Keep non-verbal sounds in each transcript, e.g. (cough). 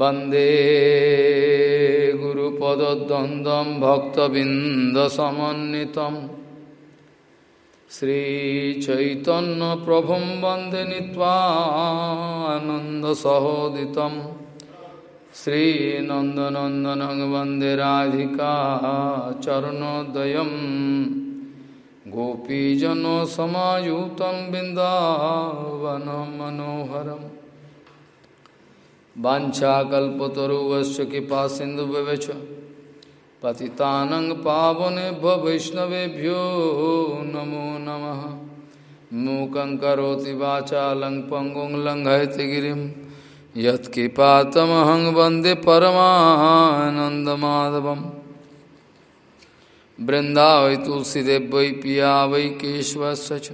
वंदे गुरुपदद्वन्द्वं भक्तबिन्दसमन्वितं श्रीचैतन्यप्रभुं वंदे नीत्वानन्दसहोदितं श्रीनन्दनन्दनं वंदे राधिका चरणोदयं गोपीजनसमायुतं बिन्दावनमनोहरम्। वाछाकल्पतरुवश कृपा सिंधु व्यवच पतितानंग पावनेभ्य वैष्णवेभ्यो नमो नमः। मूक पंगुं लङ्घयति गिरिं। यत्कृपातमहं वंदे परमानन्दमाधवम्। वृन्दावै तुलसीदेव वै पिया वै केशवस्य च।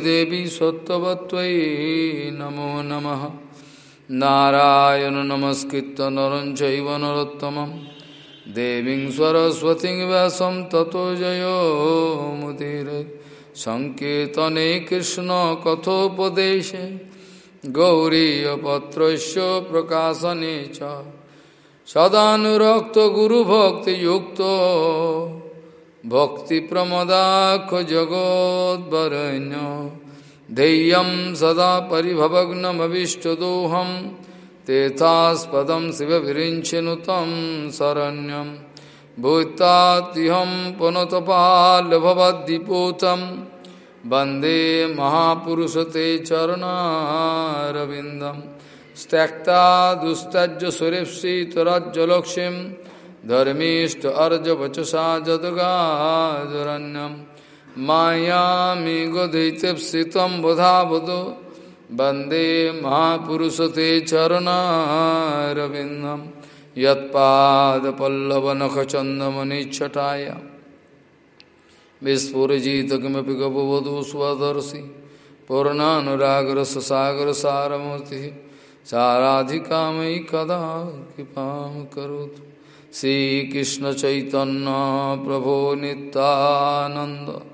देवी सत्त्ववत्त्वयि नमो नमः। नारायण नमस्कृत नर चैव देवीं सरस्वतीं व्यासं ततो जयो मुदीरे। सङ्कीर्तने कृष्णकथोपदेशे गौरीयपत्रस्य प्रकाशने च। सदानुरक्तगुरुभक्तियुक्तो। भक्तिप्रमदाखजगोद्वरण्य ध्येयं सदा परिभवग्नमविष्टदोहं, तेथास्पदं शिवविरिञ्चिनुतं शरण्यं। भूतात्यहं पुनतपाल्भवद्दिपूतं वंदे महापुरुषते चरणारविन्दं। त्यक्ता दुस्तज्य सुरेप्सितरज्जलक्ष्मीं धर्मीष्ट अर्जवचसा जदगाजरण्यम्। मायामेघदैत्यप्सितं वधावदो वंदे महापुरुषते चरणारविन्दं। यत्पादपल्लवनखचन्दमनिच्छटाय। विस्फुरजित किमपि गपवधू स्वदर्शि। पूर्णानुरागरससागरसारमूर्तिः। साराधिकामयि कदा कृपां करोतु। श्रीकृष्णचैतन्यप्रभो नित्यानन्द।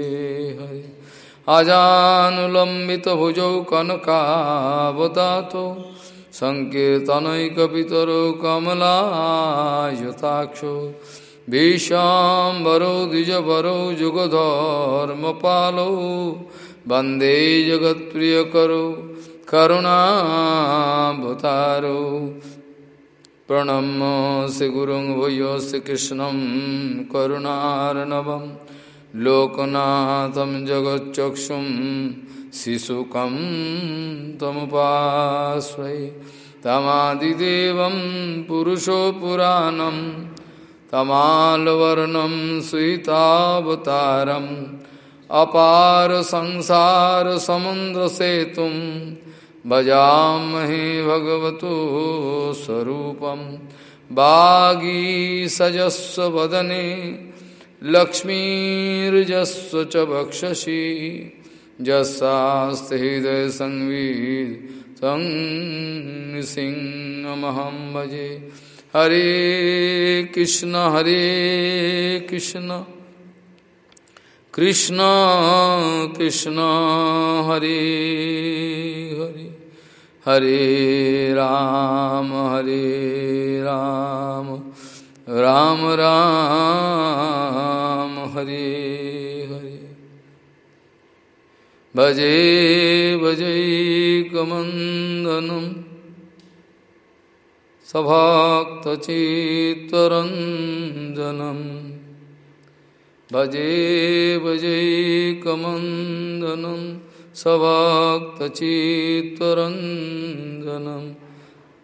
अजानुलम्बितभुजौ कनकावदातो सङ्कीर्तनैकपितरो कमलायुताक्षो भीशाम्बरो द्विजवरो जुगधर्मपालौ वंदे जगत्प्रियकरो करुणाभतारो। प्रणम्य श्रीगुरुं भूयो श्रीकृष्णं करुणार्णवम्। लोकनाथं जगच्चक्षुं शिशुकं तमुपास्वै तमादिदेवं पुरुषो पुराणं, तमालवर्णं सुतावतारम् अपार संसारसमुद्रसेतुं भजामहे भगवतो स्वरूपं बागीसजस्व वदने लक्ष्मीर्जस्व च भक्षसि। जस्सास्ते हृदय संवीद सिंहमहं भजे। हरे कृष्ण हरे कृष्ण। कृष्ण कृष्ण, हरे हरे। हरे राम हरे राम राम। राम राम हरे हरे। भजे भजैकमन्दनं सभक्तचित्तरञ्जनम्। भजे भजैकमन्दनं सभक्तचित्तरञ्जनम्।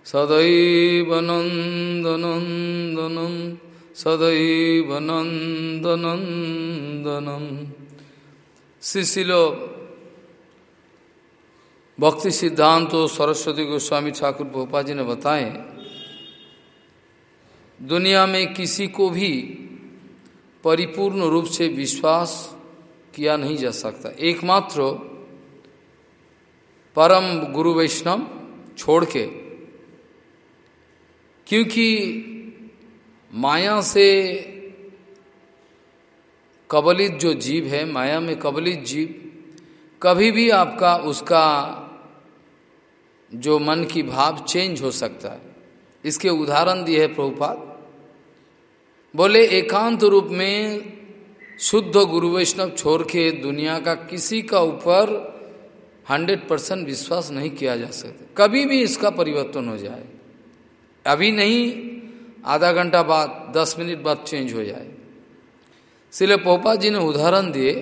सदैव नन्दनन्दनं सदैव नन्दनन्दनं। शिशिल भक्ति सिद्धांत सरस्वती गोस्वामी ठाकुर भोपा जी ने बताए, दुनिया में किसी को भी परिपूर्ण रूप से विश्वास किया नहीं जा सकता। एकमात्र परम गुरु वैष्णव छोड़ के क्योंकि माया से कबलित जो जीव है, माया में कबलित जीव, कभी भी आपका, उसका जो मन की भाव चेंज हो सकता है। इसके उदाहरण दिए है प्रभुपाद। बोले, एकांत रूप में शुद्ध गुरु वैष्णव छोड़ के दुनिया का किसी का ऊपर हंड्रेड परसेंट विश्वास नहीं किया जा सकता। कभी भी इसका परिवर्तन हो जाए। अभी नहीं, आधा घंटा बाद, दस मिनट बाद चेंज हो जाए। इसलिए पोपा जी ने उदाहरण दिए,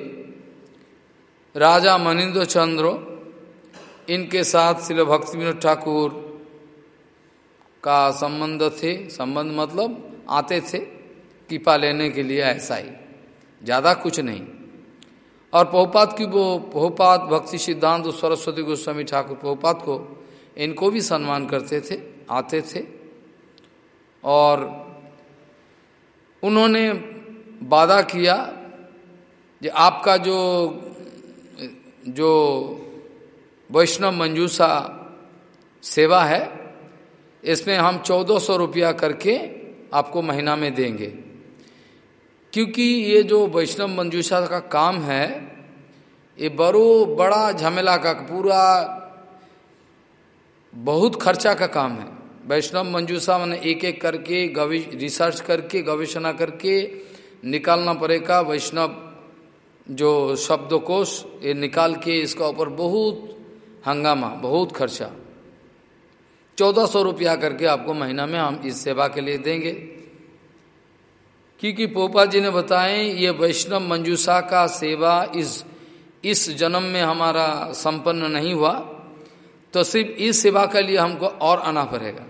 राजा मनिंद्र चंद्र, इनके साथ श्री भक्ति विनोद ठाकुर का संबंध थे। संबंध मतलब आते थे, कीपा लेने के लिए ऐसा ही, ज़्यादा कुछ नहीं। और पोहपात की वो पहुपात भक्ति सिद्धांत, सरस्वती गोस्वामी ठाकुर पोहपात को, इनको भी सम्मान करते थे, आते थे। और उन्होंने वादा किया कि आपका जो जो वैष्णव मंजूसा सेवा है, इसमें हम चौदह सौ रुपया करके आपको महीना में देंगे। क्योंकि ये जो वैष्णव मंजूषा का काम है, ये बड़ो बड़ा झमेला का, पूरा बहुत खर्चा का काम है। वैष्णव मंजूषा मैंने एक एक करके रिसर्च करके, गवेषणा करके निकालना पड़ेगा। वैष्णव जो शब्दकोश, ये निकाल के इसका ऊपर बहुत हंगामा, बहुत खर्चा। चौदह सौ रुपया करके आपको महीना में हम इस सेवा के लिए देंगे। क्योंकि पोपा जी ने बताए, ये वैष्णव मंजूषा का सेवा इस इस जन्म में हमारा संपन्न नहीं हुआ तो सिर्फ़ इस सेवा के लिए हमको और आना पड़ेगा।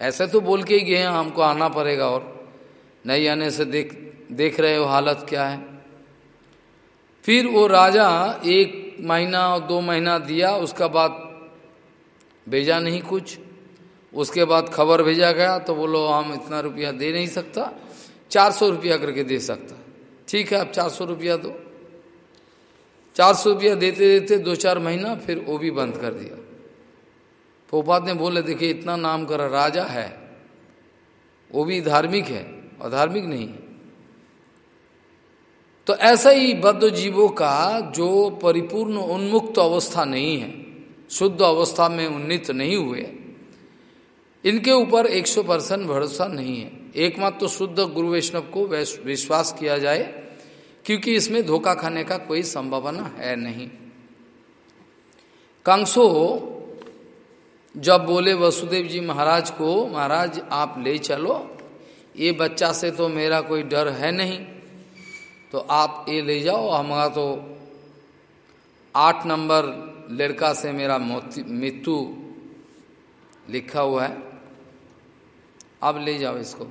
ऐसे तो बोल के ही गए हैं, हमको आना पड़ेगा और नहीं आने से देख देख रहे हो हालत क्या है। फिर वो राजा एक महीना और दो महीना दिया, उसका बाद भेजा नहीं कुछ। उसके बाद खबर भेजा गया तो बोलो हम इतना रुपया दे नहीं सकता, चार सौ रुपया करके दे सकता। ठीक है, आप चार सौ रुपया दो। चार सौ रुपया देते देते दो चार महीना, फिर वो भी बंद कर दिया। पोपात ने बोले, देखिए, इतना नाम करा राजा है। वो भी धार्मिक है और धार्मिक नहीं तो ऐसा ही बद्ध जीवों का जो परिपूर्ण उन्मुक्त अवस्था नहीं है, शुद्ध अवस्था में उन्नीत नहीं हुए, इनके ऊपर 100 परसेंट भरोसा नहीं है। एकमात्र तो शुद्ध गुरु वैष्णव को विश्वास किया जाए, क्योंकि इसमें धोखा खाने का कोई संभावना है नहीं। कंसो जब बोले वसुदेव जी महाराज को, महाराज, आप ले चलो। ये बच्चा से तो मेरा कोई डर है नहीं। तो आप ये ले जाओ, हमारा तो आठ नंबर लड़का से मेरा मृत्यु लिखा हुआ है। अब ले जाओ इसको।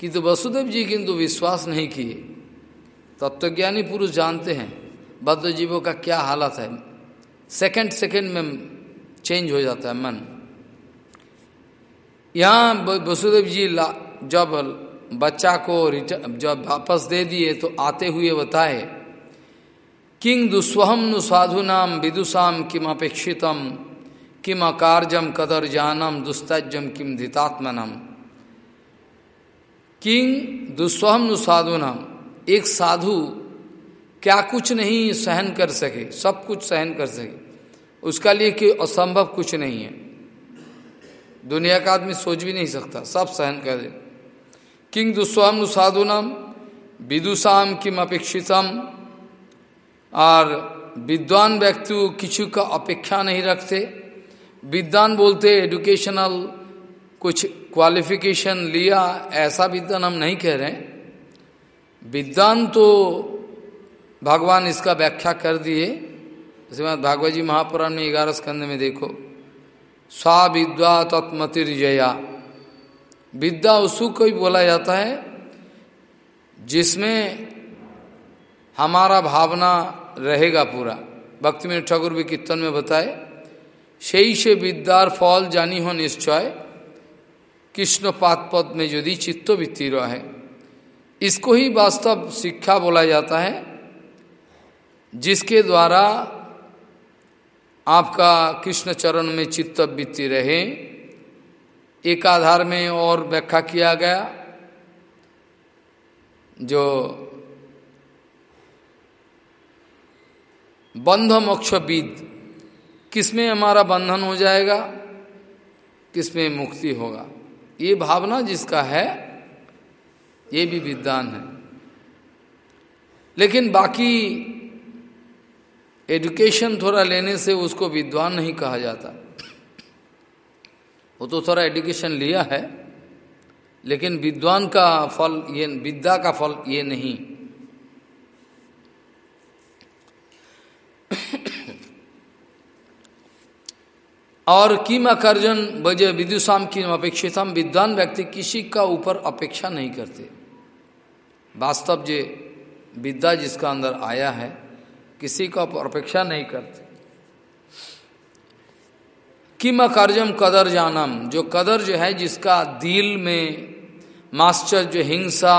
किंतु तो वसुदेव जी किंतु विश्वास नहीं किए। तत्वज्ञानी पुरुष जानते हैं बद्ध जीवों का क्या हालत है। सेकंड सेकंड में चेंज हो जाता है मन। यहाँ वसुदेव जी जब बच्चा को जब वापस दे दिए तो आते हुए बताए किंग दुस्वहम नु साधु नाम विदुषाम किम अपेक्षितम किम अकार्यम कदर जानम दुस्तजम किम धितात्मनम किंग दुस्वहम नु साधु नाम एक साधु क्या कुछ नहीं सहन कर सके, सब कुछ सहन कर सके। उसका लिए कि असंभव कुछ नहीं है। दुनिया का आदमी सोच भी नहीं सकता, सब सहन कर दे किंग दुस्वाम साधुनम, विदुषाम किम अपेक्षितम। और विद्वान व्यक्ति किसी का अपेक्षा नहीं रखते। विद्वान बोलते एडुकेशनल कुछ क्वालिफिकेशन लिया, ऐसा विद्वान हम नहीं कह रहे विद्वान तो भगवान इसका व्याख्या कर दिए। इसके भागवत जी महापुराण में ग्यारह स्कंद में देखो स्वा विद्वा तत्मतिर्जया विद्या उसु को ही बोला जाता है जिसमें हमारा भावना रहेगा पूरा भक्ति में ठाकुर भी कीर्तन में बताए সেই সে বিদ্যার ফল জানি हो निश्चय कृष्ण पात पद में यदि चित्तवृत्ति रहे इसको ही वास्तव शिक्षा बोला जाता है जिसके द्वारा आपका कृष्ण चरण में चित्त चित्तवृत्ति रहे। एक आधार में और व्याख्या किया गया, जो बंध मोक्ष विद किसमें हमारा बंधन हो जाएगा किसमें मुक्ति होगा। ये भावना जिसका है, ये भी विद्वान है। लेकिन बाकी एजुकेशन थोड़ा लेने से उसको विद्वान नहीं कहा जाता। वो तो थोड़ा एजुकेशन लिया है, लेकिन विद्वान का फल ये, विद्या का फल ये नहीं। और किम अकर्जन वजह विदुषाम की अपेक्षितम, विद्वान व्यक्ति किसी का ऊपर अपेक्षा नहीं करते। वास्तव जे विद्या जिसका अंदर आया है किसी का अपेक्षा नहीं करते। किम अकर्जम कदर जानम, जो कदर जो है, जिसका दिल में मास्टर जो हिंसा,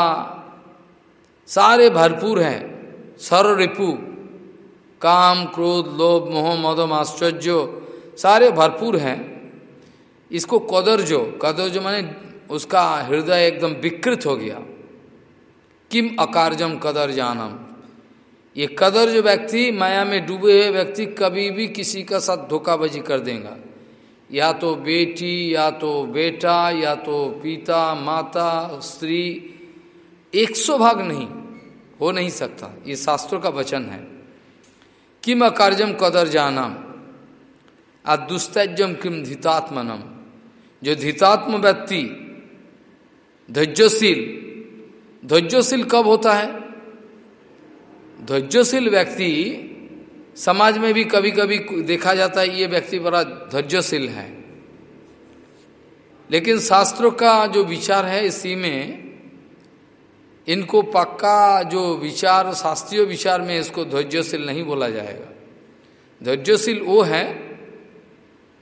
सारे भरपूर हैं। सर रिपु काम, क्रोध, लोभ, मोह मदम आश्चर्य सारे भरपूर हैं। इसको कदर जो कदर जो माने उसका हृदय एकदम विकृत हो गया। किम अकारजम कदर जानम ये कदर जो व्यक्ति माया में डूबे हुए व्यक्ति कभी भी किसी का साथ धोखाबाजी कर देगा। या तो बेटी, या तो बेटा, या तो पिता, माता, स्त्री, एक सौ भाग नहीं, हो नहीं सकता। ये शास्त्रों का वचन है। किम अकार्यम कदर जानम दुस्तजम किम धितात्मनम। जो धितात्म व्यक्ति धैर्यशील धैर्यशील कब होता है? धैर्यशील व्यक्ति समाज में भी कभी कभी देखा जाता है, ये व्यक्ति बड़ा धैर्यशील है। लेकिन शास्त्रों का जो विचार है, इसी में इनको पक्का जो विचार, शास्त्रीय विचार में इसको धैर्यशील नहीं बोला जाएगा। धैर्यशील वो है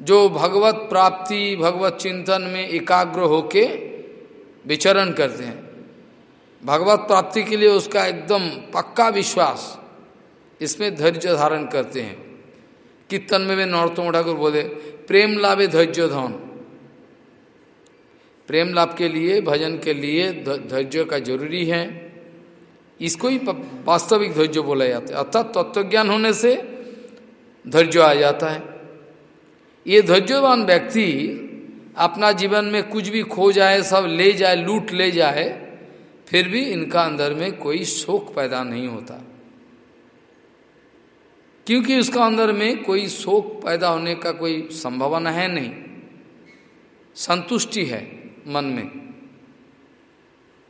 जो भगवत प्राप्ति, भगवत चिंतन में एकाग्र होके विचरण करते हैं। भगवत प्राप्ति के लिए उसका एकदम पक्का विश्वास इसमें धैर्य धारण करते हैं। कीर्तन में वे नौरतों ठाकुर बोले, प्रेम लाभे धैर्य धन। प्रेम लाभ के लिए, भजन के लिए धैर्य का ज़रूरी है। इसको ही वास्तविक धैर्य बोला जाता है। अर्थात तत्वज्ञान होने से धैर्य आ जाता है। ये धैर्यवान व्यक्ति अपना जीवन में कुछ भी खो जाए, सब ले जाए, लूट ले जाए फिर भी इनका अंदर में कोई शोक पैदा नहीं होता। क्योंकि उसका अंदर में कोई शोक पैदा होने का कोई संभावना है नहीं। संतुष्टि है मन में।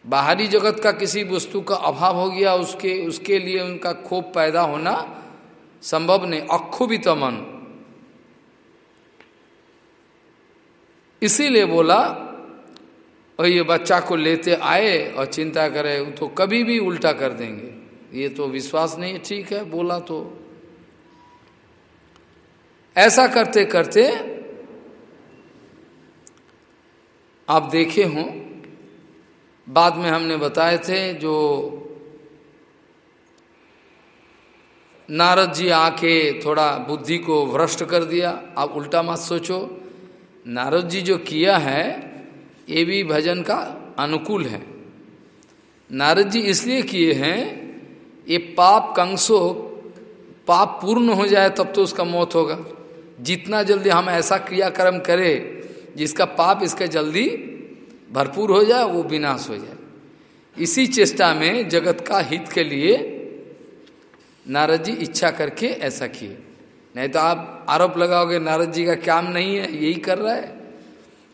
बाहरी जगत का किसी वस्तु का अभाव हो गया, उसके उसके लिए उनका खोप पैदा होना संभव नहीं। अक्षुभित मन। इसीलिए बोला और ये बच्चा को लेते आए और चिंता करे तो कभी भी उल्टा कर देंगे। ये तो विश्वास नहीं है, ठीक है, बोला तो। ऐसा करते करते आप देखे हों, बाद में हमने बताए थे जो नारद जी आके थोड़ा बुद्धि को भ्रष्ट कर दिया। आप उल्टा मत सोचो। नारद जी जो किया है ये भी भजन का अनुकूल है। नारद जी इसलिए किए हैं, ये पाप कंसो, पाप पूर्ण हो जाए तब तो उसका मौत होगा। जितना जल्दी हम ऐसा क्रियाक्रम करें, जिसका पाप इसका जल्दी भरपूर हो जाए, वो विनाश हो जाए। इसी चेष्टा में जगत का हित के लिए नारद जी इच्छा करके ऐसा किए। नहीं तो आप आरोप लगाओगे, नारद जी का काम नहीं है, यही कर रहा है।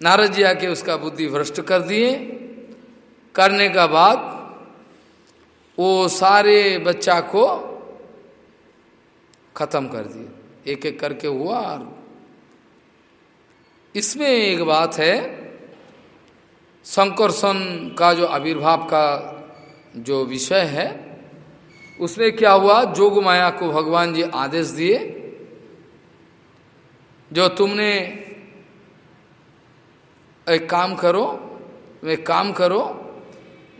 नारद जी आके उसका बुद्धि भ्रष्ट कर दिए। करने का बाद वो सारे बच्चा को खत्म कर दिए। एक एक करके हुआ और इसमें एक बात है, संकर्षण का जो आविर्भाव का जो विषय है, उसमें क्या हुआ? जोग माया को भगवान जी आदेश दिए, जो तुमने एक काम करो, एक काम करो,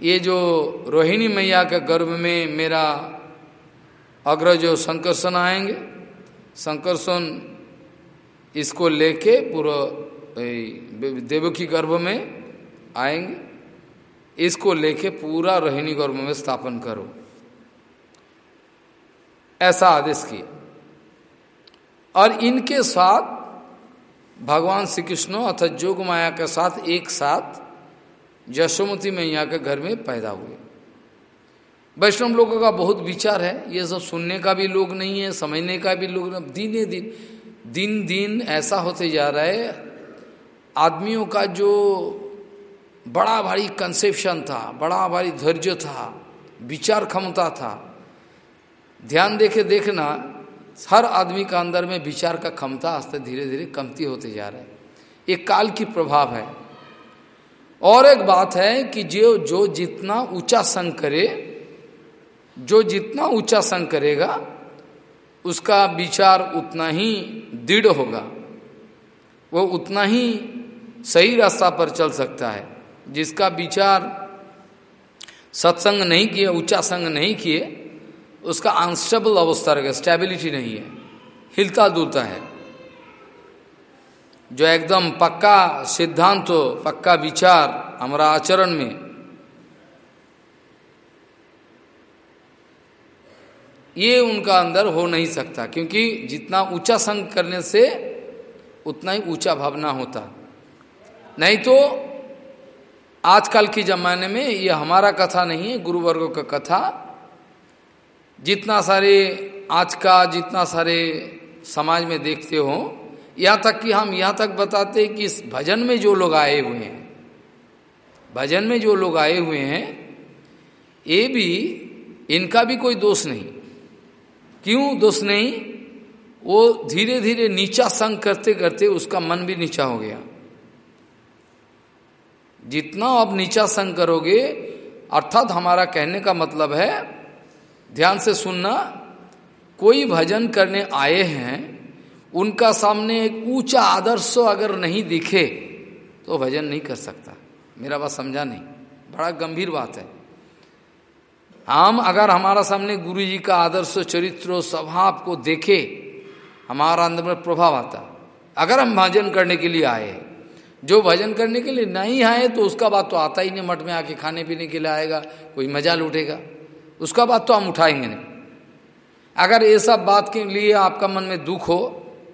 ये जो रोहिणी मैया के गर्भ में मेरा अग्रज संकर्षण आएँगे। संकर्षण इसको लेके पूरा देवकी गर्भ में आएँगे। इसको लेके पूरा रोहिणी गर्भ में स्थापन करो। ऐसा आदेश किया। और इनके साथ भगवान श्री कृष्ण अर्थात जोग माया के साथ एक साथ यशोमती मैया के घर में पैदा हुए। वैष्णव लोगों का बहुत विचार है, ये सब सुनने का भी लोग नहीं है, समझने का भी लोग दिन दिन दिन दिन ऐसा होते जा रहा है, आदमियों का जो बड़ा भारी कंसेप्शन था, बड़ा भारी धैर्य था, विचार क्षमता था, ध्यान देखे देखना हर आदमी का अंदर में विचार का क्षमता आस्ते धीरे धीरे कमती होते जा रहा है। एक काल की प्रभाव है। और एक बात है कि जो जो जितना ऊँचा संग करे, जो जितना ऊँचा संग करेगा, उसका विचार उतना ही दृढ़ होगा। वो उतना ही सही रास्ता पर चल सकता है। जिसका विचार सत्संग नहीं किए, ऊँचा संग नहीं किए उसका अनस्टेबल अवस्था रहेगा स्टेबिलिटी नहीं है, हिलता डुलता है। जो एकदम पक्का सिद्धांत हो, पक्का विचार हमारा आचरण में, ये उनका अंदर हो नहीं सकता, क्योंकि जितना ऊँचा संग करने से उतना ही ऊँचा भावना होता। नहीं तो आजकल के जमाने में ये हमारा कथा नहीं है, गुरुवर्गों का कथा जितना सारे आज का जितना सारे समाज में देखते हो, यहाँ तक कि हम यहाँ तक बताते कि इस भजन में जो लोग आए हुए हैं, भजन में जो लोग आए हुए हैं, ये भी इनका भी कोई दोष नहीं। क्यों दोष नहीं? वो धीरे धीरे नीचा संग करते करते उसका मन भी नीचा हो गया। जितना आप नीचा संग करोगे, अर्थात हमारा कहने का मतलब है ध्यान से सुनना, कोई भजन करने आए हैं, उनका सामने एक ऊँचा आदर्श अगर नहीं दिखे तो भजन नहीं कर सकता। मेरा बात समझा नहीं। बड़ा गंभीर बात है। हम अगर हमारा सामने गुरु जी का आदर्श, चरित्र स्वभाव को देखे, हमारा अंदर में प्रभाव आता। अगर हम भजन करने के लिए आए, जो भजन करने के लिए नहीं आए तो उसका बात तो आता ही नहीं। मठ में आके खाने पीने के लिए आएगा, कोई मज़ा लूटेगा। उसका बात तो हम उठाएँगे नहीं। अगर ये सब बात के लिए आपका मन में दुख हो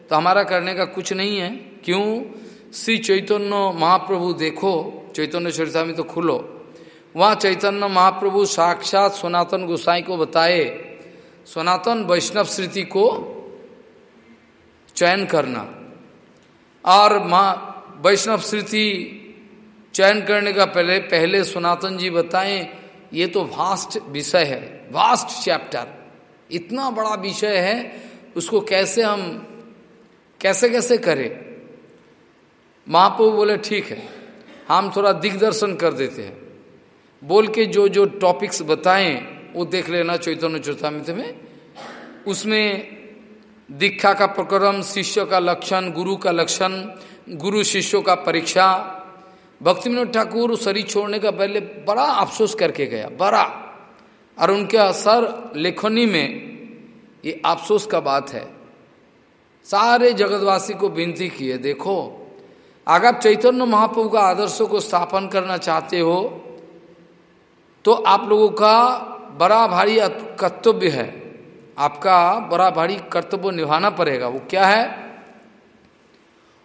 तो हमारा करने का कुछ नहीं है। क्यों? श्री चैतन्य महाप्रभु देखो, चैतन्य चरिता में तो खुलो। वहाँ चैतन्य महाप्रभु साक्षात सनातन गोसाई को बताए, सनातन वैष्णव स्मृति को चयन करना। और माँ वैष्णव स्मृति चयन करने का पहले पहले सनातन जी बताएँ ये तो वास्ट विषय है वास्ट चैप्टर इतना बड़ा विषय है, उसको कैसे हम, कैसे कैसे करें? महाप्रभु बोले, ठीक है, हम थोड़ा दिग्दर्शन कर देते हैं। बोल के जो जो टॉपिक्स बताएँ, वो देख लेना चैतन्य चौथामित में। उसमें दीक्षा का प्रक्रम शिष्य का लक्षण, गुरु का लक्षण, गुरु शिष्यों का परीक्षा भक्ति विनोद ठाकुर शरीर छोड़ने का पहले बड़ा अफसोस करके गया, बड़ा। और उनके असर लेखनी में ये अफसोस का बात है। सारे जगतवासी को विनती किए देखो, अगर आप चैतन्य महाप्रभु का आदर्शों को स्थापन करना चाहते हो तो आप लोगों का बड़ा भारी कर्तव्य है। आपका बड़ा भारी कर्तव्य निभाना पड़ेगा। वो क्या है?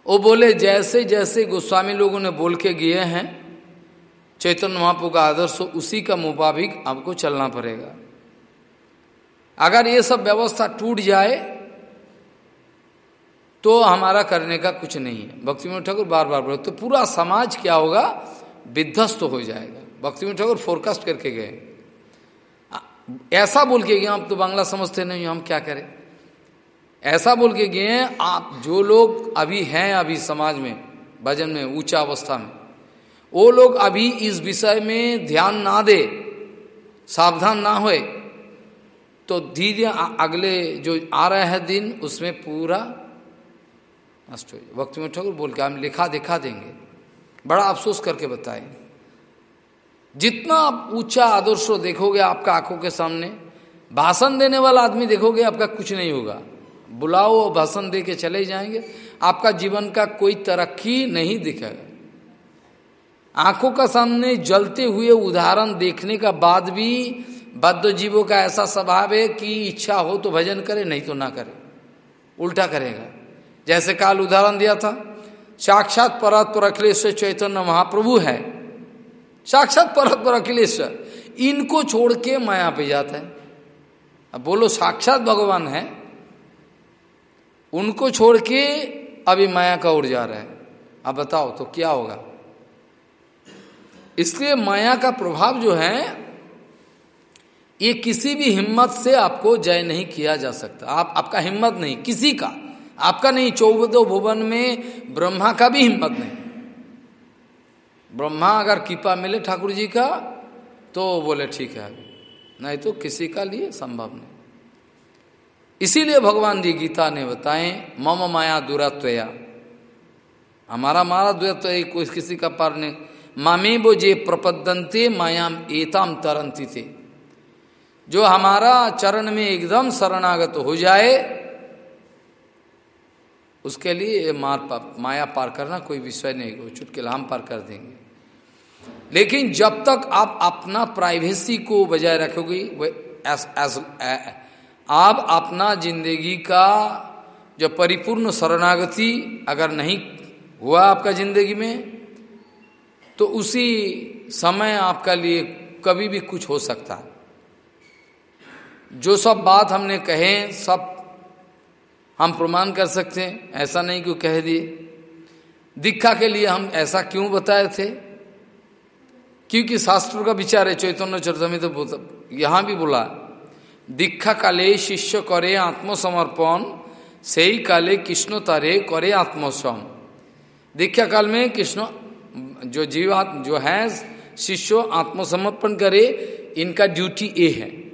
वो बोले, जैसे जैसे गोस्वामी लोगों ने बोल के गए हैं, चैतन्य महापु का आदर्श उसी का मुताबिक आपको चलना पड़ेगा। अगर ये सब व्यवस्था टूट जाए तो हमारा करने का कुछ नहीं है। भक्ति में ठाकुर बार बार बोले तो पूरा समाज क्या होगा? विध्वस्त हो जाएगा। भक्ति में ठाकुर फोरकास्ट करके गए। ऐसा बोल के गए आप तो बांग्ला समझते नहीं, हम क्या करें? ऐसा बोल के गए आप जो लोग अभी हैं अभी समाज में, भजन में, ऊँचा अवस्था में, वो लोग अभी इस विषय में ध्यान ना दे, सावधान ना होए तो धीरे अगले जो आ रहे हैं दिन, उसमें पूरा नष्ट हो वक्त में ठाकुर बोल के हम लिखा दिखा देंगे। बड़ा अफसोस करके बताए। जितना आप ऊँचा आदर्श देखोगे आपका आँखों के सामने, भाषण देने वाला आदमी देखोगे, आपका कुछ नहीं होगा। बुलाओ और भाषण दे के चले जाएँगे। आपका जीवन का कोई तरक्की नहीं दिखेगा। आँखों का सामने जलते हुए उदाहरण देखने का बाद भी बद्ध जीवों का ऐसा स्वभाव है कि इच्छा हो तो भजन करे, नहीं तो ना करे। उल्टा करेगा। जैसे काल उदाहरण दिया था, साक्षात परत पर अखिलेश्वर चैतन्य महाप्रभु है। साक्षात परत पर अखिलेश्वर, इनको छोड़ के माया पे जाता है। अब बोलो, साक्षात भगवान है? उनको छोड़ के अभी माया का उड़ जा रहा है। अब बताओ तो क्या होगा? इसलिए माया का प्रभाव जो है, ये किसी भी हिम्मत से आपको जय नहीं किया जा सकता। आप, आपका हिम्मत नहीं, किसी का। आपका नहीं, चौबदो भुवन में ब्रह्मा का भी हिम्मत नहीं। ब्रह्मा अगर कृपा मिले ठाकुर जी का तो बोले, ठीक है, नहीं तो किसी का लिए संभव नहीं। इसीलिए भगवान जी गीता ने बताए मम माया दुरात्वया। हमारा मारा दुरत्व कोई किसी का पार नहीं। मामे वो जे प्रपदंते मायाम एताम तरंती थे। जो हमारा चरण में एकदम शरणागत हो जाए उसके लिए मार पा, माया पार करना कोई विषय नहीं हो चुटके हम पार कर देंगे। लेकिन जब तक आप अपना प्राइवेसी को बजाय रखोगे एस, एस, आप अपना ज़िंदगी का जो परिपूर्ण शरणागति अगर नहीं हुआ आपका ज़िंदगी में तो उसी समय आपका लिए कभी भी कुछ हो सकता। है जो सब बात हमने कहे, सब हम प्रमाण कर सकते हैं। ऐसा नहीं क्यों कह दिए। दीक्षा के लिए हम ऐसा क्यों बताए थे? क्योंकि शास्त्रों का विचार है, चैतन्य चर्चा में तो यहाँ भी बोला दीक्षा काले शिष्य करे आत्मसमर्पण से ही काले कृष्ण तारे करे आत्मस्वम दीक्षा काल में कृष्ण, जो जीवात, जो है, शिष्य आत्मसमर्पण करे, इनका ड्यूटी ये है।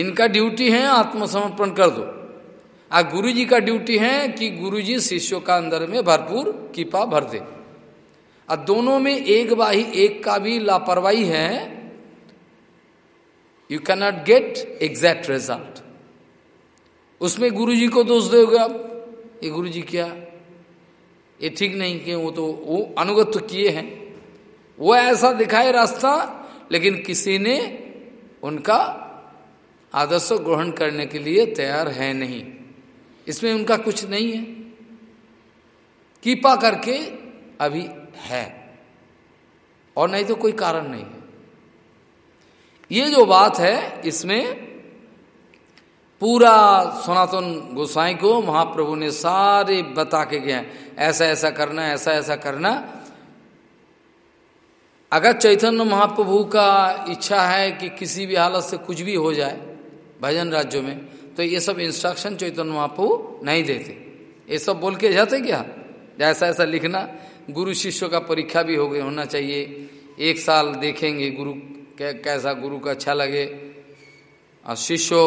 इनका ड्यूटी है आत्मसमर्पण कर दो। आ गुरु जी का ड्यूटी है कि गुरु जी शिष्यों का अंदर में भरपूर कृपा भर दे। और दोनों में एक बाही एक का भी लापरवाही है you cannot get exact result उसमें गुरु जी को दोष दोगे आप? ये गुरु जी क्या? ये ठीक नहीं कि वो तो वो अनुगत तो किए हैं। वो ऐसा दिखाए रास्ता, लेकिन किसी ने उनका आदर्श ग्रहण करने के लिए तैयार है नहीं। इसमें उनका कुछ नहीं है। कीपा करके अभी है। और नहीं तो कोई कारण नहीं है। ये जो बात है, इसमें पूरा सनातन गोसाई को महाप्रभु ने सारे बता के गए ऐसा ऐसा करना, ऐसा ऐसा करना। अगर चैतन्य महाप्रभु का इच्छा है कि किसी भी हालत से कुछ भी हो जाए भजन राज्यों में तो ये सब इंस्ट्रक्शन चैतन्य महाप्रभु नहीं देते। ये सब बोल के जाते क्या? ऐसा ऐसा लिखना, गुरु शिष्यों का परीक्षा भी हो गई, होना चाहिए। एक साल देखेंगे गुरु कैसा गुरु का अच्छा लगे। और शिष्यों,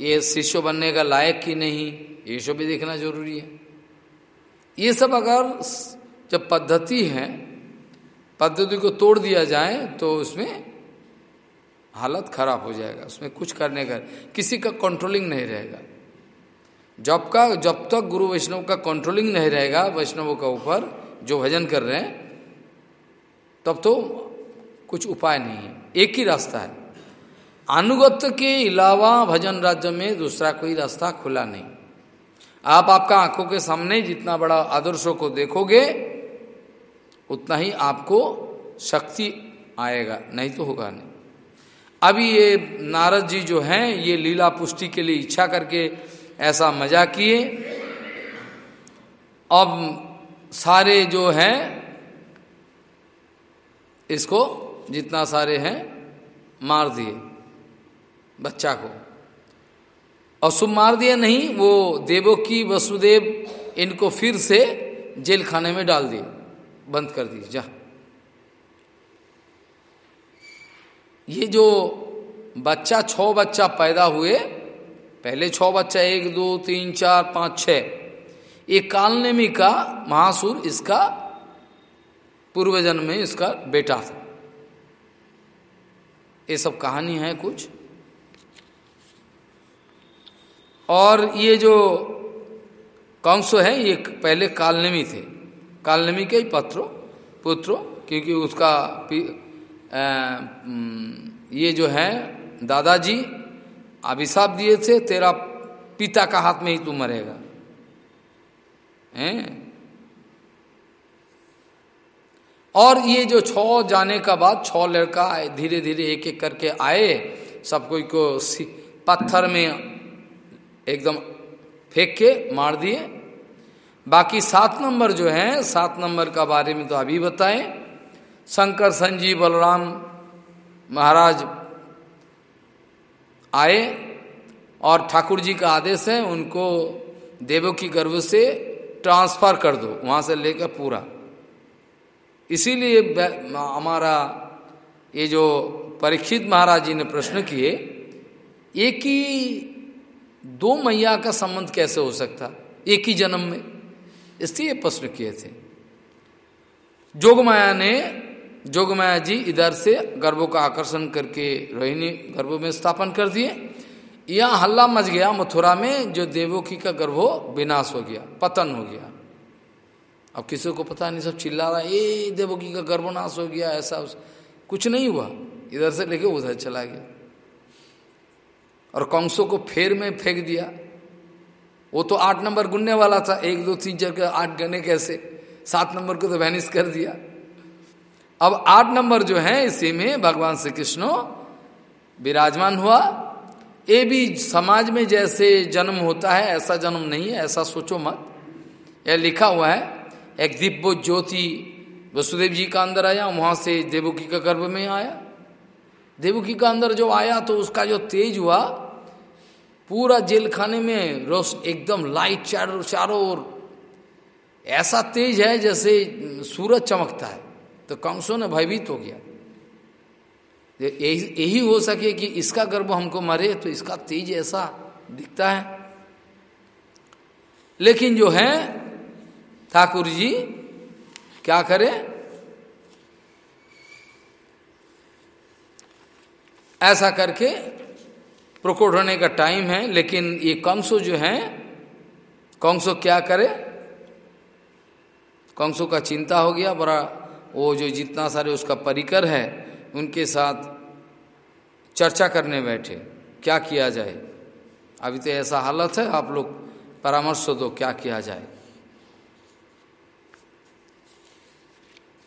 ये शिष्य बनने का लायक कि नहीं, ये सब भी देखना ज़रूरी है। ये सब अगर जब पद्धति है, पद्धति को तोड़ दिया जाए तो उसमें हालत खराब हो जाएगा, उसमें कुछ करने का, किसी का कंट्रोलिंग नहीं रहेगा। जब का, जब तक गुरु वैष्णव का कंट्रोलिंग नहीं रहेगा, वैष्णवों का ऊपर जो भजन कर रहे हैं, तब तो कुछ उपाय नहीं है। एक ही रास्ता है। अनुगत्य के अलावा भजन राज्य में दूसरा कोई रास्ता खुला नहीं। आप आपका आँखों के सामने जितना बड़ा आदर्शों को देखोगे, उतना ही आपको शक्ति आएगा, नहीं तो होगा नहीं। अभी ये नारद जी जो हैं, ये लीला पुष्टि के लिए इच्छा करके ऐसा मज़ा किए। अब सारे जो हैं, इसको जितना सारे हैं, मार दिए बच्चा को। और मार दिया नहीं, वो देवों की वसुदेव इनको फिर से जेल खाने में डाल दिए, बंद कर दिए, जा। ये जो बच्चा, छह बच्चा पैदा हुए, पहले छह बच्चा, एक, दो, तीन, चार, पाँच छ ये कालनेमी का महासुर इसका पूर्व जन्म में इसका बेटा था। ये सब कहानी है कुछ। और ये जो कंसो है, ये पहले कालनेमी थे। कालनेमी के ही पत्रों, पुत्रों, क्योंकि उसका ये जो है, दादाजी, अभिशाप दिए थे, तेरा पिता का हाथ में ही तू मरेगा। हैं? और ये जो छ जाने का बाद छ लड़का आए धीरे धीरे एक एक करके आए, सब कोई को पत्थर में एकदम फेंक के मार दिए। बाकी सात नंबर जो है, सात नंबर का बारे में तो अभी बताए। शंकर, संजीव, बलराम महाराज आए और ठाकुर जी का आदेश है, उनको देवों की गर्भ से ट्रांसफ़र कर दो, वहाँ से लेकर पूरा। इसीलिए हमारा ये जो परीक्षित महाराज जी ने प्रश्न किए, एक ही दो मैया का संबंध कैसे हो सकता? एक ही जन्म में? इसलिए प्रश्न किए थे। जोगमाया ने जोगमाया जी इधर से गर्भों का आकर्षण करके रोहिणी गर्भों में स्थापन कर दिए। यहाँ हल्ला मच गया, मथुरा में, जो देवोकी का गर्भो विनाश हो गया, पतन हो गया। अब किसी को पता नहीं, सब चिल्ला रहा ए, देवकी का गर्भनाश हो गया, ऐसा उस... कुछ नहीं हुआ। इधर से लेके उधर चला गया। और कंसों को फेर में फेंक दिया। वो तो आठ नंबर गुनने वाला था, एक, दो, तीन, चार आठ गने कैसे? सात नंबर को तो वैनिस कर दिया। अब आठ नंबर जो है, इसी में भगवान श्री कृष्ण विराजमान हुआ। ये भी समाज में जैसे जन्म होता है, ऐसा जन्म नहीं है, ऐसा सोचो मत। यह लिखा हुआ है एक दिव्य ज्योति वसुदेव जी का अंदर आया, वहाँ से देवकी का गर्भ में आया। देवकी का अंदर जो आया तो उसका जो तेज हुआ, पूरा जेल खाने में रोश एकदम लाइट चारों चारों ओर। ऐसा तेज है जैसे सूरज चमकता है। तो कंसों ने भयभीत हो गया। यही हो सके कि इसका गर्भ हमको मरे तो इसका तेज ऐसा दिखता है। लेकिन जो है ठाकुर जी, क्या करे? ऐसा करके प्रकोट होने का टाइम है, लेकिन ये कंसो जो है, कंसो क्या करे? कंसो का चिंता हो गया, बड़ा वो जो जितना सारे उसका परिकर है, उनके साथ चर्चा करने बैठे, क्या किया जाए? अभी तो ऐसा हालत है, आप लोग परामर्श दो, क्या किया जाए?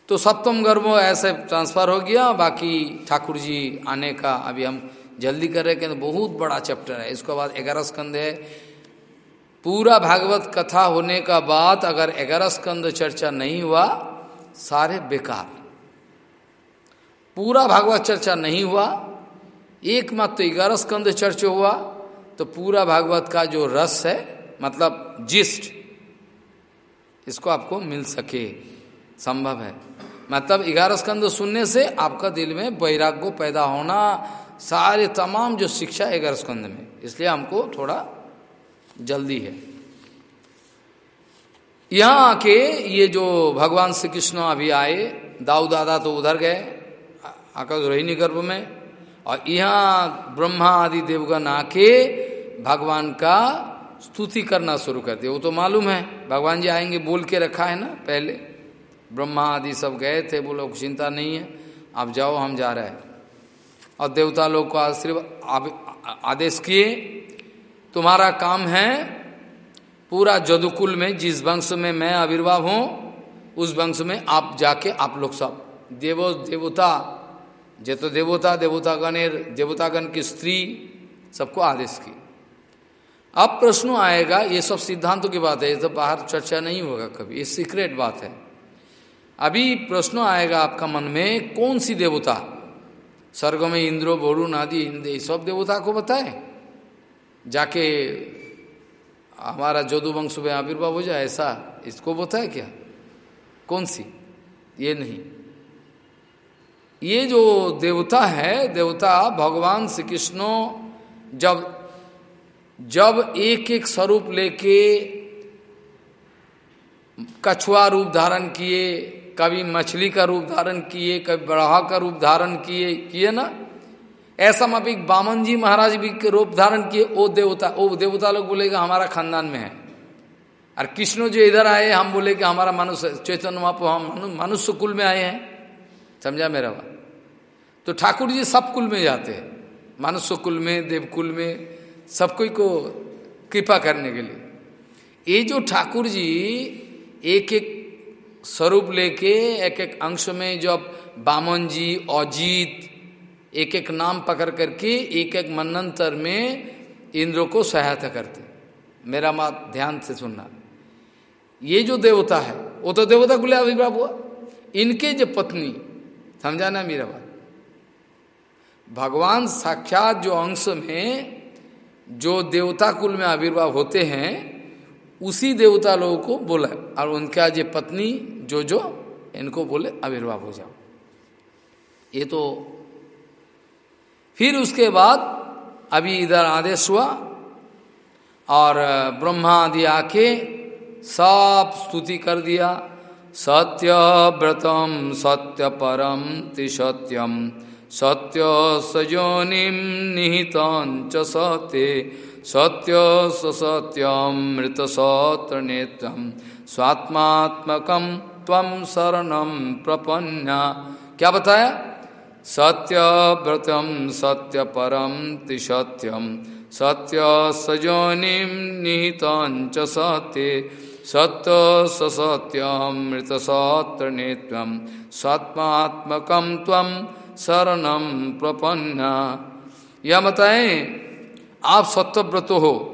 तो सप्तम गर्भ ऐसे ट्रांसफ़र हो गया। बाकी ठाकुर जी आने का अभी हम जल्दी कर रहे हैं तो बहुत बड़ा चैप्टर है। इसके बाद ग्यारह स्कंद है। पूरा भागवत कथा होने का बाद अगर ग्यारह स्कंद चर्चा नहीं हुआ, सारे बेकार। पूरा भागवत चर्चा नहीं हुआ एक मात्र ग्यारह स्कंद चर्चा हुआ तो पूरा भागवत का जो रस है मतलब जिस्ट, इसको आपको मिल सके, संभव है। मतलब ग्यारह स्कंद सुनने से आपका दिल में वैराग्य पैदा होना, सारे तमाम जो शिक्षा है ग्यारह स्कंद में। इसलिए हमको थोड़ा जल्दी है। यहाँ आके ये जो भगवान श्री कृष्ण अभी आए, दाऊ दादा तो उधर गए, आकाश रोहिणी गर्भ में, और यहाँ ब्रह्मा आदि देवगण आके भगवान का स्तुति करना शुरू कर दिया वो तो मालूम है, भगवान जी आएँगे बोल के रखा है ना, पहले। ब्रह्मा आदि सब गए थे वो लोग चिंता नहीं है, आप जाओ, हम जा रहे हैं। और देवता लोग को आशीर्वाद आदेश किए, तुम्हारा काम है पूरा जदुकुल में, जिस वंश में मैं आविर्भाव हूँ, उस वंश में आप जाके आप लोग सब, देवो, देवता जे तो देवता, देवतागणेर, देवतागण की स्त्री, सबको आदेश की अब प्रश्न आएगा, ये सब सिद्धांतों की बात है, ये तो बाहर चर्चा नहीं होगा कभी, ये सीक्रेट बात है। अभी प्रश्न आएगा आपका मन में, कौन सी देवता? स्वर्ग में इंद्रो, वरुण आदि इंद्र सब देवता को बताए। जाके हमारा जोदु वंश में आविर्भाव हो जाए, ऐसा इसको बताए क्या? कौन सी? ये नहीं। ये जो देवता है, देवता भगवान श्री कृष्ण जब जब एक एक स्वरूप लेके कछुआ रूप धारण किए कभी मछली का रूप धारण किए, कभी बड़हा का रूप धारण किए किए ना? ऐसा अभी बामन जी महाराज भी के रूप धारण किए, ओ देवता ओ देवता लोग बोलेगा, हमारा खानदान में है। और कृष्ण जो इधर आए, हम बोले कि हमारा मनुष्य चैतन्य महापो हम मनुष्य कुल में आए हैं। समझा मेरा बात? तो ठाकुर जी सब कुल में जाते हैं। मनुष्य कुल में देवकुल में, सब कोई को कृपा करने के लिए। ये जो ठाकुर जी एक एक स्वरूप लेके एक एक अंश में जब बामन जी अजीत एक एक नाम पकड़ करके एक एक मनंतर में इंद्र को सहायता करते। मेरा मात ध्यान से सुनना। ये जो देवता है, वो तो देवता कुल अभिप्राय हुआ। इनके जो पत्नी समझाना मेरा बात? भगवान साक्षात जो अंश में, जो देवता कुल में आविर्भाव होते हैं उसी देवता लोगों को बोला और उनका जो पत्नी जो जो इनको बोले आविर्भाव हो जाओ। ये तो फिर उसके बाद अभी इधर आदेश हुआ और ब्रह्मा आदि आके सब स्तुति कर दिया। सत्य व्रतम सत्य परम त्रिसत्यम, सत्य सजोनिम निहित सत्य। सत्य सत्यम मृत सत्र नेत्र स्वात्मात्मक तम शरणम प्रपन्ना। क्या बताया? सत्य व्रतम सत्य परम त्रिसत्यम सत्य सजोनिम निहित सत्य। सत्य सत्यम मृत सत्र नेत्र स्वात्मात्मक तम शरणम प्रपन्ना। यह बताएँ आप सत्यव्रत हो।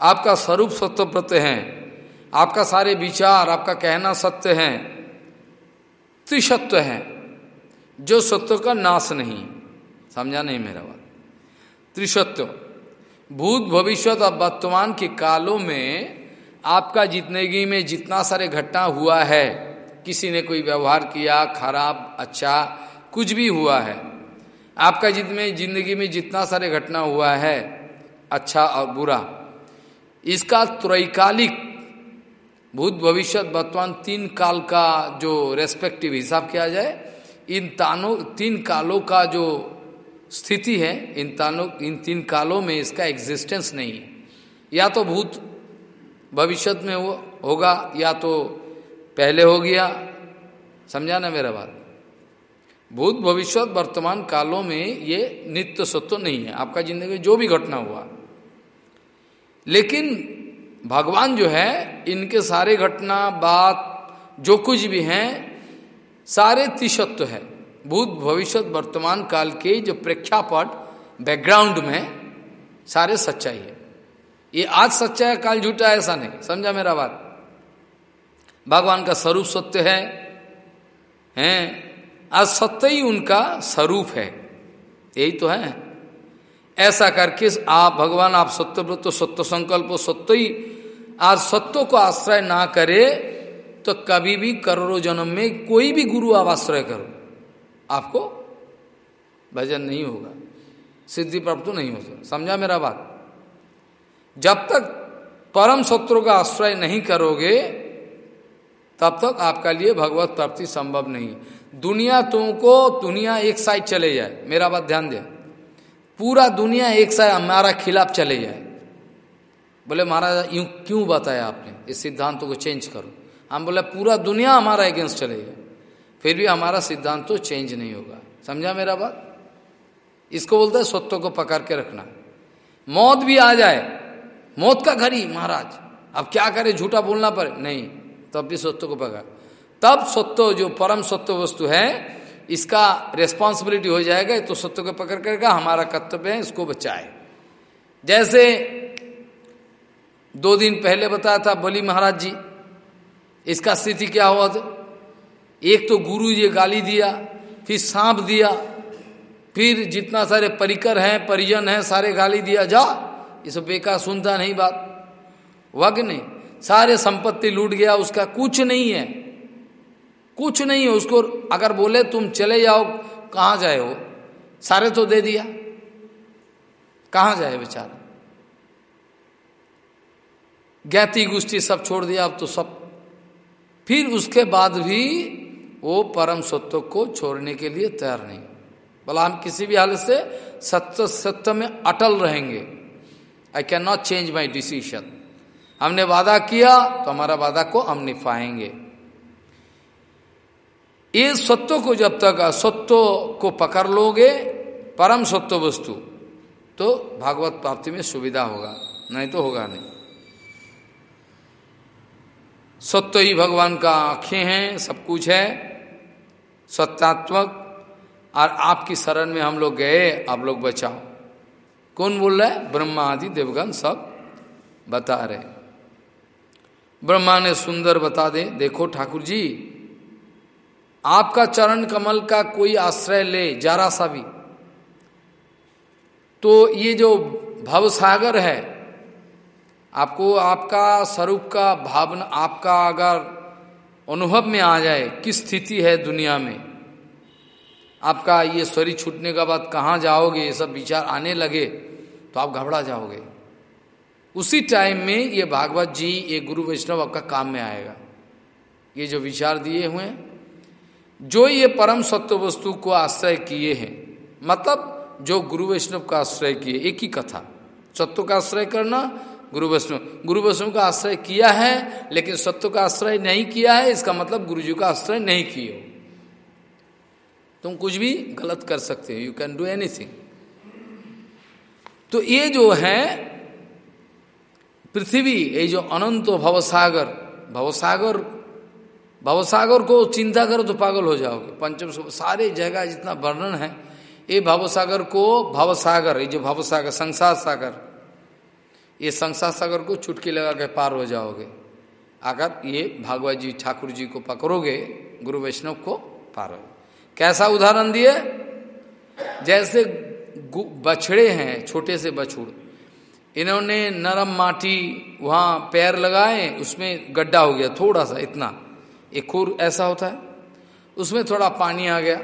आपका स्वरूप सत्यव्रत है। आपका सारे विचार, आपका कहना सत्य है। त्रिसत्य है। जो सत्य का नाश नहीं। समझा नहीं मेरा बात? त्रिसत्य भूत भविष्य और वर्तमान के कालों में आपका ज़िंदगी में जितना सारे घटना हुआ है, किसी ने कोई व्यवहार किया, खराब अच्छा कुछ भी हुआ है आपका जित में ज़िंदगी में जितना सारे घटना हुआ है अच्छा और बुरा इसका त्रैकालिक भूत भविष्य वर्तमान तीन काल का जो रेस्पेक्टिव हिसाब किया जाए इन तानों तीन कालों का जो स्थिति है इन तानों इन तीन कालों में इसका एग्जिस्टेंस नहीं है। या तो भूत भविष्य में हो, होगा या तो पहले हो गया समझा ना मेरा बात? भूत भविष्य वर्तमान कालों में ये नित्य सत्व नहीं है। आपका ज़िंदगी में जो भी घटना हुआ। लेकिन भगवान जो है, इनके सारे घटना, बात, जो कुछ भी हैं, सारे त्रिसत्व है। भूत भविष्य वर्तमान काल के जो प्रेक्षापट बैकग्राउंड में, सारे सच्चाई है। ये आज सच्चा है, काल झूठा है, ऐसा नहीं। समझा मेरा बात? भगवान का स्वरूप सत्य है, हैं? आज सत्य ही उनका स्वरूप है। यही तो है। ऐसा करके आप भगवान, आप सत्यव्रत तो सत्य संकल्प, सत्य ही आज सत्य को आश्रय ना करे तो कभी भी करोड़ों जन्म में कोई भी गुरु आप आश्रय करो। आपको भजन नहीं होगा। सिद्धि प्राप्त तो नहीं हो समझा मेरा बात? जब तक परम शत्रु का आश्रय नहीं करोगे, तब तक आपका लिए भगवत प्राप्ति संभव नहीं है। दुनिया तुमको, दुनिया एक साइड चले जाए। मेरा बात ध्यान दे। पूरा दुनिया एक साइड, हमारा खिलाफ चले जाए। बोले, महाराज, यूँ क्यों बताया आपने? इस सिद्धांत को चेंज करो। हम बोले, पूरा दुनिया हमारा अगेंस्ट चले जाए फिर भी हमारा सिद्धांत तो चेंज नहीं होगा। समझा मेरा बात? इसको बोलते हैं सत्य को पकड़ के रखना। मौत भी आ जाए। मौत का घड़ी, महाराज। अब क्या करे? झूठा बोलना पड़े। नहीं, तब भी सत्य को पकड़। तब सत्य जो परम सत्य वस्तु है, इसका रेस्पॉन्सिबिलिटी हो जाएगा तो सत्य को पकड़ करेगा हमारा कर्तव्य है, इसको बचाए। जैसे दो दिन पहले बताया था बली महाराज जी, इसका स्थिति क्या हुआ था? एक तो गुरु जी गाली दिया, फिर सांप दिया, फिर जितना सारे परिकर हैं, परिजन हैं, सारे गाली दिया, जा, ये सब बेकार सुनता नहीं बात। वग नहीं सारे संपत्ति लूट गया, उसका कुछ नहीं है। कुछ नहीं है उसको। अगर बोले तुम चले जाओ, कहाँ जाए हो सारे तो दे दिया। कहाँ जाए बेचारा? ज्ञाति गुष्टी सब छोड़ दिया, अब तो सब। फिर उसके बाद भी वो परम सत्व को छोड़ने के लिए तैयार नहीं। बोला, हम किसी भी हालत से सत्य सत्य में अटल रहेंगे। I can not change my decision हमने वादा किया तो हमारा वादा को हम निभाएँगे। ये सत्य को जब तक सत्य को पकड़ लोगे, परम सत्व वस्तु तो भागवत प्राप्ति में सुविधा होगा, नहीं तो होगा नहीं। सत्य ही भगवान का आँखें हैं, सब कुछ है, सत्यात्मक, और आपकी शरण में हम लोग गए, आप लोग बचाओ। कौन बोल रहा है? ब्रह्मा आदि देवगन सब बता रहे ब्रह्मा ने सुंदर बता दे, देखो ठाकुर जी आपका चरण कमल का कोई आश्रय ले, जरा सा भी। तो ये जो भव सागर है, आपको आपका स्वरूप का भावना, आपका अगर अनुभव में आ जाए, किस स्थिति है दुनिया में? आपका ये शरीर छूटने का बाद कहाँ जाओगे, ये सब विचार आने लगे तो आप घबरा जाओगे। उसी टाइम में ये भागवत जी, ये गुरु वैष्णव आपका काम में आएगा। ये जो विचार दिए हुए हैं जो ये परम सत्य वस्तु को आश्रय किए हैं मतलब जो गुरु वैष्णव का आश्रय किए, एक ही कथा। सत्व का आश्रय करना, गुरु वैष्णव गुरु वैष्णव का आश्रय किया है, लेकिन सत्व का आश्रय नहीं किया है, इसका मतलब गुरु जी का आश्रय नहीं किए हो। तुम कुछ भी गलत कर सकते हो यू कैन डू एनीथिंग तो ये जो है, पृथ्वी, ये जो अनंत भवसागर भवसागर भवसागर को चिंता करो तो पागल हो जाओगे। पंचम सारे जगह जितना वर्णन है, ये भवसागर को भवसागर ये जो भवसागर संसार सागर, ये संसार सागर को चुटकी लगा के पार हो जाओगे। अगर ये भागवत जी, ठाकुर जी को पकड़ोगे, गुरु वैष्णव को पार हो। कैसा उदाहरण दिए? जैसे बछड़े हैं, छोटे से बछुड़, इन्होंने नरम माटी वहाँ पैर लगाए, उसमें गड्ढा हो गया, थोड़ा सा, इतना। एक खुर ऐसा होता है, उसमें थोड़ा पानी आ गया।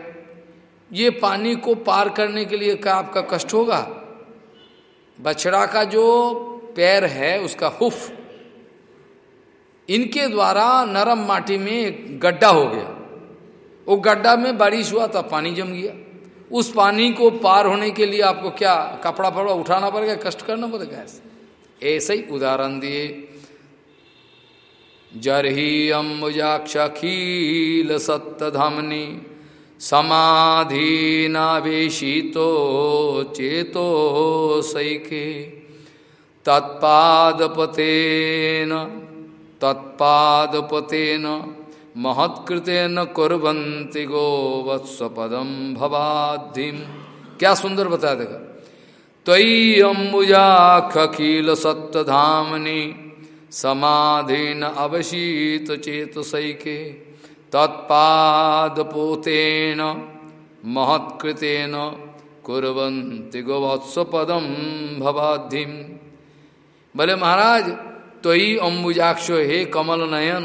ये पानी को पार करने के लिए क्या आपका कष्ट होगा? बछड़ा का जो पैर है, उसका हुफ, इनके द्वारा नरम माटी में एक गड्ढा हो गया। वो गड्ढा में बारिश हुआ था पानी जम गया। उस पानी को पार होने के लिए आपको क्या कपड़ा फपड़ा उठाना पड़ेगा, कष्ट करना पड़ेगा? ऐसे ऐसे ही उदाहरण दिए। जरही अम्बुजाक्षील सत्यधमनी समाधीनावेशितो चेतो सैके तत्पादपतेन तत्पादपतेन, महत्कृतेन कुरंति गो वत्सपदम भवाधिम क्या सुंदर बताया देगा तयी अम्बुजाखील सत्यधामनी समाधीन अवशीत चेत सैके तत्पादपोतेन, महत्कृतेन कुरंति गोवत्सपदम भवाधिम बोले महाराज तो ही अम्बुजाक्ष, हे कमल नयन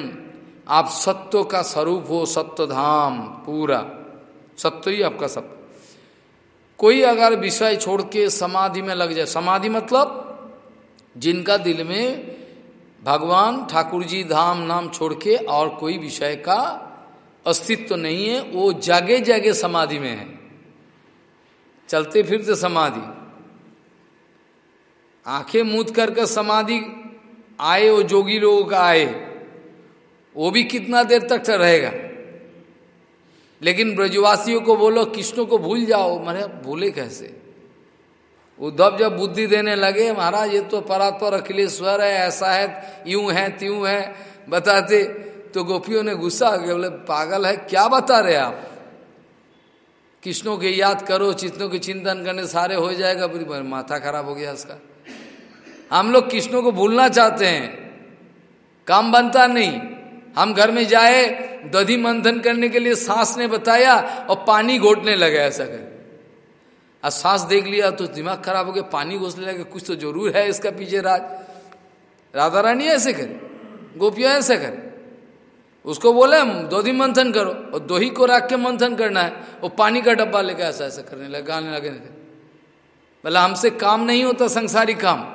आप सत्व का स्वरूप हो सत्य धाम पूरा। सत्य ही आपका सब कोई अगर विषय छोड़ के समाधि में लग जाए, समाधि मतलब जिनका दिल में भगवान ठाकुर जी धाम नाम छोड़ के और कोई विषय का अस्तित्व नहीं है, वो जागे जागे समाधि में है। चलते फिरते समाधि। आँखें मूत करके समाधि आए, वो जोगी लोगों का आए, वो भी कितना देर तक रहेगा। लेकिन ब्रजवासियों को बोलो, कृष्ण को भूल जाओ। मरे भूले कैसे? उद्धव जब बुद्धि देने लगे, महाराज, ये तो परात्पर अखिलेश्वर है, ऐसा है, यूँ है, त्यों है। बताते तो गोपियों ने गुस्सा आ गया बोले, पागल है, क्या बता रहे आप? कृष्णों के याद करो, चित्तों के चिंतन करने सारे हो जाएगा पूरी माथा खराब हो गया उसका हम लोग कृष्णों को भूलना चाहते हैं। काम बनता नहीं। हम घर में जाए, दधि मंथन करने के लिए सांस ने बताया और पानी घोटने लगे ऐसा कर और सांस देख लिया तो दिमाग खराब हो गया, पानी घोसने लगे, कुछ तो ज़रूर है इसका पीछे राज। राधा रानी ऐसे करे, गोपिया ऐसे करे। उसको बोले दोधी मंथन करो, और दोही को रख के मंथन करना है वो पानी का डब्बा लेकर ऐसा ऐसा करने लगे, गाने लगे बोला हमसे काम नहीं होता संसारी काम।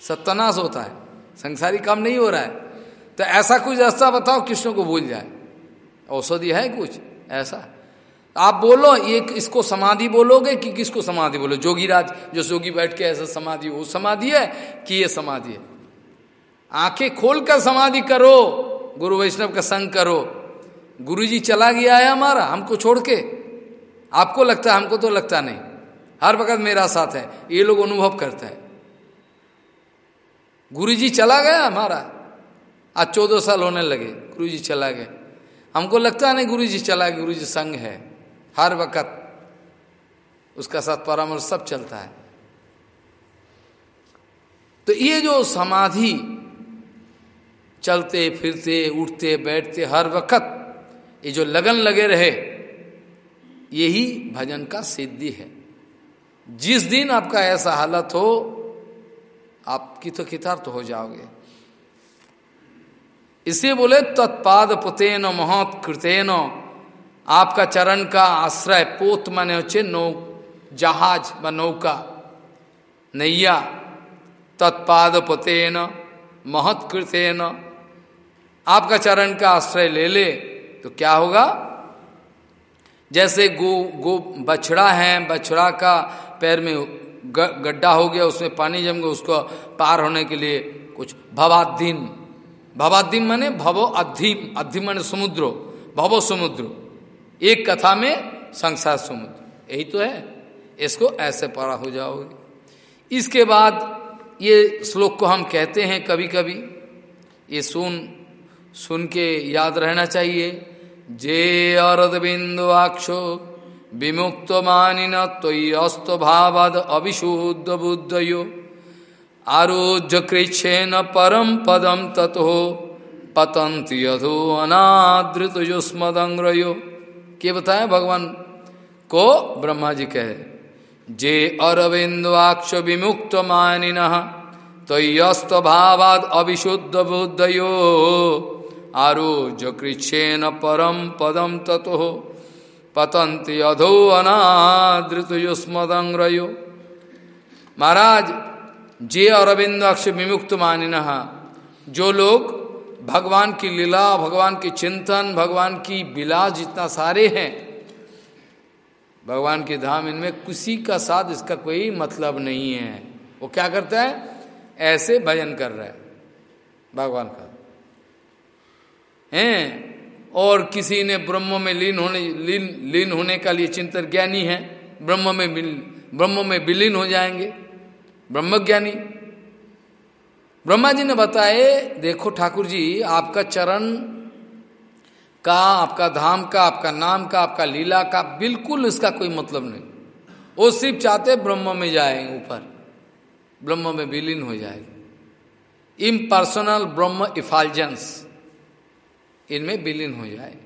सत्यानाश होता है, संसारी काम नहीं हो रहा है। तो ऐसा कुछ रास्ता बताओ, कृष्ण को भूल जाए। औषधि है कुछ, ऐसा। आप बोलो, ये इसको समाधि बोलोगे कि किसको समाधि बोलो? जोगीराज, जो जोगी बैठ के ऐसा समाधि, वो समाधि है कि ये समाधि है? आँखें खोलकर समाधि करो, गुरु वैष्णव का संग करो। गुरु जी चला गया है हमारा, हमको छोड़ के। आपको लगता है, हमको तो लगता नहीं। हर वक्त मेरा साथ है, ये लोग अनुभव करते हैं। गुरु जी चला गया हमारा, आज चौदह साल होने लगे गुरु जी चला गए। हमको लगता नहीं गुरु जी चला गया गुरु जी संग है। हर वक्त उसका साथ परामर्श सब चलता है। तो ये जो समाधि चलते, फिरते, उठते, बैठते हर वक्त, ये जो लगन लगे रहे, यही भजन का सिद्धि है। जिस दिन आपका ऐसा हालत हो, आपकी तो किताब तो हो जाओगे। इसे बोले तत्पाद पुतेन महत आपका चरण का आश्रय पोत माने होचे नौ, जहाज़ व नौका, नैया तत्पाद पतेन महत कृतेन आपका चरण का आश्रय ले ले तो क्या होगा? जैसे गो गो, बछड़ा है, बछड़ा का पैर में गड्ढा हो गया, उसमें पानी जम गया, उसको पार होने के लिए कुछ भवादिम भवादिम माने भवो अध्यम अध्यम माने समुद्रो, भवो समुद्र। एक कथा में संसार समुद्र। यही तो है। इसको ऐसे पारा हो जाओगे। इसके बाद ये श्लोक को हम कहते हैं कभी कभी ये सुन सुन के याद रहना चाहिए। जे अरदबिंदुआक्षो विमुक्त मानिन तयस्त भावाद अविशुद्ध बुद्धयो। आरोज्य कृच्छेन परम पदम तथो पतंत यथो अनादृत युष्मदंग्रयो के बताए? भगवान को ब्रह्मा जी कहे, जे अरविंदवाक्ष विमुक्त मानिन तयस्त भावाद अविशुद्ध बुद्धयो आरोज कृच्छेन परम पदम ततो पतंति अधो अनादृत युष्मदंग्रयो महाराज, जे अरविंद अक्ष विमुक्त मानिन जो लोग भगवान की लीला, भगवान की चिंतन, भगवान की बिलास जितना सारे हैं, भगवान के धाम इनमें किसी का साथ इसका कोई मतलब नहीं है। वो क्या करता है? ऐसे भजन कर रहा है, भगवान का। हैं? और किसी ने ब्रह्म में लीन होने, लीन लीन होने का लिए चिंतन ज्ञानी है, ब्रह्म में ब्रह्म में विलीन हो जाएँगे ब्रह्म ज्ञानी ब्रह्मा जी ने बताए, देखो ठाकुर जी आपका चरण का, आपका धाम का, आपका नाम का, आपका लीला का, बिल्कुल इसका कोई मतलब नहीं। वो सिर्फ़ चाहते ब्रह्म में जाए ऊपर। ब्रह्म में विलीन हो जाएगी इम्पर्सनल ब्रह्म इफालजेंस इनमें विलीन हो जाए।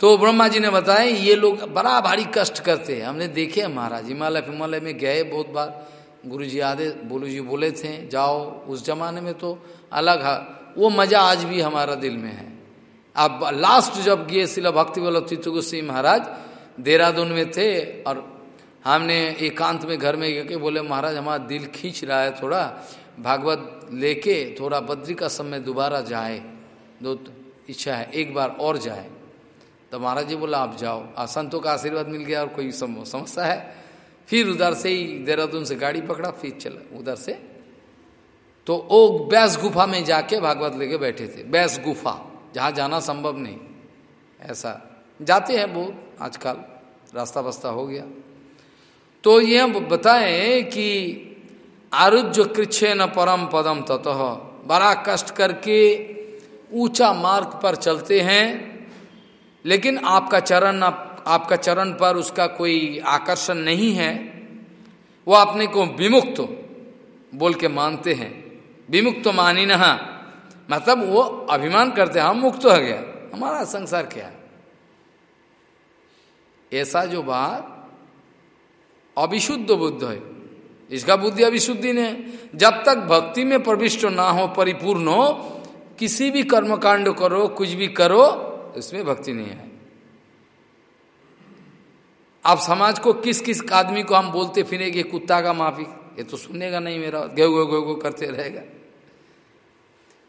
तो ब्रह्मा जी ने बताया, ये लोग बड़ा भारी कष्ट करते हैं। हमने देखे महाराज, हिमालय हिमालय में गए बहुत बार। गुरु जी आदे बोलू जी बोले थे, जाओ उस जमाने में तो अलग है। वो मज़ा आज भी हमारा दिल में है। अब लास्ट जब गए शिला भक्ति वल्लभ चित्तगु सिंह महाराज, देहरादून में थे और हमने एकांत में घर में गए, बोले, महाराज, हमारा दिल खींच रहा है थोड़ा, भागवत लेके थोड़ा बद्री का समय दोबारा जाए। दो इच्छा है, एक बार और जाए। तो महाराज जी बोला, आप जाओ। आ संतों का आशीर्वाद मिल गया और कोई समस्या है? फिर उधर से ही देहरादून से गाड़ी पकड़ा फिर चला उधर से। तो वो बैस गुफा में जाके भागवत लेके बैठे थे। बैस गुफा जहाँ जाना संभव नहीं। ऐसा। जाते हैं बहुत आजकल रास्ता बस्ता हो गया। तो यह बताएँ कि आरुज्य कृच्छे न परम पदम ततः बड़ा कष्ट करके ऊँचा मार्ग पर चलते हैं लेकिन आपका चरण आप, आपका चरण पर उसका कोई आकर्षण नहीं है, वो अपने को विमुक्त बोल के मानते हैं। विमुक्त मानी न। मतलब वो अभिमान करते हैं, हम मुक्त हो गया हमारा संसार क्या ऐसा जो बात अविशुद्ध बुद्ध है, इसका बुद्धि अविशुद्धि ने जब तक भक्ति में प्रविष्ट ना हो, परिपूर्ण हो, किसी भी कर्मकांड करो, कुछ भी करो, इसमें भक्ति नहीं है। आप समाज को किस किस आदमी को हम बोलते फिरेंगे, कुत्ता का माफ़ी? ये तो सुनेगा नहीं मेरा। गेहूँ गेहूँ गेहूँ करते रहेगा।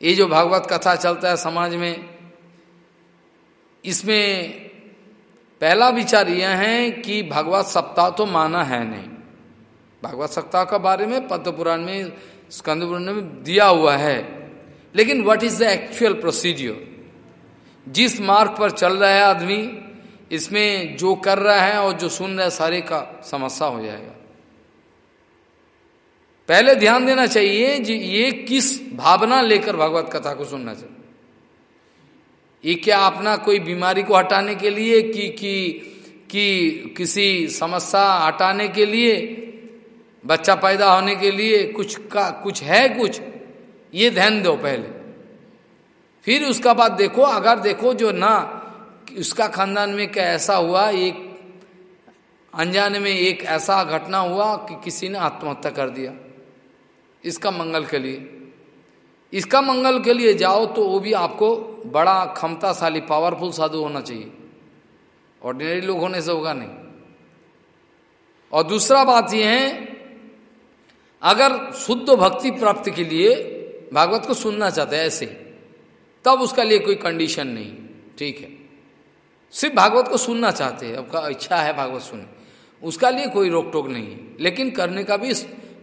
ये जो भागवत कथा चलता है समाज में, इसमें पहला विचार यह है कि भगवत सप्ताह तो माना है नहीं। भागवत सप्ताह के बारे में पद्म पुराण में, स्कंद पुराण में दिया हुआ है। लेकिन what is the actual procedure जिस मार्ग पर चल रहा है आदमी इसमें जो कर रहा है और जो सुन रहा है सारे का समस्या हो जाएगा। पहले ध्यान देना चाहिए जी, ये किस भावना लेकर भगवत कथा को सुनना चाहिए। ये क्या अपना कोई बीमारी को हटाने के लिए, कि कि कि किसी समस्या हटाने के लिए, बच्चा पैदा होने के लिए कुछ का, कुछ है कुछ? ये ध्यान दो पहले। फिर उसका बाद देखो, अगर देखो जो ना उसका खानदान में क्या ऐसा हुआ, एक अनजाने में एक ऐसा घटना हुआ कि किसी ने आत्महत्या कर दिया। इसका मंगल के लिए। इसका मंगल के लिए जाओ तो वो भी आपको बड़ा क्षमताशाली पावरफुल साधु होना चाहिए। ऑर्डिनरी लोग होने से होगा नहीं। और दूसरा बात यह है, अगर शुद्ध भक्ति प्राप्ति के लिए भागवत को सुनना चाहते हैं ऐसे, तब उसका लिए कोई कंडीशन नहीं। ठीक है। सिर्फ़ भागवत को सुनना चाहते हैं आपका इच्छा है भागवत सुने उसका लिए कोई रोक टोक नहीं है। लेकिन करने का भी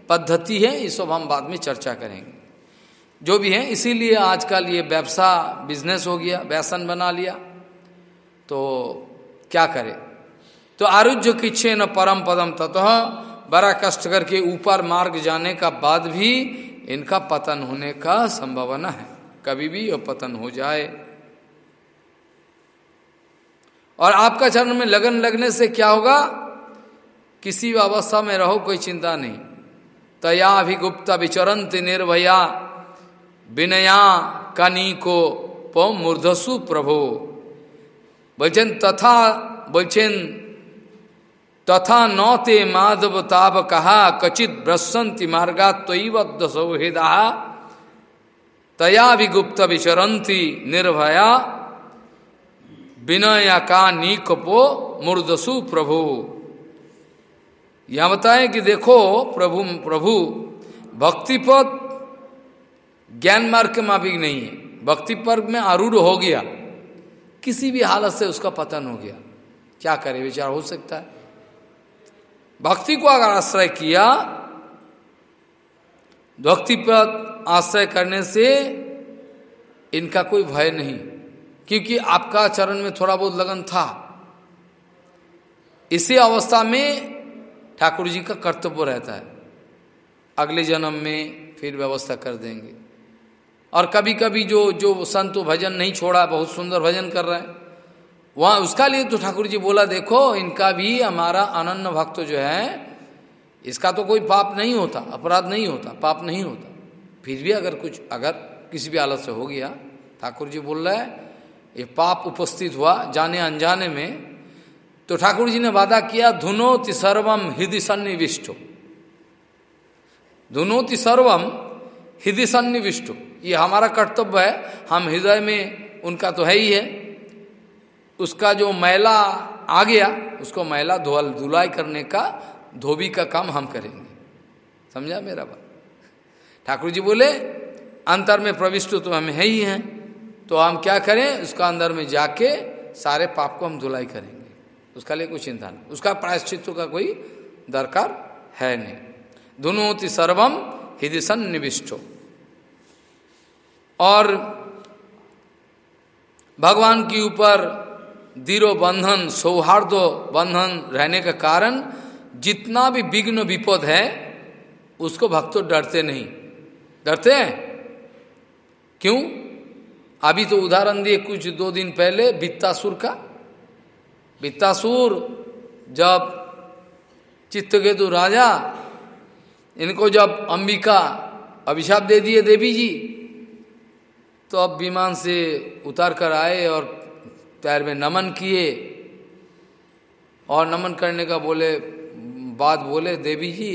पद्धति है ये सब हम बाद में चर्चा करेंगे। जो भी है, इसीलिए आजकल ये व्यवसा बिज़नेस हो गया, व्यसन बना लिया। तो क्या करे? तो आरुज्य किच्छे न परम पदम ततः, बड़ा कष्ट करके ऊपर मार्ग जाने का बाद भी इनका पतन होने का संभावना है। कभी भी यह पतन हो जाए। और आपका चरण में लगन लगने से क्या होगा? किसी भी अवस्था में रहो, कोई चिंता नहीं। तया अभिगुप्त विचरंत निर्भया, विनया कनी को मूर्धसु प्रभो। बचन तथा बचन तथा नौते माधव ताप कहा, कचित भ्रसंति मार्गा तयद सौहृदा। तया विगुप्त विचरंती निर्भया विनय का नीकपो मुर्दसु प्रभु। यह बताएँ कि देखो प्रभु प्रभु भक्तिपद ज्ञान मार्ग के माफिक नहीं है। भक्ति पर्व में आरूढ़ हो गया। किसी भी हालत से उसका पतन हो गया। क्या करे? विचार हो सकता है। भक्ति को अगर आश्रय किया भक्ति पर आश्रय करने से इनका कोई भय नहीं। क्योंकि आपका चरण में थोड़ा बहुत लगन था। इसी अवस्था में ठाकुर जी का कर्तव्य रहता है। अगले जन्म में फिर व्यवस्था कर देंगे। और कभी कभी जो जो संत भजन नहीं छोड़ा, बहुत सुंदर भजन कर रहे हैं, वहाँ उसका लिए तो ठाकुर जी बोला, देखो, इनका भी हमारा अनन्न भक्त जो है, इसका तो कोई पाप नहीं होता, अपराध नहीं होता, पाप नहीं होता। फिर भी अगर कुछ, अगर किसी भी हालत से हो गया, ठाकुर जी बोल रहे हैं ये पाप उपस्थित हुआ, जाने अनजाने में। तो ठाकुर जी ने वादा किया, धुनोति सर्वम हृदय सन्निविष्टो। धुनोति सर्वम हृदय सन्निविष्टो। ये हमारा कर्तव्य है, हम हृदय में उनका तो है ही है। उसका जो मैला आ गया, उसको मैला धोल धुलाई करने का, धोबी का काम हम करेंगे। समझा मेरा बात? ठाकुर जी बोले, अंतर में प्रविष्ट तो हम है ही हैं। तो हम क्या करें? उसका अंदर में जाके सारे पाप को हम धुलाई करेंगे। उसका लिए कोई चिंता नहीं। उसका प्रायश्चित्व का कोई दरकार है नहीं। दोनों सर्वम हृदय सन्निविष्टो। और भगवान के ऊपर दीरो बंधन, सौहार्द बंधन रहने का कारण जितना भी विघ्न विपद है, उसको भक्तों डरते नहीं। डरते हैं? क्यों? अभी तो उदाहरण दिए कुछ दो दिन पहले वित्तासुर का। वित्तासुर जब चित्तकेतु राजा, इनको जब अंबिका अभिशाप दे दिए देवी जी तो अब विमान से उतार कर आए और पैर में नमन किए। और नमन करने का बोले बात बोले, देवी जी,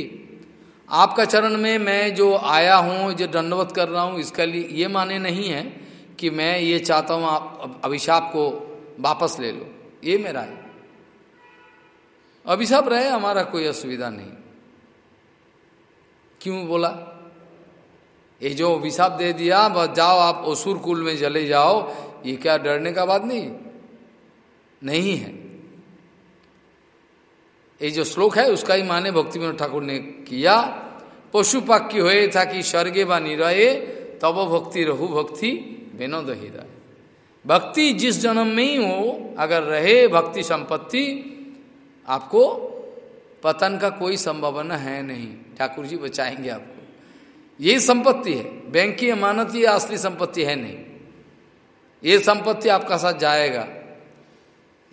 आपका चरण में मैं जो आया हूँ, जो दंडवत कर रहा हूँ, इसका लिए ये माने नहीं है। कि मैं ये चाहता हूँ आप अभिशाप को वापस ले लो। ये मेरा है। अभिशाप रहे, हमारा कोई असुविधा नहीं। क्यों बोला? ये जो अभिशाप दे दिया, बस जाओ आप असुर कुल में चले जाओ, ये क्या डरने का बात नहीं? नहीं है। ये जो श्लोक है, उसका ही माने भक्ति विनोद ठाकुर ने किया। पशु पक्षी हुए था कि स्वर्गे व निरये तब भक्ति रहु भक्ति। विनोद हृदय भक्ति जिस जन्म में ही हो, अगर रहे भक्ति संपत्ति, आपको पतन का कोई संभावना है नहीं। ठाकुर जी बचाएँगे आपको। यही संपत्ति है। बैंक की अमानत ये असली संपत्ति है नहीं। ये संपत्ति आपका साथ जाएगा।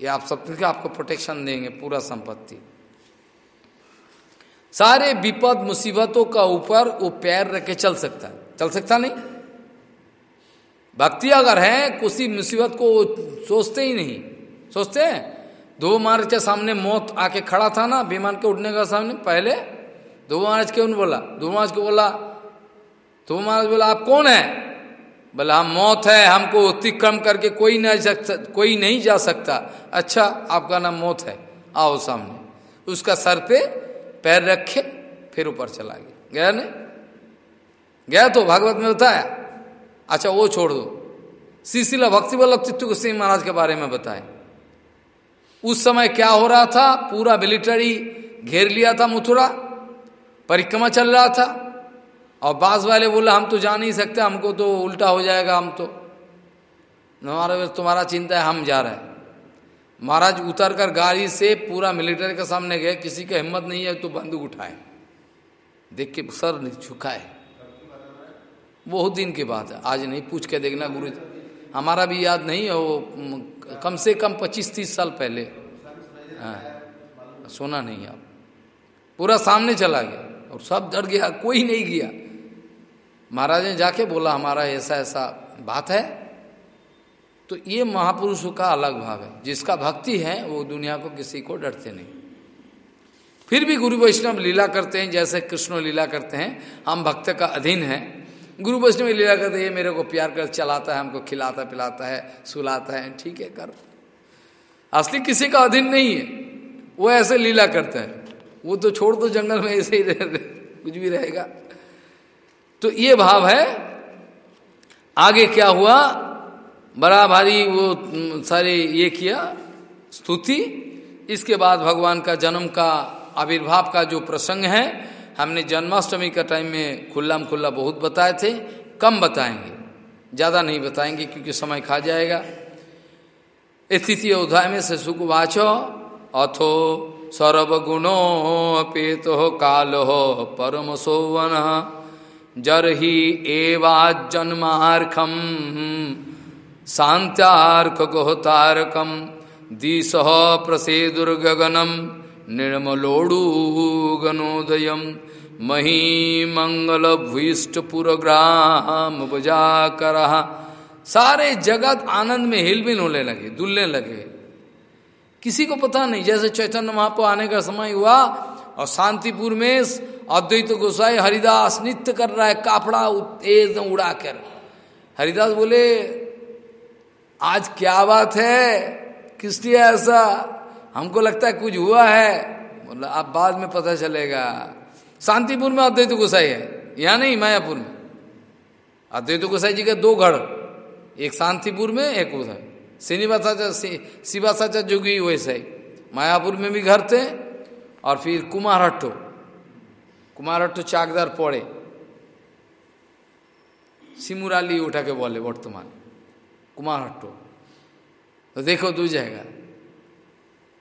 ये आप सब आपको प्रोटेक्शन देंगे, पूरा संपत्ति। सारे विपद, मुसीबतों का ऊपर वो पैर रख चल सकता है। चल सकता नहीं? भक्ति अगर है, किसी मुसीबत को सोचते ही नहीं। सोचते हैं? दो मार्च के सामने मौत आके खड़ा था ना, विमान के उठने का सामने, पहले? दो मार्च क्यों बोला? दो मार्च को बोला दो मार्च बोला, आप कौन है? बोला, हम मौत है, हमको अतिक्रम करके कोई नहीं सकता कोई नहीं जा सकता। अच्छा आपका नाम मौत है। आओ सामने। उसका सर पे पैर रखे, फिर ऊपर चला गया। गया नहीं? गया तो भागवत में बताया। अच्छा वो छोड़ दो। सिलसिला भक्ति वल्लभ चित्तू सिंह महाराज के बारे में बताए। उस समय क्या हो रहा था? पूरा मिलिट्री घेर लिया था मथुरा, परिक्रमा चल रहा था। और बास वाले बोला, हम तो जा नहीं सकते, हमको तो उल्टा हो जाएगा हम तो। हमारा तुम्हारा चिंता है, हम जा रहे हैं। महाराज उतर कर गाड़ी से पूरा मिलिट्री के सामने गए। किसी का हिम्मत नहीं है तो बंदूक उठाए। देख के सर झुकाए। बहुत दिन की बात है आज नहीं, पूछ के देखना गुरु हमारा भी याद नहीं है, वो कम से कम पच्चीस तीस साल पहले। हाँ सोना नहीं आप। पूरा सामने चला गया और सब डर गया, कोई नहीं गया। महाराज ने जाके बोला, हमारा ऐसा ऐसा बात है। तो ये महापुरुषों का अलग भाव है। जिसका भक्ति है, वो दुनिया को किसी को डरते नहीं। फिर भी गुरु वैष्णव लीला करते हैं, जैसे कृष्ण लीला करते हैं। हम भक्त का अधीन है। गुरु वैष्णव लीला करते ये मेरे को प्यार कर, चलाता है, हमको खिलाता, पिलाता है, सुलाता है। ठीक है, कर। असली किसी का अधीन नहीं है। वो ऐसे लीला करता है। वो तो छोड़ दो तो जंगल में ऐसे ही रह कुछ भी रहेगा। तो ये भाव है। आगे क्या हुआ? बड़ा भारी वो सारे ये किया। स्तुति। इसके बाद भगवान का जन्म का आविर्भाव का जो प्रसंग है हमने जन्माष्टमी का टाइम में खुल्ला खुल्ला बहुत बताए थे, कम बताएँगे। ज़्यादा नहीं बताएँगे क्योंकि समय खा जाएगा। स्थिति अध्याय में से सुखवाचो अथो सर्वगुणो काल हो परम सोवन जर ही एवा जन्मार्खम शांत्यार्क गोहतारकम दिश प्रसेदुर्गगनम निर्मलोड़ू गणोदयम बजा कर सारे जगत आनंद में हिलबिल होने लगे, दुलने लगे। किसी को पता नहीं, जैसे चैतन्य महापो आने का समय हुआ और शांतिपुर में अद्वैत गोसाई हरिदास नित्य कर रहा है, कापड़ा एकदम उड़ा कर हरिदास बोले, आज क्या बात है? किस लिए ऐसा? हमको लगता है कुछ हुआ है। बोला, अब बाद में पता चलेगा। शांतिपुर में अद्वैत गोसाई है, यहाँ नहीं, मायापुर में। अद्वैत गोसाई जी के दो घर एक शांतिपुर में, एक उधर। श्रीनिवासाचार्य शिवासाचार्य जोगी वैसे ही। मायापुर में भी घर थे, और फिर कुमारहट्टो। कुमारहट्टो चाकदार पड़े। सिमुराली उठा के बोले, वर्तमान, कुमारहट्टो। तो देखो दू जाएगा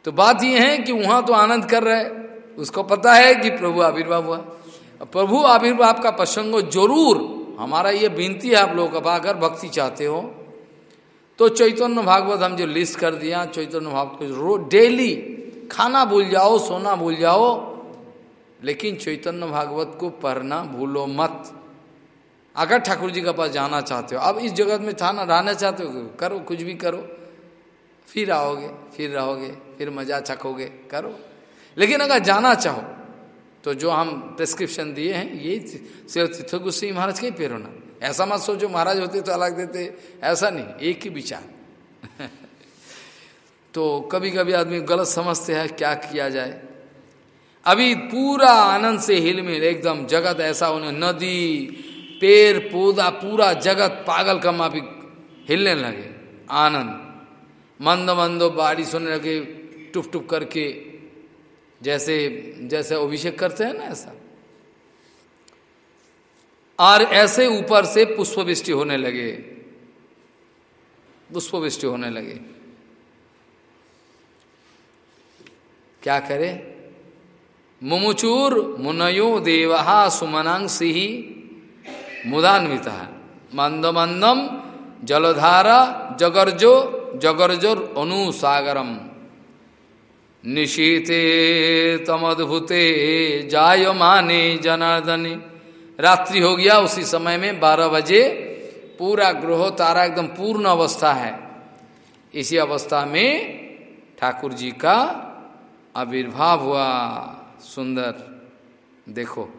तो बात यह है कि वहाँ तो आनंद कर रहे उसको पता है कि प्रभु आविर्भाव हुआ। प्रभु आविर्भाव का प्रसंग ज़रूर हमारा ये विनती है आप लोगों का, अगर भक्ति चाहते हो तो चैतन्य भागवत हम जो लिस्ट कर दिया, चैतन्य भागवत को रोज डेली खाना भूल जाओ, सोना भूल जाओ, लेकिन चैतन्य भागवत को पढ़ना भूलो मत। अगर ठाकुर जी के पास जाना चाहते हो, अब इस जगत में थाना रहना चाहते हो, करो, कुछ भी करो, फिर आओगे, फिर रहोगे, फिर मज़ा चखोगे, करो। लेकिन अगर जाना चाहो तो जो हम प्रिस्क्रिप्शन दिए हैं, ये सिर्फ़ गुस्सी महाराज के पेड़ होना ऐसा मत सोचो, महाराज होते तो अलग देते, ऐसा नहीं, एक ही विचार। (laughs) तो कभी कभी आदमी गलत समझते हैं, क्या किया जाए। अभी पूरा आनंद से हिलमिल एकदम जगत ऐसा होने, नदी, पेड़, पौधा, पूरा जगत पागल का माफिक हिलने लगे, आनंद। मंद मंदो बारिश होने लगे टुप टुप करके जैसे जैसे अभिषेक करते हैं ना ऐसा। और ऐसे ऊपर से पुष्पवृष्टि होने लगे। पुष्पवृष्टि होने लगे। क्या करे? मुमुचूर मुनयो देवहा सुमनांग सिही मुदान्विता। मंद मंदम जलधारा जगर्जो जगर्जोर अनुसागरम निशीते तमद्भुते जायमाने जनार्दने। रात्रि हो गया, उसी समय में बारह बजे पूरा ग्रह तारा एकदम पूर्ण अवस्था है। इसी अवस्था में ठाकुर जी का आविर्भाव हुआ। सुंदर, देखो।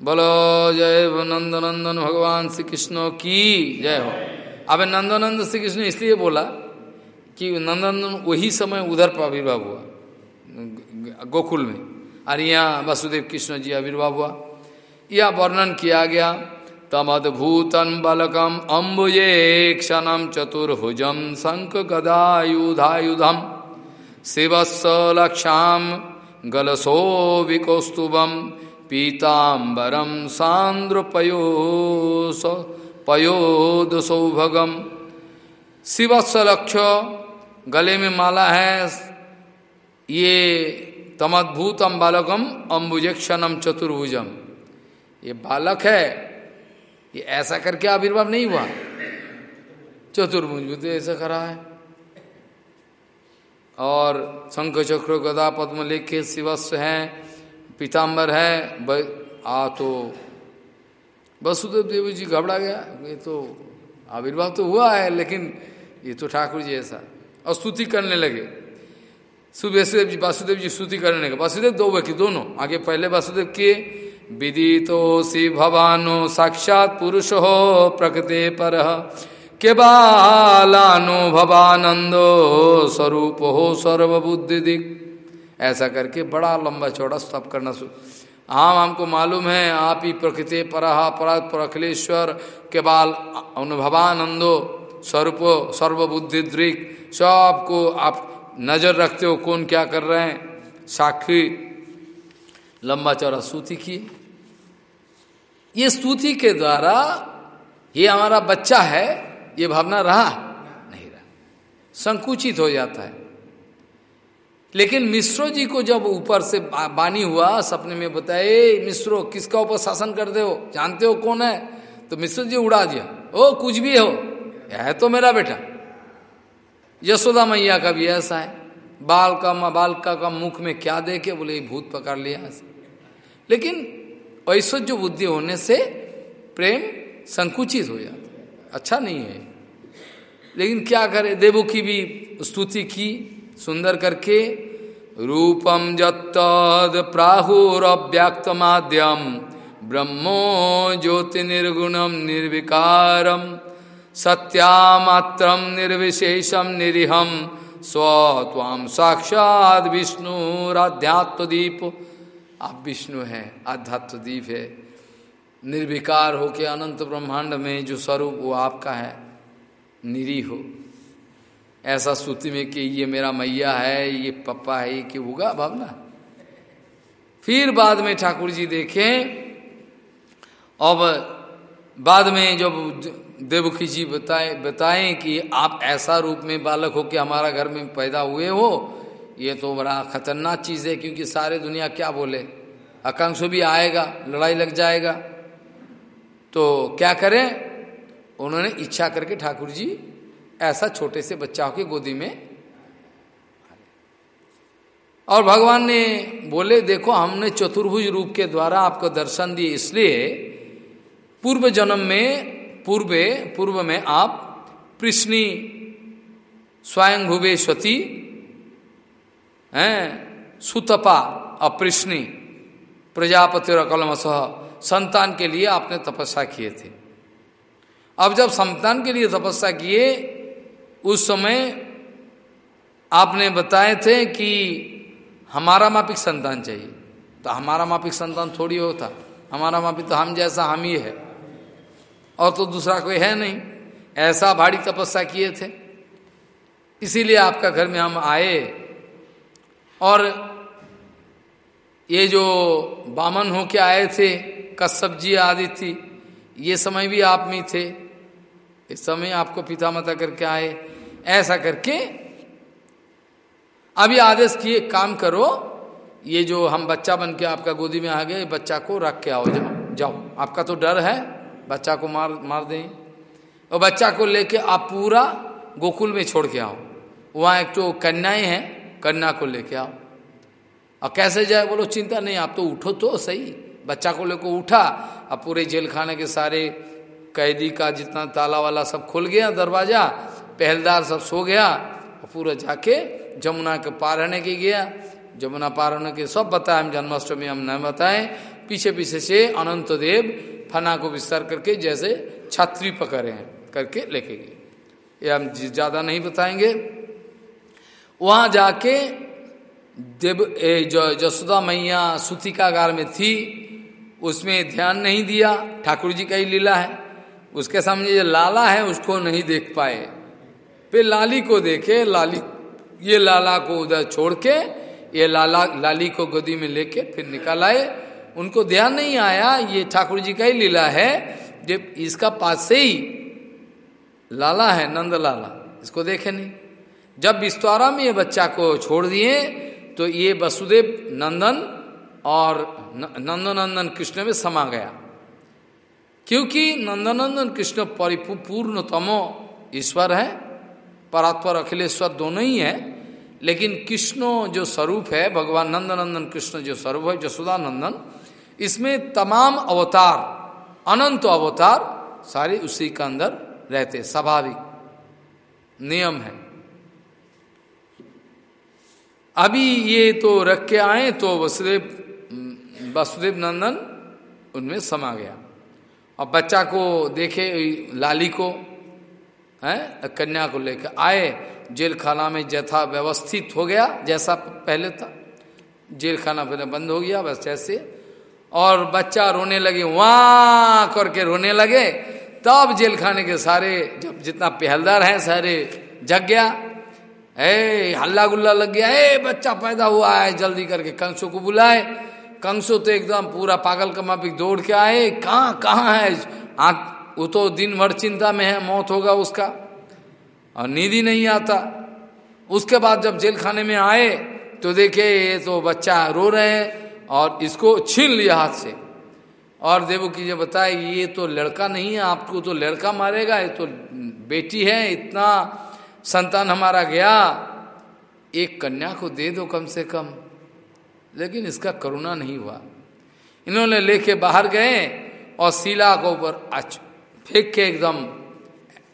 बोलो, जय नंदनंदन भगवान श्री कृष्ण की, जय हो। अब नंदनंद श्री कृष्ण इसलिए बोला कि नंदन वही समय उधर पर आविर्भाव हुआ, गोकुल में। और यहाँ वसुदेव कृष्ण जी आविर्भाव हुआ। यह वर्णन किया गया, तमद्भूतन बलकम अम्बुजे क्षणम चतुर्भुजम शंख गदायुधायुधम शिवस्स लक्षाम गलसो विकोस्तुभम पीताम्बरम सांद्र पयोस पयोद सौभगम शिवस्स लक्ष्य गले में माला है, ये तमद्भूतम बालकम अम्बुजेक्षणम चतुर्भुजम। ये बालक है, ये ऐसा करके आविर्भाव नहीं हुआ। चतुर्भुज तो ऐसा करा है। और शंख चक्र गदा पद्म लेखे शिवस्व है पीताम्बर है आ तो वसुदेव देवी जी घबरा गया। ये तो आविर्भाव तो हुआ है, लेकिन ये तो ठाकुर जी ऐसा और स्तुति करने लगे। सुबेश्वर जी, वासुदेव जी स्तुति करने लगे। वासुदेव दो व्यक्ति, दोनों। आगे पहले वासुदेव के, विदितो सी भवानो, साक्षात पुरुष हो, प्रकृति पर। केबालानो भवानंदो, स्वरूप हो सर्वबुद्धि दिख ऐसा करके बड़ा लंबा चौड़ा स्तप करना शुरू हाँ हमको मालूम है, आप ही प्रकृति पर प्रखलेश्वर केवल अनुभवानंदो स्वरूप सर्वबुद्धि दृक सबको आप नज़र रखते हो कौन क्या कर रहे हैं। साक्षी लंबा चौड़ा स्तुति की। ये स्तुति के द्वारा ये हमारा बच्चा है, ये भावना रहा? नहीं रहा। संकुचित हो जाता है। लेकिन मिश्रो जी को जब ऊपर से बानी हुआ, सपने में बताए मिश्रो, किसका ऊपर शासन कर दे हो? जानते हो कौन है? तो मिश्रो जी उड़ा दिया, ओ, कुछ भी हो है तो मेरा बेटा। यशोदा मैया का भी ऐसा है। बाल का बालका का मुख में क्या देखे, बोले भूत पकड़ लिया लेकिन ऐश्वर्य बुद्धि होने से प्रेम संकुचित हो जाता है। अच्छा नहीं है। लेकिन क्या करे? देवो की भी स्तुति की, सुंदर करके, रूपम जत्तद प्राहुरव्यक्त माध्यम ब्रह्मो ज्योति निर्गुणम निर्विकारम सत्यामात्रम निर्विशेषम निरीहम स्वम साक्षात विष्णुराध्यात्मदीप। आप विष्णु हैं आध्यात्मदीप है। निर्विकार होके अनंत ब्रह्मांड में जो स्वरूप वो आपका है निरी हो। ऐसा स्तुति में कि ये मेरा मैया है, ये पप्पा है, ये कि होगा भावना। फिर बाद में ठाकुर जी देखें, अब बाद में जब देवकी जी बताए, बताएँ कि आप ऐसा रूप में बालक हो कि हमारा घर में पैदा हुए हो, ये तो बड़ा खतरनाक चीज़ है, क्योंकि सारे दुनिया क्या बोले? आकांक्ष भी आएगा, लड़ाई लग जाएगा। तो क्या करें? उन्होंने इच्छा करके ठाकुर जी ऐसा छोटे से बच्चा के गोदी में और भगवान ने बोले, देखो, हमने चतुर्भुज रूप के द्वारा आपको दर्शन दिए, इसलिए पूर्व जन्म में पूर्वे, पूर्व में आप कृष्णी स्वयं भुवेश्वती हैं, सुतपा अप्रश्नी प्रजापति और कलमसह संतान के लिए आपने तपस्या किए थे। अब जब संतान के लिए तपस्या किए, उस समय आपने बताए थे कि हमारा मापिक संतान चाहिए। तो हमारा मापिक संतान थोड़ी होता। हमारा मापिक तो हम जैसा हम ही है। और तो दूसरा कोई है नहीं। ऐसा भारी तपस्या किए थे। इसीलिए आपका घर में हम आए। और ये जो बामन हो के आए थे कश्यप जी आदि थी, ये समय भी आप में थे। इस समय आपको पिता माता करके आए। ऐसा करके अभी आदेश किए, काम करो। ये जो हम बच्चा बन के आपका गोदी में आ गए, बच्चा को रख के आओ जाओ जाओ। आपका तो डर है। बच्चा को मार मार दें। और बच्चा को लेके आप पूरा गोकुल में छोड़ के आओ। वहाँ एक तो कन्याएँ हैं, कन्या को लेके आओ। और कैसे जाए? बोलो, चिंता नहीं, आप तो उठो तो सही। बच्चा को लेकर उठा, अब पूरे जेल खाने के सारे कैदी का जितना ताला वाला सब खुल गया, दरवाज़ा, पहलदार सब सो गया, और पूरा जाके जमुना के पार होने के गया। जमुना पार होने के सब बताए, हम जन्माष्टमी हम नहीं बताए। पीछे पीछे से अनंत देव फना को विस्तार करके जैसे छात्री पकड़े हैं, करके लेके गए। ये हम ज़्यादा नहीं बताएँगे। वहाँ जाके देव जसोदा मैया सुतिकागार में थी, उसमें ध्यान नहीं दिया। ठाकुर जी का ही लीला है। उसके सामने ये लाला है, उसको नहीं देख पाए। फिर लाली को देखे, लाली, ये लाला को उधर छोड़ के, ये लाला, लाली को गोदी में लेके फिर निकल आए। उनको ध्यान नहीं आया, ये ठाकुर जी का ही लीला है, जब इसका पास से ही लाला है, नंद लाला, इसको देखे नहीं। जब बिस्तौरा में ये बच्चा को छोड़ दिए तो ये वसुदेव नंदन और नंदनंदन कृष्ण में समा गया। क्योंकि नंदनंदन कृष्ण परिपूर्णतमो ईश्वर है, परात्पर अखिलेश्वर दोनों ही है, लेकिन कृष्ण जो स्वरूप है, भगवान नंदनंदन कृष्ण जो स्वरूप है जसुदा नंदन इसमें तमाम अवतार, अनंत अवतार सारे उसी के अंदर रहते स्वाभाविक नियम है। अभी ये तो रख के आए तो वसुदेव वसुदेव नंदन उनमें समा गया। और बच्चा को देखे, लाली को, है, कन्या को लेकर आए जेल खाना में जैसा व्यवस्थित हो गया जैसा पहले था। जेल खाना पहले बंद हो गया, बस जैसे और बच्चा रोने लगे, वहाँ, करके रोने लगे, तब जेल खाने के सारे, जब जितना पहलदार है, सारे जग गया। ए हल्ला गुल्ला लग गया। ए, बच्चा पैदा हुआ है, जल्दी करके कंसों को बुलाए। कंसो तो एकदम पूरा पागल का मापिक दौड़ के आए। कहाँ कहाँ है? आँख, वो तो दिन भर चिंता में है, मौत होगा उसका। और नींद ही नहीं आता। उसके बाद जब जेल खाने में आए तो देखे, ये तो बच्चा रो रहे हैं। और इसको छीन लिया हाथ से। और देवो की जो बताए, ये तो लड़का नहीं है, आपको तो लड़का मारेगा, ये तो बेटी है, इतना संतान हमारा गया। एक कन्या को दे दो कम से कम। लेकिन इसका करुणा नहीं हुआ। इन्होंने लेके बाहर गए और शिला को ऊपर अच, फेंक के एकदम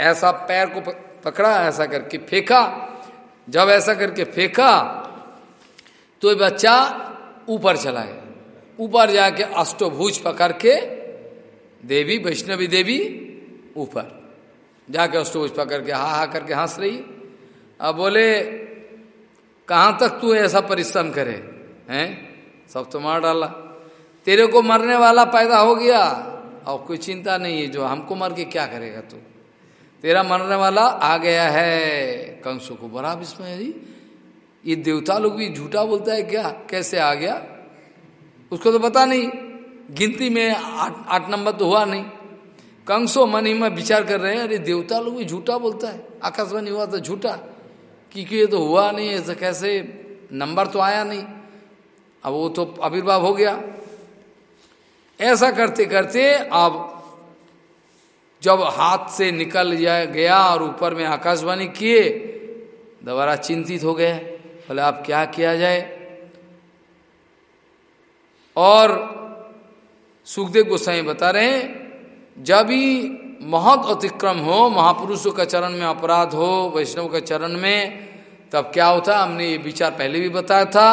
ऐसा पैर को पकड़ा, ऐसा करके फेंका। जब ऐसा करके फेंका तो बच्चा ऊपर चला गया ऊपर जाके अष्टभुज पकड़ के देवी, वैष्णवी देवी ऊपर। जाके अष्टभुज पकड़ के हा हा करके हंस रही। अब बोले, कहाँ तक तू ऐसा परिश्रम करे? हैं? सब तो मार डाला। तेरे को मरने वाला पैदा हो गया। और कोई चिंता नहीं है, जो हमको मर के क्या करेगा तू? तेरा मरने वाला आ गया है कंसों को। बड़ा विस्मय ये देवता लोग भी झूठा बोलता है क्या? कैसे आ गया? उसको तो पता नहीं। गिनती में आठ आठ नंबर तो हुआ नहीं। कंसो मन ही में विचार कर रहे हैं, अरे देवता लोग भी झूठा बोलता है। आकाशवाणी हुआ तो झूठा। क्योंकि ये तो हुआ नहीं ऐसा कैसे? नंबर तो आया नहीं। अब वो तो आविर्भाव हो गया। ऐसा करते करते अब जब हाथ से निकल गया और ऊपर में आकाशवाणी किए, दोबारा चिंतित हो गए। बोले, अब क्या किया जाए? और सुखदेव गोसाई बता रहे हैं, जब ही महत अतिक्रम हो, महापुरुषों का चरण में अपराध हो, वैष्णव के चरण में, तब क्या होता? हमने ये विचार पहले भी बताया था।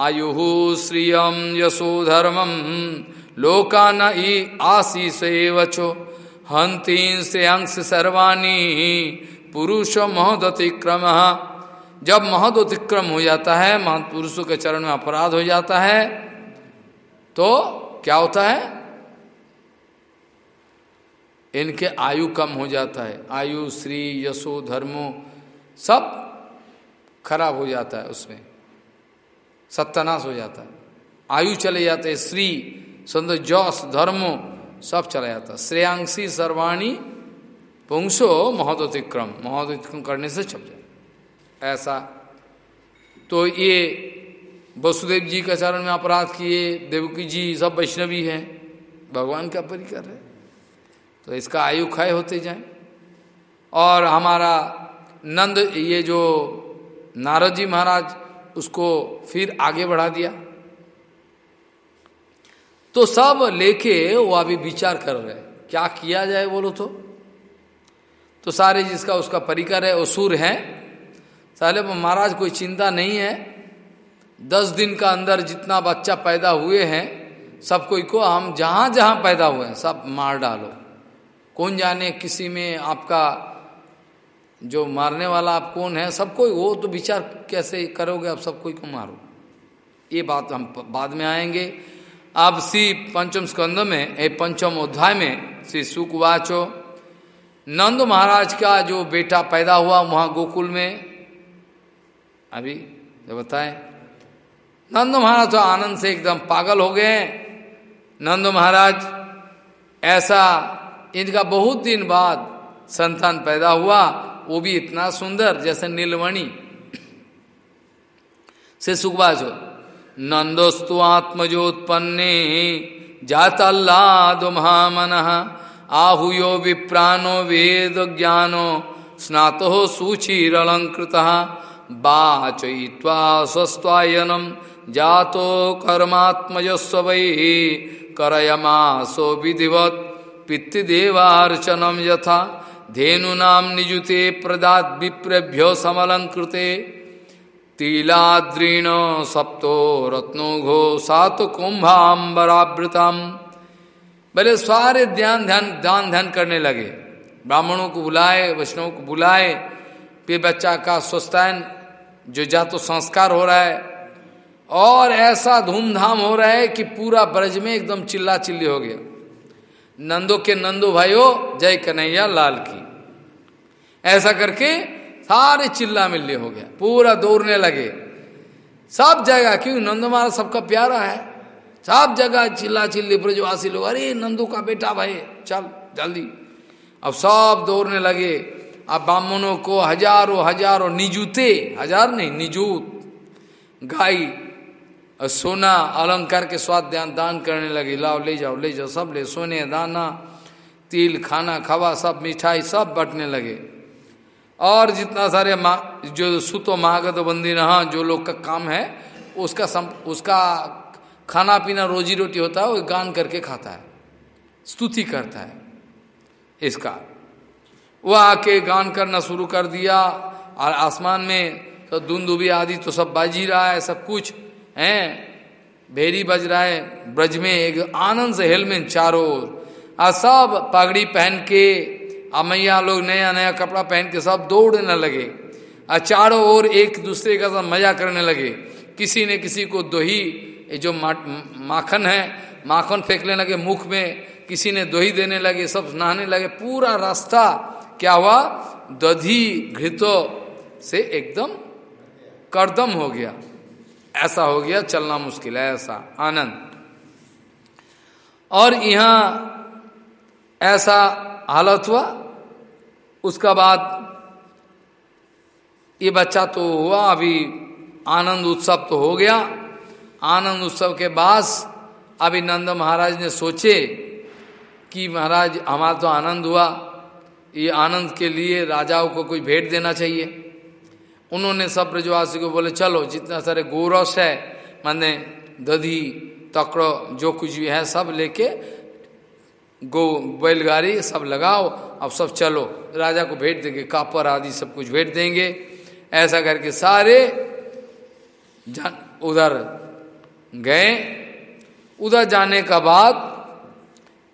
आयु श्रियम यशो धर्मम लोका न ई आशीष एवचो हंतीन अंश सर्वाणी, पुरुष महदतिक्रम। जब महद अतिक्रम हो जाता है महत पुरुषों के चरण में अपराध हो जाता है तो क्या होता है? इनके आयु कम हो जाता है। आयु श्री यशो, धर्मो, सब खराब हो जाता है उसमें। सत्यानाश हो जाता है। आयु चले जाते हैं श्री सुंदर जौस, धर्मो, सब चला जाता है। श्रेयांशी, सर्वाणी, पुंसो महोदतिक्रम महोदतिक्रम करने से छप जाए ऐसा। तो ये वसुदेव जी के चरण में अपराध किए, देवकी जी, सब वैष्णवी हैं। भगवान का परिकर है। तो इसका आयु क्षय होते जाए। और हमारा नंद, ये जो नारद जी महाराज, उसको फिर आगे बढ़ा दिया। तो सब लेके वो अभी विचार कर रहे हैं, क्या किया जाए बोलो तो। तो सारे जिसका उसका परिकर है असुर है। साले महाराज कोई चिंता नहीं है। दस दिन का अंदर जितना बच्चा पैदा हुए हैं सब कोई को हम जहाँ जहाँ पैदा हुए हैं, सब मार डालो। कौन जाने किसी में आपका जो मारने वाला आप कौन है सब कोई वो तो विचार कैसे करोगे आप सब कोई को मारो। ये बात हम बाद में आएँगे। अब श्री पंचम स्कंद में, ए पंचम अध्याय में, श्री सुकवाचो नंद महाराज का जो बेटा पैदा हुआ वहाँ गोकुल में अभी जो बताए। नंद महाराज तो आनंद से एकदम पागल हो गए नंद महाराज, ऐसा इनका बहुत दिन बाद संतान पैदा हुआ, वो भी इतना सुंदर, जैसे नीलमणि। से सुखबाज हो, नंदोस्तु आत्मजोत्पन्ने जातल्लाद महामन आहुयो विप्राणो, वेद ज्ञानो, स्नातो सूचिरलंकृत बाचय्वा स्वस्वायनम जातो कर्मात्मजस्व वै। करयमासो विधिवत पितृदेवार्चनम यथा। धेनुनाम निजुते प्रदात विप्रेभ्यो समलंकृते तिलाद्रीण सप्तो रत्नो घो सात कुंभाम्बरावृतम बोले सारे ध्यान ध्यान दान ध्यान करने लगे। ब्राह्मणों को बुलाए, वैष्णव को बुलाए, फिर बच्चा का स्वस्थान जो जा तो संस्कार हो रहा है, और ऐसा धूमधाम हो रहा है कि पूरा ब्रज में एकदम चिल्ला चिल्ली हो गया। नंदो के नंदो भाइयों, जय कन्हैया लाल की। ऐसा करके सारे चिल्ला मिल्ले हो गया, पूरा दौड़ने लगे। सब जगह क्यों नंद महाराज सबका प्यारा है, सब जगह चिल्ला चिल्ली ब्रजवासी लोग, अरे नंदू का बेटा भाई, चल जल्दी। अब सब दौड़ने लगे। अब ब्राह्मणों को हज़ारों हज़ारों निजूते हज़ार नहीं निजूत गाय और सोना अलंकार के स्वाद ध्यान दान करने लगे लाओ ले जाओ ले जाओ सब ले सोने दाना तिल खाना खवा सब मिठाई सब बटने लगे। और जितना सारे मा जो सुतो महागत बंदी रहा जो लोग का काम है उसका सम, उसका खाना पीना रोजी रोटी होता है वो गान करके खाता है स्तुति करता है इसका। वो आके गान करना शुरू कर दिया। और आसमान में तो दुंदुबी आदि तो सब बाजी रहा है, सब कुछ, है? भेरी बज रहा है, ब्रज में एक आनंद से हेलमेट चारों ओर। और सब पगड़ी पहन के अमैया लोग नया नया कपड़ा पहन के सब दौड़ने लगे। और चारों ओर एक दूसरे का साथ मज़ा करने लगे। किसी ने किसी को दोही जो माखन है, माखन फेंकने लगे मुख में किसी ने दोही देने लगे, सब नहाने लगे। पूरा रास्ता क्या हुआ? दधी घृतो से एकदम करदम हो गया। ऐसा हो गया, चलना मुश्किल है, ऐसा, आनंद। और यहाँ ऐसा हालत हुआ। उसका बाद ये बच्चा तो हुआ, अभी आनंद उत्सव तो हो गया। आनंद उत्सव के बाद अभी नंद महाराज ने सोचे कि महाराज, हमारा तो आनंद हुआ। ये आनंद के लिए राजाओं को कोई भेंट देना चाहिए। उन्होंने सब ब्रजवासी को बोले, चलो, जितना सारे गोरस है, माने दधी, तकड़ो, जो कुछ भी है, सब लेके गो, बैलगाड़ी सब लगाओ, अब सब चलो। राजा को भेंट देंगे, कापर आदि सब कुछ भेंट देंगे। ऐसा करके सारे जान, उधर गए। उधर जाने का बाद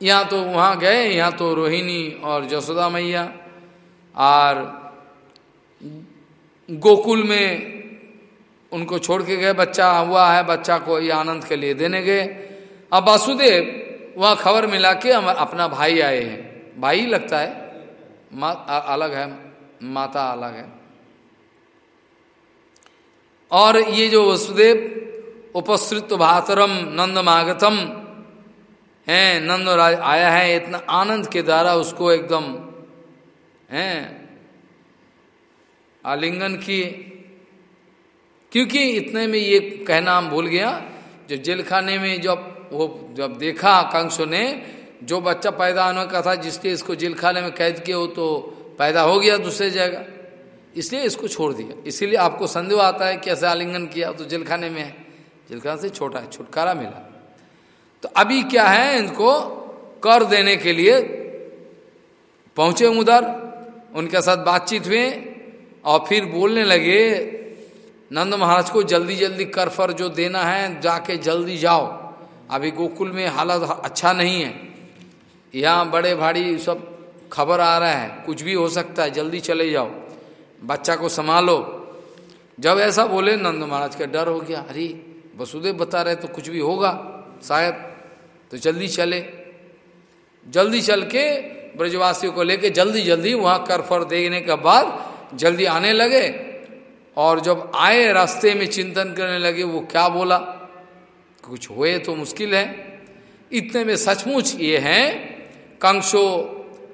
यहाँ तो वहाँ गए यहाँ तो रोहिणी और जसोदा मैया और गोकुल में उनको छोड़ के गए। बच्चा हुआ है बच्चा को ये आनंद के लिए देने गए। अब वासुदेव वह खबर मिला के हम अपना भाई आए हैं। भाई लगता है मा, अलग है माता अलग है। और ये जो वसुदेव उपस्थित भातरम नंद मागतम है, नंद आया है, इतना आनंद के द्वारा उसको एकदम, है, आलिंगन किए क्योंकि इतने में ये कहना हम भूल गया, जो जेल खाने में जब वो जब देखा कंसो ने, जो बच्चा पैदा होने का था जिसके इसको जेल खाने में कैद किया हो तो पैदा हो गया दूसरे जगह। इसलिए इसको छोड़ दिया। इसीलिए आपको संदेह आता है कि कैसे आलिंगन किया तो जेल खाने में है। जेल खाने से छोटा है, छुटकारा मिला। तो अभी क्या है इनको कर देने के लिए? पहुँचे उधर, उनके साथ बातचीत हुए और फिर बोलने लगे, नंद महाराज को जल्दी जल्दी कर फर जो देना है, जाके जल्दी जाओ। अभी गोकुल में हालत अच्छा नहीं है। यहाँ बड़े भारी सब खबर आ रहा है। कुछ भी हो सकता है, जल्दी चले जाओ। बच्चा को संभालो। जब ऐसा बोले, नंद महाराज का डर हो गया। अरे, वसुदेव बता रहे तो कुछ भी होगा। शायद तो जल्दी चले। जल्दी चल के ब्रजवासियों को लेके जल्दी जल्दी वहाँ कर फर देखने के बाद जल्दी आने लगे। और जब आए, रास्ते में चिंतन करने लगे, वो क्या बोला? कुछ हुए तो मुश्किल है। इतने में सचमुच ये है कंशो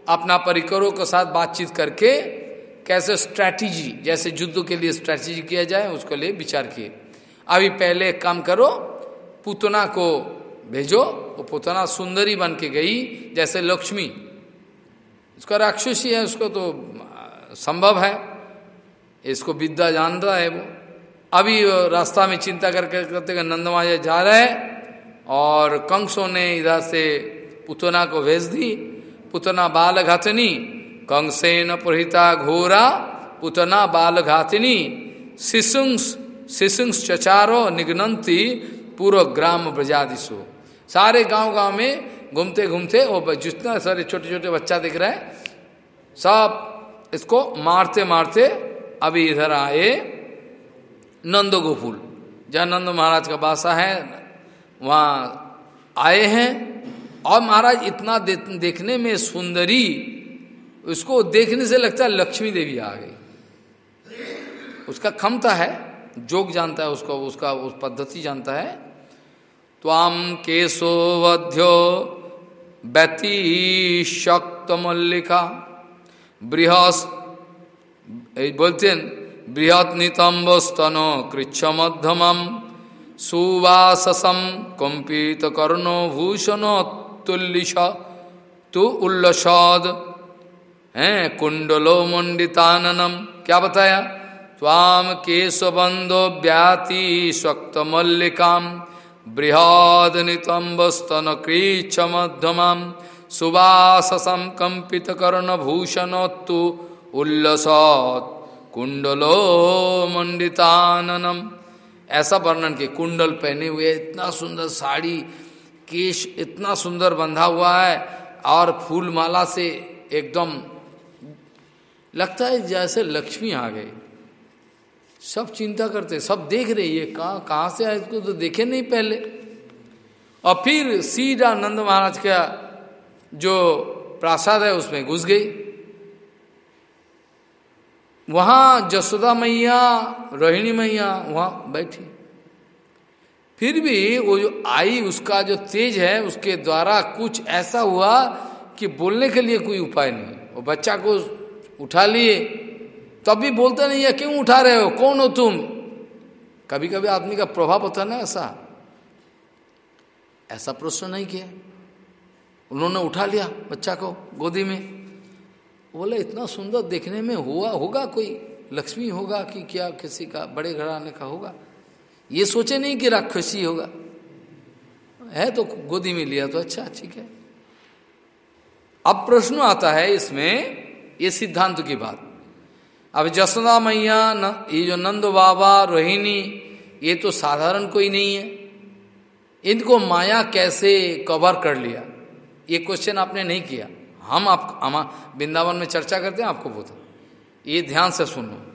अपना परिकरों के साथ बातचीत करके कैसे स्ट्रैटेजी जैसे युद्ध के लिए स्ट्रैटेजी किया जाए, उसके लिए विचार किए। अभी पहले काम करो, पुतना को भेजो, वो पुतना सुंदरी बन के गई, जैसे लक्ष्मी। उसका राक्षसी है, उसको तो संभव है। इसको विद्या जान रहा है वो। अभी रास्ता में चिंता करके करते नंदमाया जा रहे और कंसों ने इधर से पुतना को भेज दी। पुतना बाल घातनी कंसेन प्रहिता घोरा, पुतना बाल घातनी शिशुंस शिशुंस चचारो निगनंती पूर्व ग्राम ब्रजादिशु सारे गाँव गाँव में घूमते घूमते वो जितना सारे छोटे छोटे बच्चा दिख रहे हैं सब इसको मारते मारते अभी इधर आए नंद गोकुल जहाँ नंद महाराज का बासा है वहाँ आए हैं। और महाराज इतना दे, देखने में सुंदरी उसको देखने से लगता है लक्ष्मी देवी आ गई। उसका क्षमता है जोग जानता है उसको उसका उस पद्धति जानता है। ताम व्यति शक्त मल्लिका बृहस् बोलते बृहत नितंब स्तन कृच्छ मध्यम सुवाससम कंपित कर्णो भूषण तुल्लिश तु उल्लसद है कुंडलो मंडिताननम क्या बताया ताम केशबंदो व्याति स्वक्त मल्लिकाम बृहद नितंब स्तन कृच्छ मध्यम सुवाससम कंपित कर्ण भूषणोत्तु उल्लसत कुंडलो मंडिताननम ऐसा वर्णन के कुंडल पहने हुए, इतना सुंदर साड़ी, केश इतना सुंदर बंधा हुआ है, और फूल माला से एकदम लगता है जैसे लक्ष्मी आ गई। सब चिंता करते सब देख रहे ये कहाँ कहाँ से आए, इसको तो देखे नहीं पहले। और फिर सीधा नंद महाराज का जो प्रासाद है उसमें घुस गई। वहाँ जसोदा मैया, रोहिणी मैया वहाँ बैठी। फिर भी वो जो आई, उसका जो तेज है, उसके द्वारा कुछ ऐसा हुआ कि बोलने के लिए कोई उपाय नहीं। वो बच्चा को उठा लिए तब भी बोलते नहीं है, क्यों उठा रहे हो? कौन हो तुम? कभी कभी आदमी का प्रभाव होता ना ऐसा। ऐसा प्रश्न नहीं किया। उन्होंने उठा लिया बच्चा को गोदी में। बोले, इतना सुंदर देखने में हुआ, होगा कोई? लक्ष्मी होगा कि क्या किसी का? बड़े घराने का होगा? ये सोचे नहीं कि राक्षसी होगा। है तो गोदी में लिया तो अच्छा ठीक है। अब प्रश्न आता है इसमें, ये सिद्धांत की बात। अब जसोदा मैया ये जो नंद बाबा, रोहिणी, ये तो साधारण कोई नहीं है। इनको माया कैसे कवर कर लिया? ये क्वेश्चन आपने नहीं किया। हम आप, हम वृंदावन में चर्चा करते हैं, आपको बता ये ध्यान से सुनो।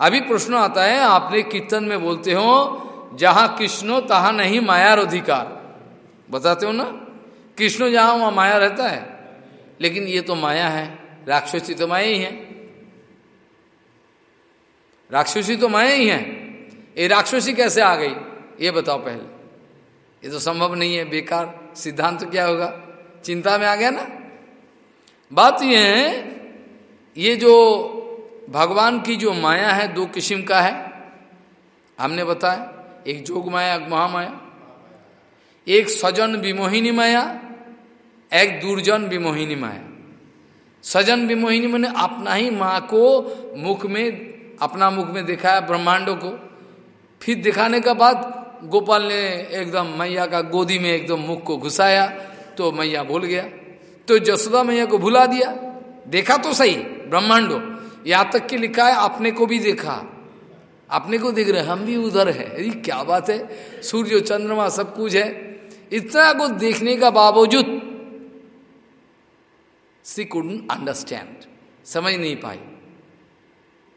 अभी प्रश्न आता है, आपने कीर्तन में बोलते हो, जहाँ कृष्णो, तहा नहीं मायार अधिकार बताते हो ना? कृष्ण जहाँ वहाँ माया रहता है। लेकिन ये तो माया है, राक्षसी तो माया ही है। राक्षसी तो माया ही है। ये राक्षसी कैसे आ गई? ये बताओ पहले। ये तो संभव नहीं है, बेकार। सिद्धांत तो क्या होगा? चिंता में आ गया ना? बात ये है, ये जो भगवान की जो माया है, दो किस्म का है। हमने बताया, एक जोग माया, एक महामाया। एक सजन विमोहिनी माया, एक दुर्जन विमोहिनी माया। सजन विमोहिनी मैंने अपना ही माँ को मुख में अपना मुख में दिखाया ब्रह्मांडों को। फिर दिखाने का बाद गोपाल ने एकदम मैया का गोदी में एकदम मुख को घुसाया तो मैया भूल गया। तो जसोदा मैया को भुला दिया। देखा तो सही, ब्रह्मांडो। यहाँ तक कि लिखा है, अपने को भी देखा। अपने को देख रहे हम भी उधर है। अरे, क्या बात है। सूर्य, चंद्रमा सब कुछ है। इतना कुछ देखने का बावजूद सी कुड अंडरस्टैंड समझ नहीं पाई।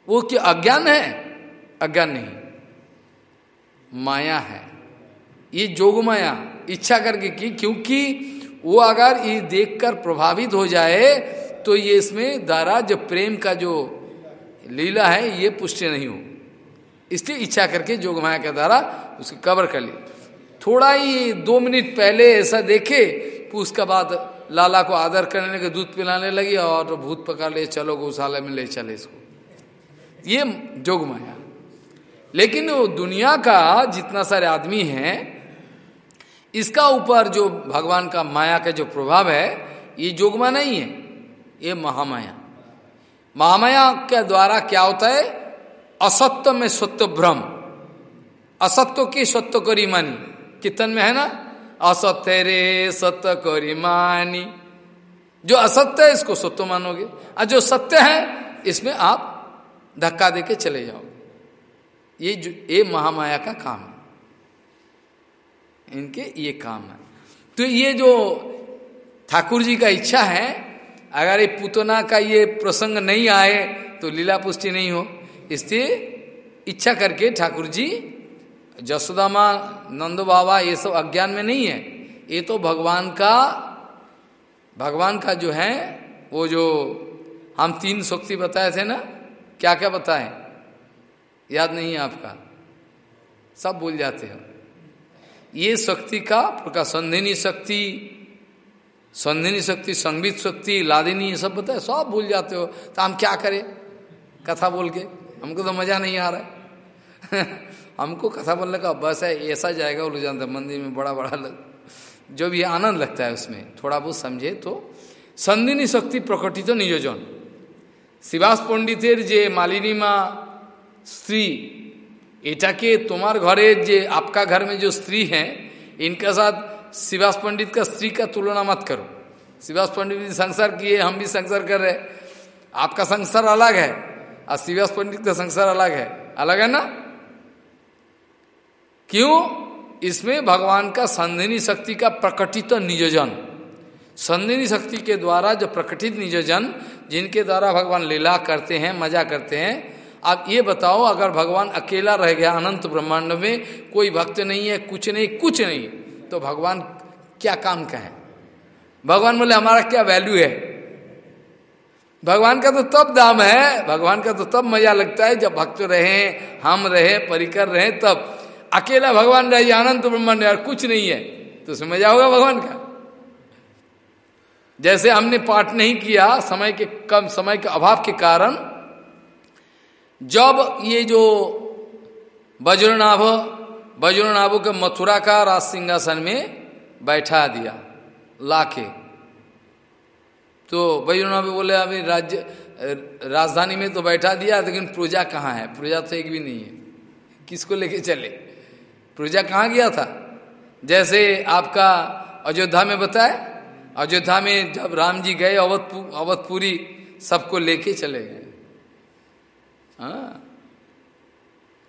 वो क्या अज्ञान है? अज्ञान नहीं। माया है। ये जोग माया, इच्छा करके की क्योंकि वो अगर ये देखकर प्रभावित हो जाए तो ये इसमें दारा जो प्रेम का जो लीला है, ये पुष्टि नहीं हो। इसलिए इच्छा करके जोग माया के द्वारा उसकी कवर कर ली। थोड़ा ही दो मिनट पहले ऐसा देखे तो उसके बाद लाला को आदर करने के दूध पिलाने लगी और भूत पकड़ ले, चलो गौशाला में ले चले इसको। ये जोग माया। लेकिन वो दुनिया का जितना सारे आदमी हैं, इसका ऊपर जो भगवान का माया का जो प्रभाव है, ये जोगमा नहीं है, ये महामाया। महामाया के द्वारा क्या होता है? असत्य में सत्य भ्रम। असत्य की सत्य करी मानी। कीर्तन में है ना? असत्य रे सत्य करी मानी। जो असत्य है, इसको सत्य मानोगे। और जो सत्य है, इसमें आप धक्का देके चले जाओ। ये जो, ये महामाया का काम है। इनके ये काम है। तो ये जो ठाकुर जी का इच्छा है, अगर ये पुतना का ये प्रसंग नहीं आए तो लीला पुष्टि नहीं हो। इसलिए इच्छा करके ठाकुर जी जसोदामा नंद बाबा, ये सब अज्ञान में नहीं है। ये तो भगवान का भगवान का जो है, वो जो हम तीन शक्ति बताए थे ना क्या क्या बताए? याद नहीं है आपका? सब भूल जाते हो। ये शक्ति का प्रकाश, संधिनी शक्ति संधिनी शक्ति, संगीत शक्ति, लादिनी, ये सब बताए, सब भूल जाते हो। तो हम क्या करें? कथा बोल के? हमको तो मज़ा नहीं आ रहा। है (laughs) हमको कथा बोलने का बस है, ऐसा जाएगा उलझ जाता मंदिर में बड़ा बड़ा लग, जो भी आनंद लगता है उसमें, थोड़ा बहुत समझे तो संधिनी शक्ति प्रकटित नियोजन। শিবাস পণ্ডিতের যে মালিনী स्त्री এটাকে তোমার ঘরের যে आपका घर में जो स्त्री है इनके साथ शिवास पंडित का स्त्री का तुलना मत करो शिवास पंडित भी संसार किए हम भी संसार कर रहे आपका संसार अलग है और शिवास पंडित का संसार अलग है अलग है ना क्यों इसमें भगवान का संधिनी शक्ति का प्रकटित नियोजन संधिनी शक्ति के द्वारा जो प्रकटित नियोजन जिनके द्वारा भगवान लीला करते हैं, मज़ा करते हैं, आप ये बताओ, अगर भगवान अकेला रह गया अनंत ब्रह्मांड में, कोई भक्त नहीं है, कुछ नहीं कुछ नहीं तो भगवान क्या काम का है भगवान बोले, हमारा क्या वैल्यू है? भगवान का तो तब दाम है, भगवान का तो तब मज़ा लगता है, जब भक्त रहे, हम रहे, परिकर रहे, तब। अकेला भगवान रहे अनंत ब्रह्मांड और कुछ नहीं है तो उसमें मज़ा होगा भगवान का। जैसे हमने पाठ नहीं किया, समय के कम, समय के अभाव के कारण, जब ये जो वज्रनाभ वज्रनाभ के मथुरा का राज सिंहासन में बैठा दिया, लाके। तो वज्रनाभ बोले, अभी राज्य, राजधानी में तो बैठा दिया, लेकिन प्रजा कहाँ है? प्रजा तो एक भी नहीं है। किसको लेके चले? प्रजा कहाँ गया था? जैसे आपका अयोध्या में बताए अयोध्या में जब राम जी गए अवधपुरी अवधपुरी सबको लेके चले गए। हाँ।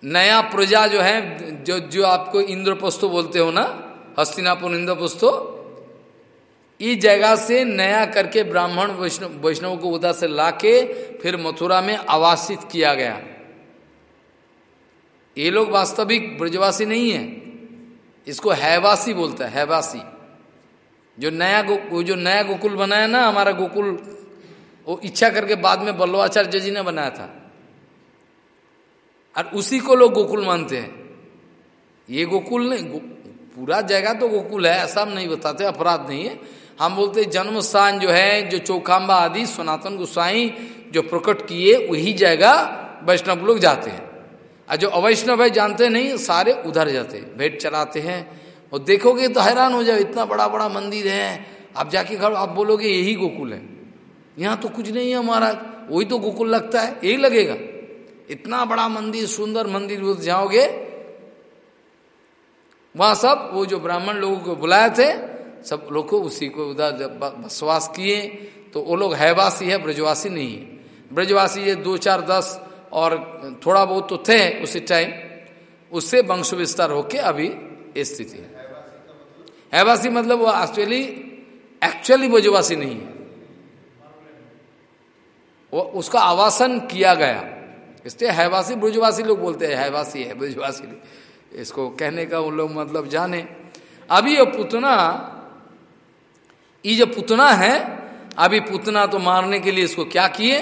नया प्रजा जो है, जो जो आपको इंद्रप्रस्थो बोलते हो ना, हस्तिनापुर इंद्रप्रस्थो इस जगह से नया करके ब्राह्मण वैष्णव वैष्णव को उधर से लाके फिर मथुरा में आवासित किया गया। ये लोग वास्तविक ब्रजवासी नहीं है। इसको हैवासी बोलता है, हैवासी। जो नया गो जो नया गोकुल बनाया ना हमारा गोकुल वो इच्छा करके बाद में बल्लवाचार्य जी ने बनाया था। और उसी को लोग गोकुल मानते हैं। ये गोकुल नहीं गो, पूरा जगह तो गोकुल है ऐसा हम नहीं बताते अपराध नहीं है। हम बोलते जन्म स्थान जो है जो चौखाम्बा आदि सनातन गोसाई जो प्रकट किए वही जगह वैष्णव लोग जाते हैं। और जो अवैष्णव है जानते नहीं सारे उधर जाते हैं भेंट चलाते हैं और देखोगे तो हैरान हो जाओ, इतना बड़ा बड़ा मंदिर है। आप जाके घर, आप बोलोगे, यही गोकुल है। यहाँ तो कुछ नहीं है महाराज। वही तो गोकुल लगता है, यही लगेगा। इतना बड़ा मंदिर, सुंदर मंदिर जाओगे, वहाँ सब, वो जो ब्राह्मण लोगों को बुलाए थे, सब लोग उसी को उधर बसवास किए तो वो लोग हैवासी है, ब्रजवासी नहीं है। ब्रजवासी ये दो, चार, दस और थोड़ा बहुत तो थे उसी टाइम उससे वंश विस्तार होके अभी स्थिति है। हैवासी मतलब वो एक्चुअली एक्चुअली ब्रजवासी नहीं है। वो उसका आवासन किया गया। इसलिए हैवासी ब्रजवासी लोग बोलते हैं, हैवासी है, ब्रजवासी इसको कहने का उन लोग मतलब जाने। अभी ये पुतना, ये जो पुतना है, अभी पुतना तो मारने के लिए इसको क्या किए?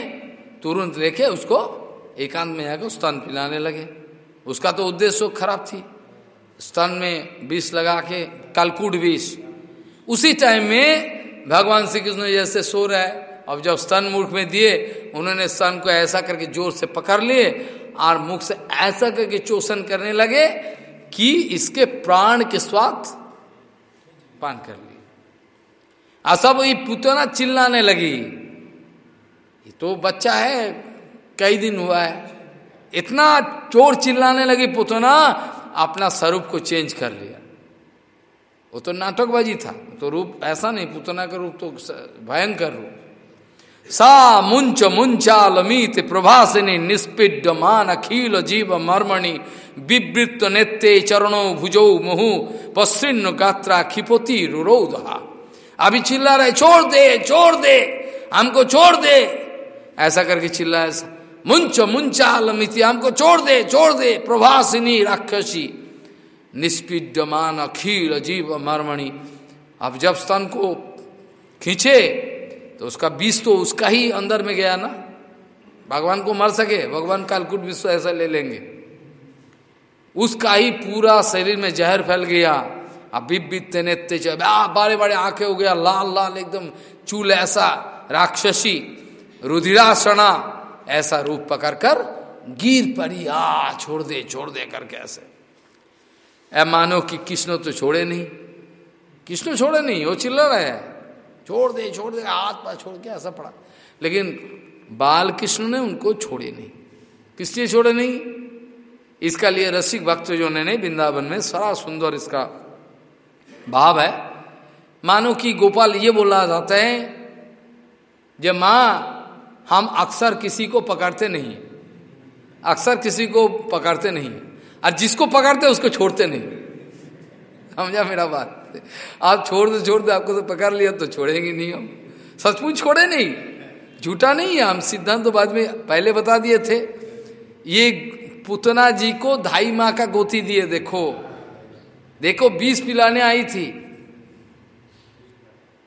तुरंत लेके उसको एकांत में जाकर स्तन पिलाने लगे। उसका तो उद्देश्य खराब थी। स्तन में विष लगा के, कालकूट विष। उसी टाइम में भगवान श्री कृष्ण जैसे सो रहा है। अब जब स्तन मुख में दिए, उन्होंने स्तन को ऐसा करके ज़ोर से पकड़ लिए और मुख से ऐसा करके चोषण करने लगे कि इसके प्राण के स्वाद पान कर लिए। आ सब ये पुतना चिल्लाने लगी। ये तो बच्चा है, कई दिन हुआ है। इतना चोर चिल्लाने लगी पुतना अपना स्वरूप को चेंज कर लिया। वो तो नाटकबाजी था। तो रूप ऐसा नहीं, पुतना का रूप तो भयंकर रूप। सा मुंच मुंचालमीत प्रभासिनी निष्पिड मान अखिल जीव मर्मणि विवृत्त नेत्ते चरणों भुजो मुहु पश्चिन्न गात्रा खिपोती रुरोधा अभी चिल्ला रहे, छोड़ दे छोड़ दे, हमको छोड़ दे। ऐसा करके चिल्ला ऐसा मुंच मुंचालमिति हमको छोड़ दे छोड़ दे, प्रभासिनी राक्षसी। निष्पिडमान अखिल जीव मर्मणि। अब जब स्तन को खींचे तो उसका बीज तो उसका ही अंदर में गया ना। भगवान को मर सके, भगवान कालकुट विश्व ऐसा ले लेंगे। उसका ही पूरा शरीर में जहर फैल गया। अब बीते नेत्य बड़े बड़े आँखें हो गया, लाल लाल एकदम चूल ऐसा राक्षसी। रुधिरासना ऐसा रूप पकड़ कर गिर पड़ी, आ, छोड़ दे छोड़ दे करके ऐसे। ऐ मानो कि कृष्ण तो छोड़े नहीं? कृष्ण छोड़े नहीं? वो चिल्ला रहे हैं। छोड़ दे छोड़ दे, हाथ पा छोड़ के ऐसा पड़ा। लेकिन बाल कृष्ण ने उनको छोड़े नहीं। किस लिए छोड़े नहीं? इसका लिए रसिक भक्त जो ने नहीं, वृंदावन में सारा सुंदर इसका भाव है। मानो कि गोपाल ये बोला जाता है, जब माँ हम अक्सर किसी को पकड़ते नहीं। अक्सर किसी को पकड़ते नहीं। और जिसको पकड़ते उसको छोड़ते नहीं। समझा मेरा बात? आप छोड़ दो छोड़ दो, आपको तो पकड़ लिया तो छोड़ेंगे नहीं हम। सचमुच छोड़े नहीं। झूठा नहीं है, हम सिद्धांत तो बाद में पहले बता दिए थे। ये पुतना जी को धाई माँ का गोती दिए, देखो। देखो, बीस पिलाने आई थी।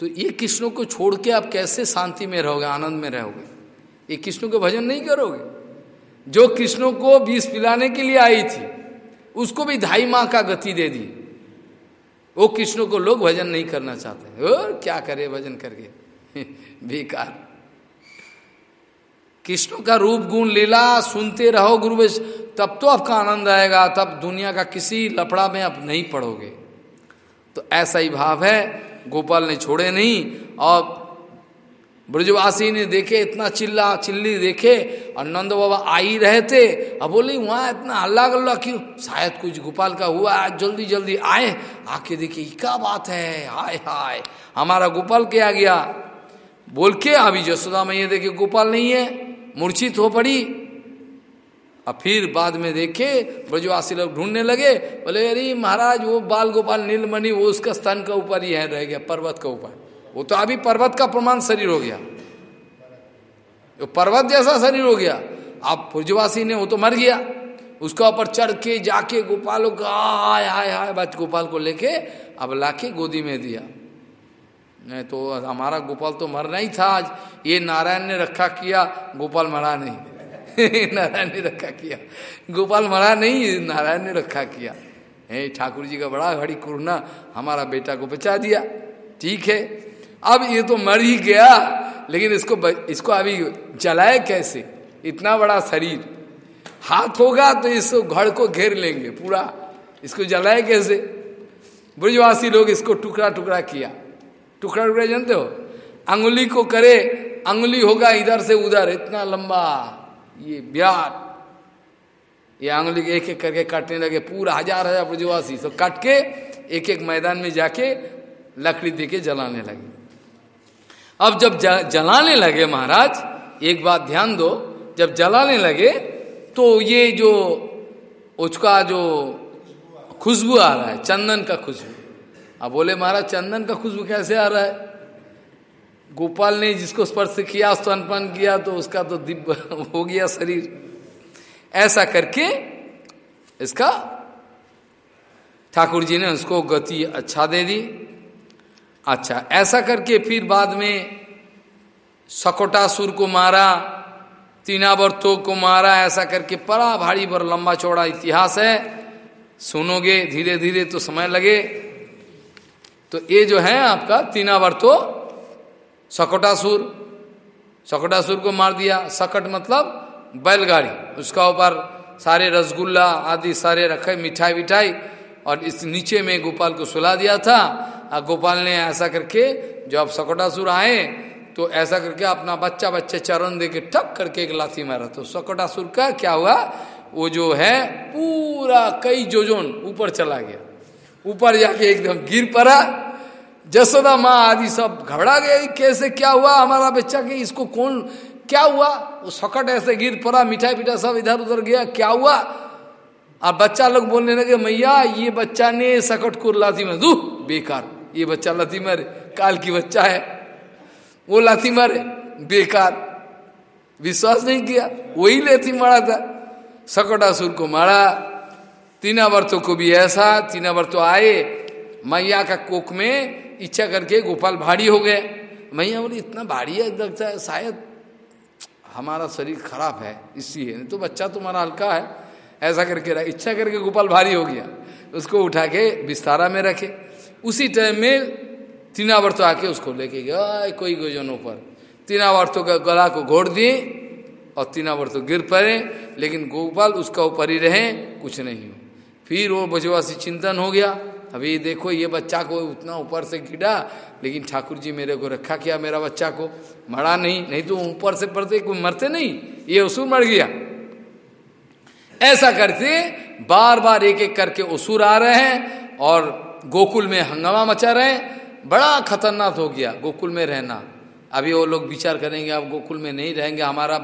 तो ये कृष्णों को छोड़ के आप कैसे शांति में रहोगे, आनंद में रहोगे? ये कृष्ण को भजन नहीं करोगे? जो कृष्ण को बीस पिलाने के लिए आई थी, उसको भी ढाई माह का गति दे दी। वो कृष्ण को लोग भजन नहीं करना चाहते और क्या करे भजन करके? (laughs) बेकार। कृष्ण का रूप गुण लीला सुनते रहो गुरु तब तो आपका आनंद आएगा, तब दुनिया का किसी लपड़ा में आप नहीं पढ़ोगे तो ऐसा ही भाव है, गोपाल ने छोड़े नहीं, और ब्रजवासी ने देखे, इतना चिल्ला, चिल्ली देखे, और नंद बाबा आ ही रहे थे अब बोले, वहाँ इतना अल्लाह गल्ला क्यों? शायद कुछ गोपाल का हुआ, आज जल्दी जल्दी आए। आके देखिए क्या बात है? हाय हाय, हमारा गोपाल क्या गया? बोल के, अभी जसोदा में ये देखे, गोपाल नहीं है, मूर्छित हो पड़ी। और फिर बाद में देखे, ब्रजवासी लोग ढूँढने लगे, बोले, अरे, महाराज, वो बाल गोपाल नीलमणि, वो उसका स्तन का ऊपर ही है, रह गया, पर्वत का ऊपर। वो तो अभी पर्वत का प्रमाण शरीर हो गया। तो पर्वत जैसा शरीर हो गया। आप पूर्जवासी ने वो तो मर गया। उसका ऊपर चढ़ के जाके गोपालों का आय आय आय बात गोपाल को लेके अब लाके गोदी में दिया। नहीं तो हमारा गोपाल तो मरना ही था आज। ये नारायण ने रखा किया, गोपाल मरा नहीं। (laughs) नारायण ने रखा किया। गोपाल मरा नहीं, नारायण ने रखा किया। हे ठाकुर जी का बड़ा घड़ी कुरना हमारा बेटा को बचा दिया। ठीक है। अब ये तो मर ही गया, लेकिन इसको इसको अभी जलाए कैसे? इतना बड़ा शरीर। हाथ होगा तो इसको घर को घेर लेंगे पूरा। इसको जलाए कैसे? ब्रजवासी लोग इसको टुकड़ा टुकड़ा किया। टुकड़ा टुकड़ा जानते हो? अंगुली को करे, अंगुली होगा इधर से उधर, इतना लंबा। ये ब्यार। ये अंगुली एक एक करके काटने लगे, पूरा हज़ार हज़ार ब्रजवासी। सब काट के एक एक मैदान में जाके लकड़ी दे के जलाने लगे। अब जब जलाने लगे महाराज, एक बात ध्यान दो, जब जलाने लगे तो ये जो, उसका जो खुशबू आ रहा है, चंदन का खुशबू। अब बोले, महाराज, चंदन का खुशबू कैसे आ रहा है? गोपाल ने जिसको स्पर्श किया, स्तनपन किया तो उसका तो दिव्य (laughs) हो गया शरीर। ऐसा करके इसका ठाकुर जी ने उसको गति अच्छा दे दी। अच्छा ऐसा करके फिर बाद में सकोटासुर को मारा, तीनावर्तों को मारा, ऐसा करके बड़ा भारी पर लंबा चौड़ा इतिहास है। सुनोगे धीरे धीरे तो समय लगे। तो ये जो है आपका तीनावर्तो, सकोटासुर सकोटासुर को मार दिया। सकट मतलब बैलगाड़ी, उसका ऊपर सारे रसगुल्ला आदि सारे रखे मिठाई विठाई और इस नीचे में गोपाल को सुला दिया था। और गोपाल ने ऐसा करके जब सकटासुर आए तो ऐसा करके अपना बच्चा बच्चे चरण दे के ठप करके एक लाथी मारा। तो सकटासुर का क्या हुआ? वो जो है, पूरा कई जोजोन ऊपर चला गया। ऊपर जाके एकदम गिर पड़ा। जसोदा माँ आदि सब घबरा गए, कैसे क्या हुआ? हमारा बच्चा के इसको कौन, क्या हुआ? वो सकट ऐसे गिर पड़ा मिठाई पिठा सब इधर उधर गया, क्या हुआ? और बच्चा लोग बोलने लगे, मैया, ये बच्चा ने सकट को लाथी में दू, बेकार। ये बच्चा लाथी मारे, काल की बच्चा है। वो लाथी मारे, बेकार। विश्वास नहीं किया, वही लाथी मारा था। सकटासुर को मारा। तीना वर्तों को भी ऐसा, तीना वर्तों आए। मैया का कोक में इच्छा करके गोपाल भारी हो गए। मैया बोली, इतना भारी है, लगता है शायद हमारा शरीर खराब है, इसलिए। तो बच्चा तुम्हारा हल्का है। ऐसा करके रहा इच्छा करके गोपाल भारी हो गया। उसको उठा के बिस्तारा में रखे। उसी टाइम में तीनावर्त आके उसको लेके गया कोई गोजनों पर तीनावर्तों का गला को घोड़ दिए और तीनावर्त गिर पड़े, लेकिन गोपाल उसका ऊपर ही रहे, कुछ नहीं हो फिर वो बजवासी चिंतन हो गया, अभी देखो, ये बच्चा को उतना ऊपर से गिरा, लेकिन ठाकुर जी मेरे को रखा किया मेरा बच्चा को। मरा नहीं नहीं तो ऊपर से पड़ते, कोई मरते नहीं, ये असुर मर गया। ऐसा करके बार बार एक एक करके असुर आ रहे हैं और गोकुल में हंगामा मचा रहे बड़ा खतरनाक हो गया गोकुल में रहना। अभी वो लोग विचार करेंगे अब गोकुल में नहीं रहेंगे, हमारा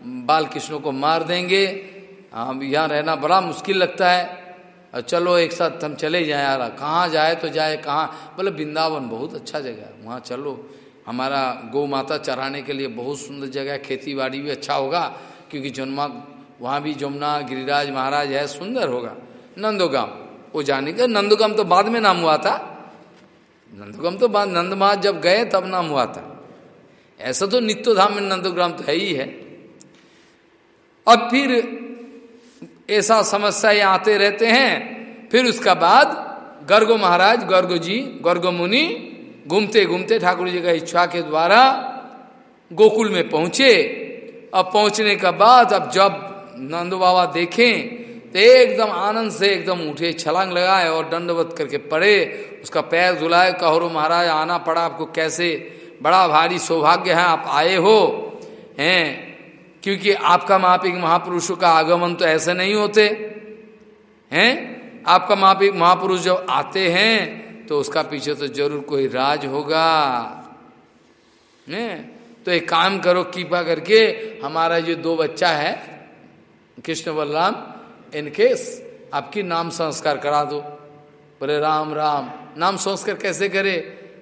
बाल कृष्ण को मार देंगे। हम यहाँ रहना बड़ा मुश्किल लगता है। और चलो एक साथ हम चले जाए यार, कहाँ जाए तो जाए, कहाँ? बोले, वृंदावन बहुत अच्छा जगह है, वहाँ चलो। हमारा गौ माता चराने के लिए बहुत सुंदर जगह है खेती बाड़ी भी अच्छा होगा, क्योंकि जन्मा, वहाँ भी जमुना, गिरिराज महाराज है, सुंदर होगा। नंदोगाम वो जाने के, नंदोगाम तो बाद में नाम हुआ था। नंदोगाम तो बाद, नंद महाराज जब गए तब नाम हुआ था। ऐसा तो नित्य धाम में नंदोग्राम तो है ही है। अब फिर ऐसा समस्याएँ आते रहते हैं। फिर उसका बाद गर्गो महाराज, गर्गो जी, गर्गो मुनि घूमते घूमते ठाकुर जी का इच्छा के द्वारा गोकुल में पहुँचे। अब पहुँचने का बाद, अब जब नंदो बाबा देखें तो एकदम आनंद से एकदम उठे, छलांग लगाए और दंडवत करके पड़े। उसका पैर धुलाए, कहो महाराज, आना पड़ा आपको कैसे? बड़ा भारी सौभाग्य है, आप आए हो। हैं? क्योंकि आपका मापिक महापुरुषों का आगमन तो ऐसे नहीं होते। हैं? आपका मापिक महापुरुष जब आते हैं तो उसका पीछे तो ज़रूर कोई राज होगा। ने? तो एक काम करो, कृपा करके हमारा जो दो बच्चा है, कृष्ण बलराम इनके आपकी नाम संस्कार करा दो। बोले, राम राम। नाम संस्कार कैसे करे?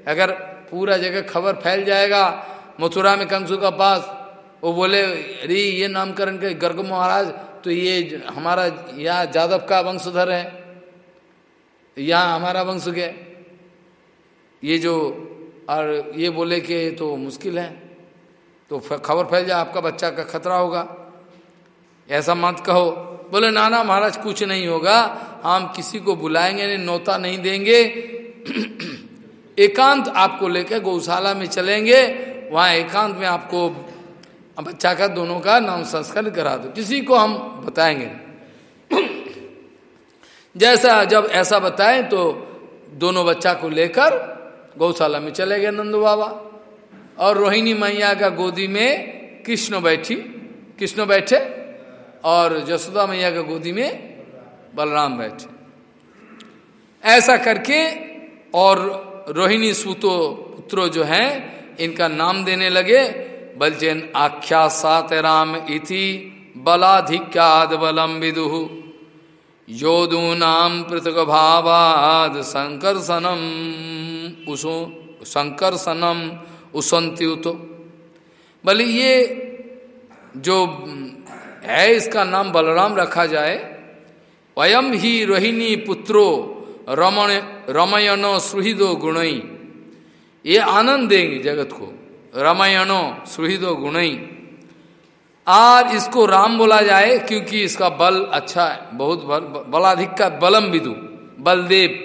अगर पूरा जगह खबर फैल जाएगा, मथुरा में कंसु का पास, वो बोले, अरे, ये नामकरण के गर्ग महाराज तो ये हमारा यहाँ जादव का वंशधर है। यहाँ हमारा वंश गया। ये जो, और ये बोले कि तो मुश्किल है। तो खबर फैल जाए, आपका बच्चा का खतरा होगा। ऐसा मत कहो। बोले, नाना महाराज, कुछ नहीं होगा। हम किसी को बुलाएँगे नहीं, नौता नहीं देंगे। (clears throat) एकांत आपको लेकर गौशाला में चलेंगे। वहाँ एकांत में आपको, बच्चा का, दोनों का नाम संस्कार करा दो। किसी को हम बताएँगे (clears throat) जैसा जब ऐसा बताएँ तो दोनों बच्चा को लेकर गौशाला में चले गए नंदू बाबा। और रोहिणी मैया का गोदी में कृष्ण बैठी। कृष्ण बैठे। और जसोदा मैया के गोदी में बलराम बैठे। ऐसा करके और रोहिणी सूतो पुत्रो जो है, इनका नाम देने लगे बलचेन आख्या सात राम इति बलाधिक्याद बलम विदुहु योदूनाम पृथक भावाद शंकर संकर्षणम उसो, संकर्षणम उसंत्युतो भले ये जो है इसका नाम बलराम रखा जाए। वयम ही रोहिणी पुत्रो रमण, रमयनो सुहृदो गुणई ये आनंद देंगे जगत को। रमयनो सुहृदो गुणई और इसको राम बोला जाए क्योंकि इसका बल अच्छा है, बहुत बल, बलाधिक का बलम विदु बलदेव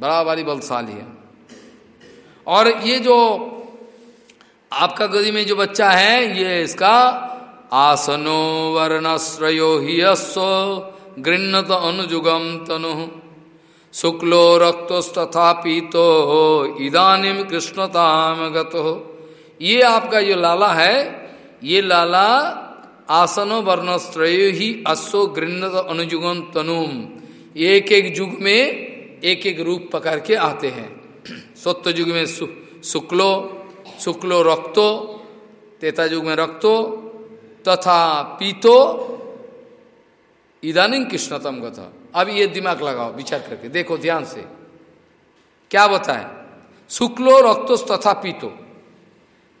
बड़ी बलशाली है। और ये जो आपका गदी में जो बच्चा है, ये इसका आसनो वर्णश्रयो ही गृणत अनुजुगम तनु। शुक्लो रक्तस्तथा पीतो इदानिम कृष्णताम ये आपका जो लाला है, ये लाला आसनो वर्णस्त्रय ही अश्व गृणत अनुजुगम तनुम एक एक युग में एक एक रूप पकड़ के आते हैं। सत्य युग में शुक्लो शुक्लो रक्तो, तेता युग में रक्तो तथा पीतो इदानी कृष्णतम कथा अब ये दिमाग लगाओ, विचार करके। देखो, ध्यान से। क्या बताए? शुक्लो रक्तो तथा पीतो।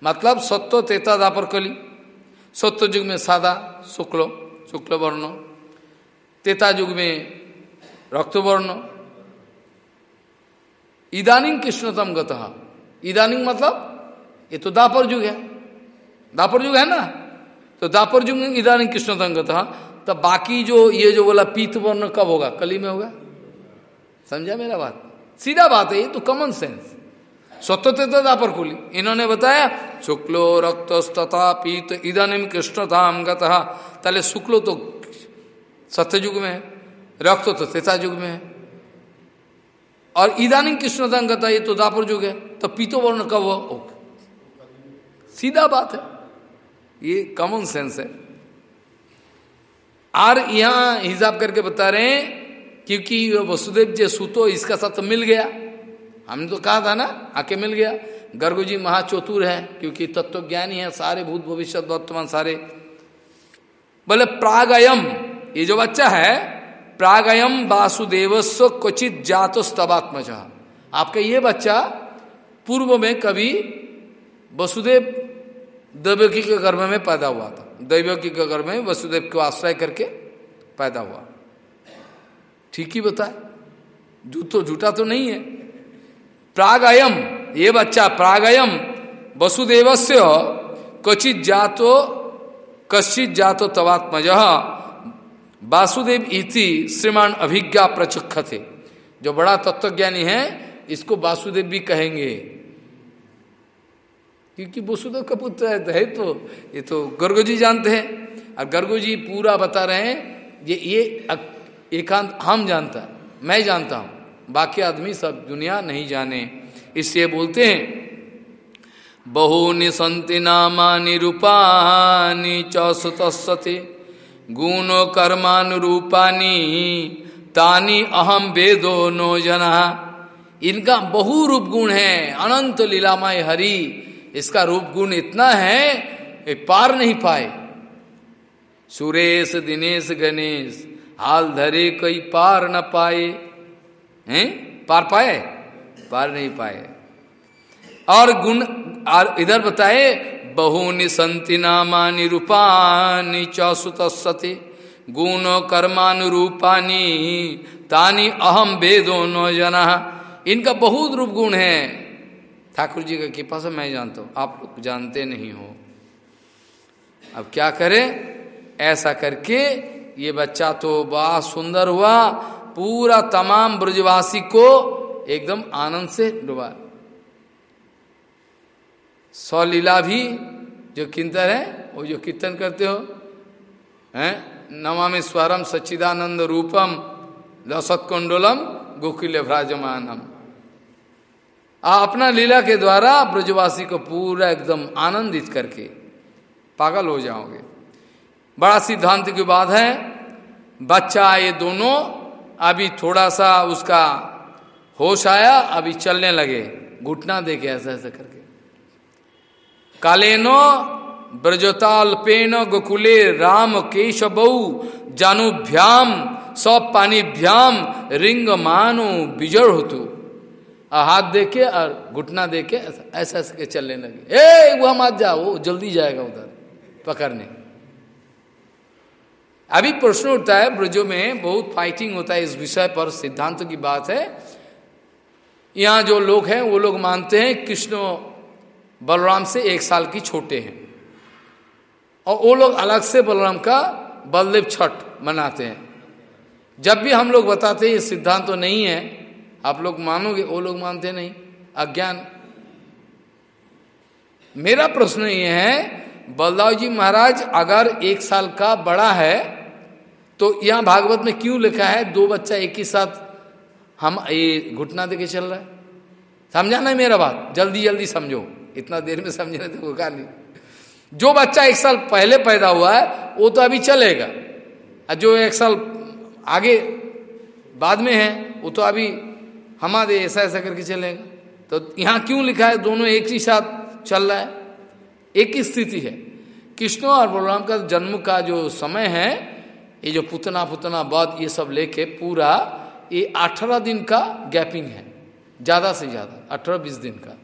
मतलब सत्य तेता, दापर, कली। सत्य युग में सादा, शुक्लो, शुक्ल वर्ण। तेता युग में रक्त वर्ण। इदानिंग कृष्णतम गतः। इदानिंग मतलब ये तो दापर युग है। दापर युग है ना? तो दापर युग में इदानिंग कृष्णतम गतः तब बाकी जो ये जो बोला पीत वर्ण कब होगा? कली में होगा? समझा मेरा बात? सीधा बात है, ये तो कॉमन सेंस स्वतंत्रता पर खुली। इन्होंने बताया, शुक्लो रक्त तथा पीत इधानिम कृष्णताम गतः। तले शुक्लो तो सत्ययुग में है, रक्त तो तेता युग में है। और इधानी कृष्णताम गता ये तो दापर युग है तो पीतो वर्ण कब हो? सीधा बात है। ये कॉमन सेंस है। और यहाँ हिसाब करके बता रहे हैं, क्योंकि वसुदेव जी सूतो इसका साथ मिल गया। हमने तो कहा था ना, आके मिल गया। गर्गु जी महाचोतुर है, क्योंकि तत्व ज्ञानी है, सारे भूत भविष्य, वर्तमान सारे। बोले, प्रागयम, ये जो बच्चा है, प्रागयम वासुदेवस्व क्वचित जातो स्तवात्मज आपका ये बच्चा पूर्व में कभी वसुदेव दैवकी के गर्भ में पैदा हुआ था। दैवकी के गर्भ में वसुदेव को आश्रय करके पैदा हुआ। ठीक ही बताए झूठ तो झूठा तो नहीं है। प्रागयम, ये बच्चा प्रागयम, वसुदेवस्य क्वचित जातो, कश्चित जातो तवात्मज, वासुदेव इति श्रीमान अभिज्ञा प्रचुख थे जो बड़ा तत्वज्ञानी है, इसको वासुदेव भी कहेंगे। क्योंकि वसुदेव का पुत्र है तो ये तो गर्गो जी जानते हैं। और गर्गो जी पूरा बता रहे हैं, ये ये एकांत हम जानता मैं जानता हूँ, बाकी आदमी सब दुनिया नहीं जाने। इसलिए बोलते हैं, बहुनि संति नामा रूपानी चौसतस्ते गुणो कर्मानुरूपानी तानी अहम वेदो नो जना। इनका बहु रूप गुण है, अनंत लीलामय हरि। इसका रूप गुण इतना है पार नहीं पाए। सुरेश, दिनेश, गणेश, हाल धरे कोई पार न पाए। हैं? पार पाए? पार नहीं पाए। और गुण, और इधर बताए, बहुनि संति नामानि रूपानी चौसुतस्ते गुण कर्मानुरूपानी तानी अहम वेदो नो जना। इनका बहुत रूप गुण है। ठाकुर जी का कृपा से मैं जानता हूँ, आप लोग जानते नहीं हो। अब क्या करें? ऐसा करके ये बच्चा तो बहुत सुंदर हुआ, पूरा तमाम ब्रजवासी को एकदम आनंद से डुबा। सौलीला भी जो कीर्तन है, वो जो कीर्तन करते हो, हैं? नमामि स्वरम सच्चिदानंद रूपम लसत कुंडलम गोकुल भ्राजमानम। अपना लीला के द्वारा ब्रजवासी को पूरा एकदम आनंदित करके पागल हो जाओगे। बड़ा सिद्धांत की बात है, बच्चा ये दोनों, अभी थोड़ा सा उसका होश आया, अभी चलने लगे, घुटना देखे ऐसा ऐसा करके। कालेनो ब्रजताल्पेन गोकुले राम केश केशबऊ जानुभ्याम सब पानीभ्याम रिंग मानो बिजड़ होतु हाथ देके और घुटना देके ऐसा ऐसा के चलने लगे। ए, वो मत जाओ वो जल्दी जाएगा उधर पकड़ने। अभी प्रश्न उठता है, ब्रजों में बहुत फाइटिंग होता है इस विषय पर, सिद्धांत की बात है। यहाँ जो लोग हैं, वो लोग मानते हैं कृष्ण बलराम से एक साल की छोटे हैं। और वो लोग अलग से बलराम का बलदेव छठ मनाते हैं। जब भी हम लोग बताते हैं, ये सिद्धांत तो नहीं है आप लोग मानोगे, वो लोग मानते नहीं। अज्ञान। मेरा प्रश्न ये है बलदाव जी महाराज, अगर एक साल का बड़ा है तो यहाँ भागवत में क्यों लिखा है, दो बच्चा एक ही साथ? हम, ये घुटना देके चल रहा है। समझा नहीं मेरा बात? जल्दी जल्दी समझो। इतना देर में समझने तो होगा नहीं जो बच्चा एक साल पहले पैदा हुआ है, वो तो अभी चलेगा। और जो एक साल आगे, बाद में है, वो तो अभी हमारे ऐसा ऐसा करके चलेगा तो यहाँ क्यों लिखा है? दोनों एक ही साथ चल रहा है। एक ही स्थिति है। कृष्ण और बलराम का जन्म का जो समय है, ये जो पुतना पुतना बद ये सब लेके पूरा ये अठारह दिन का गैपिंग है। ज़्यादा से ज़्यादा, अठारह बीस दिन का।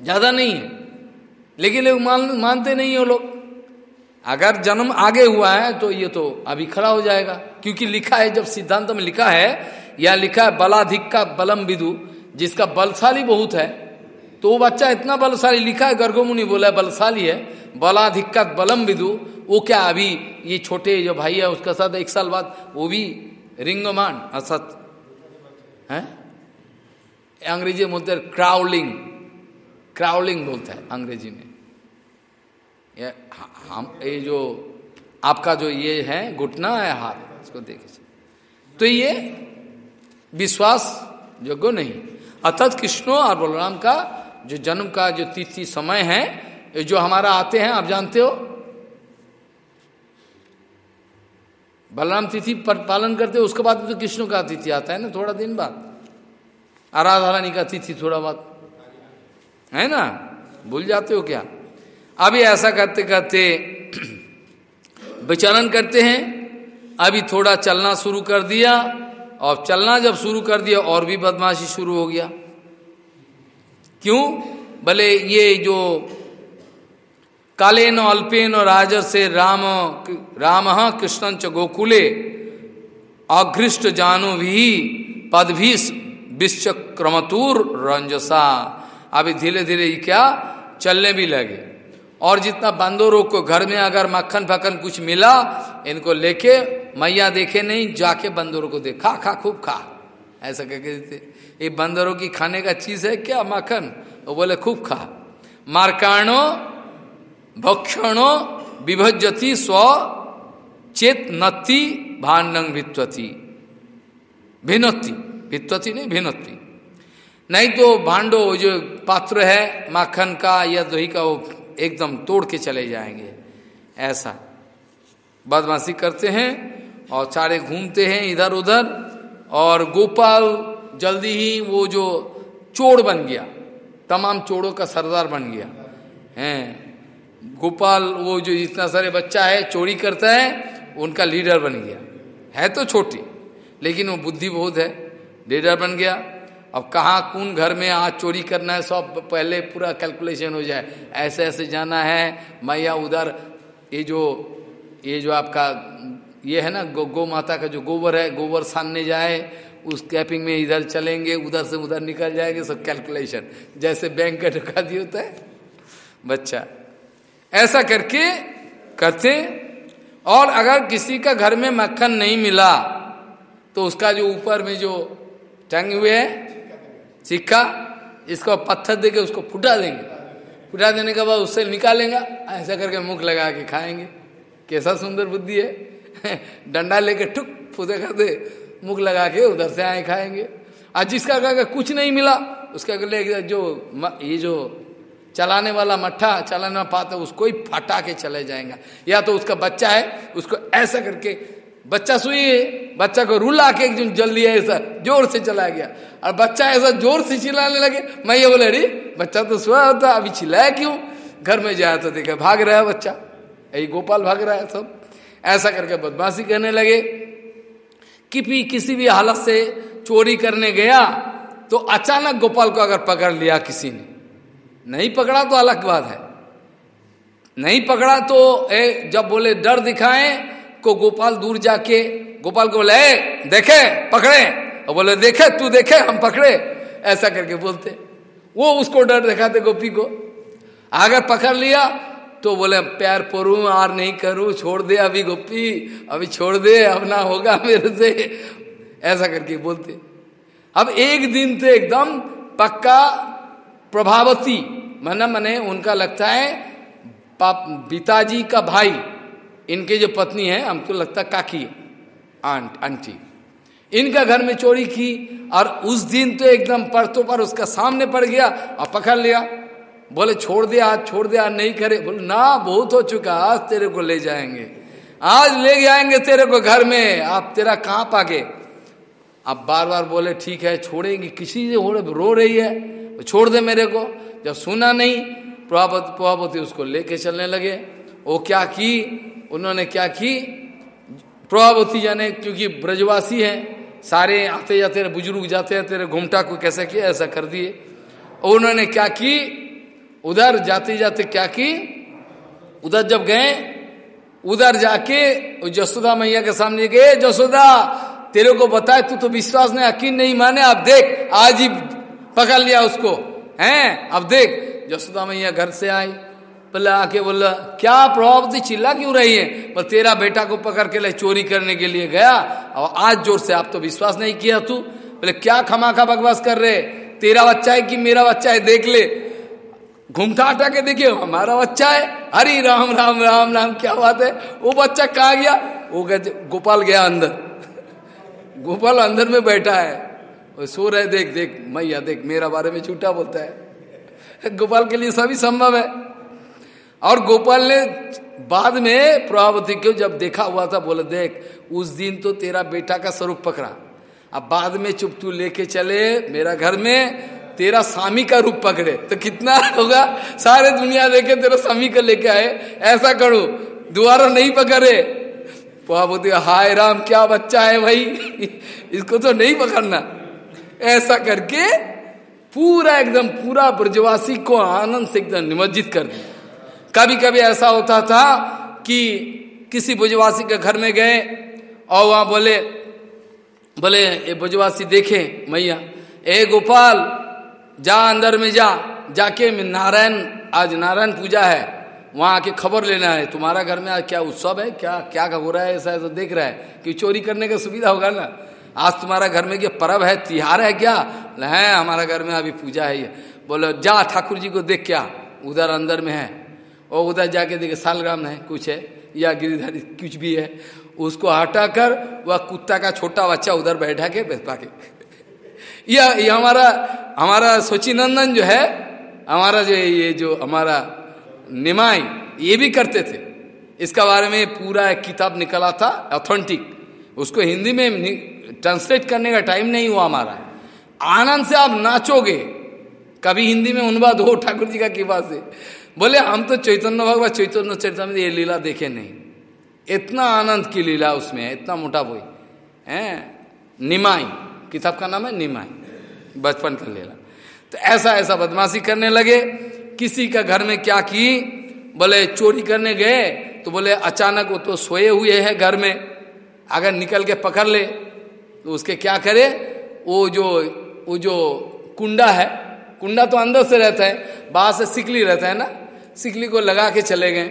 ज़्यादा नहीं है। लेकिन लोग मान, मानते नहीं हो लोग। अगर जन्म आगे हुआ है तो ये तो अभी खड़ा हो जाएगा। क्योंकि लिखा है, जब सिद्धांत में लिखा है या लिखा है बलाधिक का बलम विदु, जिसका बलशाली बहुत है तो वो बच्चा इतना बलशाली लिखा है गर्गोमुनि बोला है बलशाली है, बलाधिक बलम विदु, वो क्या अभी ये छोटे जो भाई है, उसका साथ एक साल बाद, वो भी रिंगमान, असत, है? अंग्रेज़ी बोलते क्राउलिंग क्राउलिंग बोलता है अंग्रेज़ी में। ये हम, ये जो आपका जो ये है, घुटना है हाथ, इसको देखे। तो ये विश्वास योग्य नहीं। अर्थात कृष्णो और बलराम का जो जन्म का जो तिथि समय है जो हमारा आते हैं, आप जानते हो? बलराम तिथि पर पालन करते हो, उसके बाद तो कृष्ण का तिथि आता है ना, थोड़ा दिन बाद। आराधरानी का तिथि थोड़ा बाद है ना? भूल जाते हो क्या? अभी ऐसा करते करते (clears throat) विचरण करते हैं। अभी थोड़ा चलना शुरू कर दिया। और चलना जब शुरू कर दिया, और भी बदमाशी शुरू हो गया। क्यों? भले ये जो कालेन अल्पेन और राजर से राम राम कृष्ण च गोकुले, अघृष्ट जानु भी पदभीष विश्वक्रमतुर रंजसा। अभी धीरे धीरे क्या? चलने भी लगे। और जितना बंदरों को घर में अगर मक्खन फक्खन कुछ मिला, इनको लेके मैया देखे नहीं, जाके बंदरों को दे खा खा, खूब खा। ऐसा कह देते। ये बंदरों की खाने का चीज़ है क्या मक्खन? वो बोले, खूब खा। मारकाणो, भक्षणो विभजती स्व चेत नति भांडंग भित्वती भिन्नति। भित्वती नहीं, भिन्नति। नहीं तो भांडो जो पात्र है माखन का या दही का, वो एकदम तोड़ के चले जाएँगे। ऐसा। बदमाशी करते हैं और सारे घूमते हैं इधर उधर और गोपाल जल्दी ही वो जो चोर बन गया, तमाम चोरों का सरदार बन गया। हैं। गोपाल वो जो इतना सारे बच्चा है, चोरी करता है, उनका लीडर बन गया। है तो छोटी, लेकिन वो बुद्धि बहुत है। लीडर बन गया अब कहाँ कौन घर में आज चोरी करना है सब पहले पूरा कैलकुलेशन हो जाए। ऐसे ऐसे जाना है मैया उधर ये जो ये जो आपका ये है ना गो, गो माता का जो गोबर है गोबर सानने जाए उस कैपिंग में इधर चलेंगे उधर से उधर निकल जाएँगे सब कैलकुलेशन जैसे बैंक का डकाती होता है। बच्चा ऐसा करके करते और अगर किसी का घर में मक्खन नहीं मिला तो उसका जो ऊपर में जो टंग हुए है सिक्का, इसको पत्थर देके उसको फुटा देंगे। फुटा देने के बाद उससे निकालेंगे, ऐसा करके मुख लगा के खाएँगे। कैसा सुंदर बुद्धि है। (laughs) डंडा लेके ठुक, फुदे दे मुख लगा के उधर से आए खाएँगे। आज जिसका कहा कुछ नहीं मिला, उसका ले जो ये जो चलाने वाला मट्ठा, चलाने वाला पाता, उसको ही फटा के चले जाएँगे। या तो उसका बच्चा है, उसको ऐसा करके बच्चा सुई बच्चा को रुला के एक दिन जल दिया ऐसा ज़ोर से चला गया। और बच्चा ऐसा ज़ोर से चिल्लाने लगे मैं ये बोले अरे बच्चा तो सोया होता अभी चिल्लाया क्यों? घर में जाया तो देखा भाग रहा है बच्चा। यही गोपाल भाग रहा है सब। ऐसा करके बदमाशी करने लगे कि भी किसी भी हालत से चोरी करने गया तो अचानक गोपाल को अगर पकड़ लिया किसी ने नहीं पकड़ा तो अलग बात है। नहीं पकड़ा तो ए, जब बोले डर दिखाएँ को गोपाल दूर जाके, गोपाल को बोले देखे, पकड़े। और बोले, देखे, तू देखे, हम पकड़े। ऐसा करके बोलते। वो उसको डर दिखाते, गोपी को। अगर पकड़ लिया तो बोले, प्यार परू, आर नहीं करूँ, छोड़ दे अभी गोपी, अभी छोड़ दे, अब ना होगा मेरे से। ऐसा करके बोलते। अब एक दिन तो एकदम पक्का प्रभावती, मना मने, उनका लगता है पिताजी का भाई इनके जो पत्नी है, हमको लगता काकी, आंट, आंटी। इनका घर में चोरी की और उस दिन तो एकदम परतों पर उसका सामने पड़ गया, और पकड़ लिया। बोले, छोड़ दिया आज, छोड़ दिया नहीं करे। बोले, ना, बहुत हो चुका, आज तेरे को ले जाएँगे। आज ले जाएँगे तेरे को घर में, आप तेरा कहाँ पागे? अब बार बार बोले, ठीक है, छोड़ेंगे, किसी से हो रो रही है, छोड़ दे मेरे को। जब सुना नहीं प्रभापति उसको लेके चलने लगे। वो क्या की? उन्होंने क्या की? प्रभावती जाने, क्योंकि ब्रजवासी हैं, सारे आते जाते रहे बुज़ुर्ग जाते हैं, तेरे घुमटा को कैसे किया, ऐसा कर दिए। और उन्होंने क्या की? उधर जाते जाते क्या की? उधर जब गए, उधर जाके जसोदा मैया के सामने गए, जसोदा, तेरे को बताए, तू तो विश्वास नहीं, यकीन नहीं माने आप देख, आज ही पकड़ लिया उसको, हैं? अब देख, जसोदा मैया घर से आई। बोले आके बोला, क्या प्रभावती चिल्ला क्यों रही है? पर तेरा बेटा को पकड़ के ले चोरी करने के लिए गया। और आज ज़ोर से आप तो विश्वास नहीं किया तू। बोले, क्या खमाखा बकवास कर रहे? तेरा बच्चा है कि मेरा बच्चा है? देख ले। घूमता हटा के देखिए हमारा बच्चा है। हरी राम राम राम राम, क्या बात है? वो बच्चा कहा गया? वो कहते गोपाल गया अंदर। गोपाल अंदर में बैठा है। सो रहे, देख देख, मैया, देख, मेरा बारे में झूठा बोलता है। गोपाल के लिए सभी संभव है। और गोपाल ने बाद में प्रभावती को जब देखा हुआ था, बोले, देख, उस दिन तो तेरा बेटा का स्वरूप पकड़ा। अब बाद में चुप तू लेके चले मेरा घर में, तेरा स्वामी का रूप पकड़े। तो कितना होगा, सारे दुनिया देखे तेरा स्वामी का लेके आए। ऐसा करो, दोबारा नहीं पकड़े। प्रभावती, हाय राम, क्या बच्चा है भाई, इसको तो नहीं पकड़ना। ऐसा करके पूरा एकदम, पूरा ब्रजवासी को आनंद से एकदम निमज्जित कर दिया। कभी कभी ऐसा होता था कि किसी ब्रजवासी के घर में गए और वहाँ बोले बोले ये ब्रजवासी देखे मैया, ए गोपाल, जा अंदर में जा, जाके नारायण, आज नारायण पूजा है, वहाँ आके खबर लेना है तुम्हारा घर में आज क्या उत्सव है, क्या क्या हो रहा है, ऐसा ऐसा देख रहा है, कि चोरी करने का सुविधा होगा ना? आज तुम्हारा घर में क्या पर्व है, तिहार है क्या? है, हमारा घर में अभी पूजा है ये। बोलो, जा ठाकुर जी को देख क्या, उधर अंदर में है। और उधर जाके देखे, सालग्राम है, कुछ है, या गिरिधारी, कुछ भी है, उसको हटाकर वह कुत्ता का छोटा बच्चा उधर बैठा के बैठा के। (laughs) यह ये हमारा हमारा सोचिनंदन जो है, हमारा जो, ये जो हमारा निमाई, ये भी करते थे। इसका बारे में पूरा एक किताब निकला था ऑथेंटिक उसको हिंदी में ट्रांसलेट करने का टाइम नहीं हुआ हमारा। आनंद से आप नाचोगे, कभी हिंदी में अनुवाद हो ठाकुर जी का कृपा से बोले, हम तो चैतन्य भगवान, चैतन्य चैतन्य ये लीला देखे नहीं। इतना आनंद की लीला उसमें है, इतना मोटा बोई। है? निमाई। किताब का नाम है निमाई। बचपन का लीला। तो ऐसा ऐसा बदमाशी करने लगे, किसी का घर में क्या की? बोले, चोरी करने गए तो बोले, अचानक वो तो सोए हुए है घर में। अगर निकल के पकड़ ले तो उसके क्या करे? वो जो वो जो कुंडा है, कुंडा तो अंदर से रहता है, बाहर से सिकली रहता है ना? सिकली को लगा के चले गए,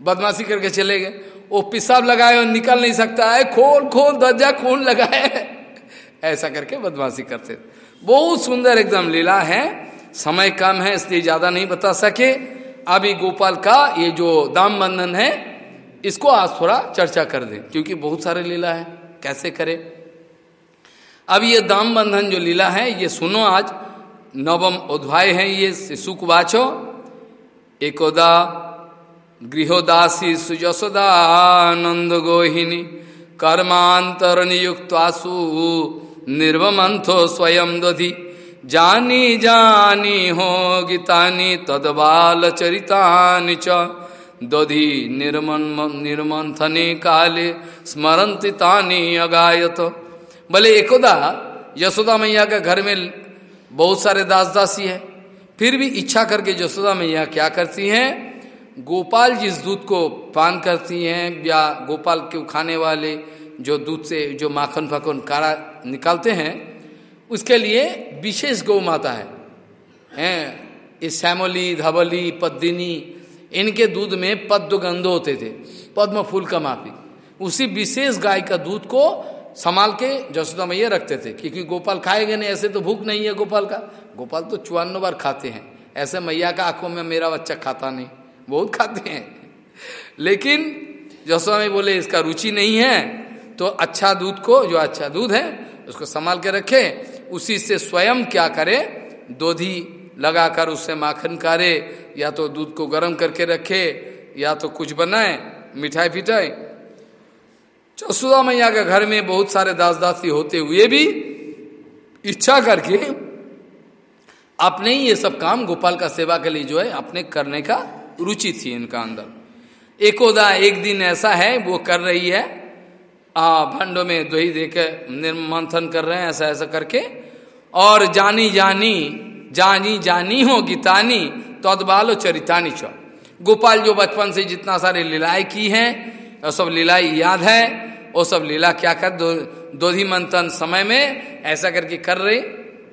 बदमाशी करके चले गए। वो पिसाब लगाए और निकल नहीं सकता है, खोल खोल दर्जा खून लगाए। ऐसा करके बदमाशी करते बहुत सुंदर एकदम लीला है। समय कम है, इसलिए ज़्यादा नहीं बता सके। अभी गोपाल का ये जो दाम बंधन है, इसको आज थोड़ा चर्चा कर दे, क्योंकि बहुत सारे लीला है। कैसे करे? अब ये दाम बंधन जो लीला है, ये सुनो आज। नवम उद्भाय है ये सुखवाचो एकोदा गृहोदासी सुजसोदानंद गोहिनी कर्मांतर नियुक्तासु निर्वमंथो स्वयं दधि। जानी जानी हो गीतानी तदबाल चरितानि च। दधि निर्मन निर्मंथने काले स्मरंति तानी अगायत। भले एकोदा यशोदा मैया के घर में बहुत सारे दास दासी है। फिर भी इच्छा करके यशोदा मैया क्या करती हैं? गोपाल जिस दूध को पान करती हैं, या गोपाल के खाने वाले जो दूध से, जो माखन फाखन कारा निकालते हैं, उसके लिए विशेष गौ माता है। हैं? इस श्यामली, धवली पद्दिनी इनके दूध में पद्म गंध होते थे, पद्म फूल का माफ़ी। उसी विशेष गाय का दूध को संभाल के जसोदा मैया रखते थे, क्योंकि गोपाल खाएँगे नहीं, ऐसे तो भूख नहीं है गोपाल का। गोपाल तो चुवान्न बार खाते हैं। ऐसे मैया का आँखों में मेरा बच्चा खाता नहीं। बहुत खाते हैं। लेकिन जसोदा में बोले, इसका रुचि नहीं है तो अच्छा दूध को, जो अच्छा दूध है, उसको संभाल के रखे। उसी से स्वयं क्या करे? दोधी लगाकर उससे माखन कारे। या तो दूध को गर्म करके रखे, या तो कुछ बनाए, मिठाई पिठाई चौसुदा मैया के घर में बहुत सारे दास दासी होते हुए भी इच्छा करके अपने ही ये सब काम गोपाल का सेवा के लिए जो है अपने करने का रुचि थी इनका अंदर। एकोदा एक दिन ऐसा है, वो कर रही है। आ, भंडो में दही देकर निर्मंथन कर रहे हैं ऐसा ऐसा करके। और जानी जानी जानी जानी हो गीतानी, तदबालो चरितानी चौ गोपाल जो बचपन से जितना सारे लीलाएँ की हैं, और सब लीलाएँ याद है, वो सब लीला क्या कर, दो, दोधी मंथन समय में ऐसा करके कर रहे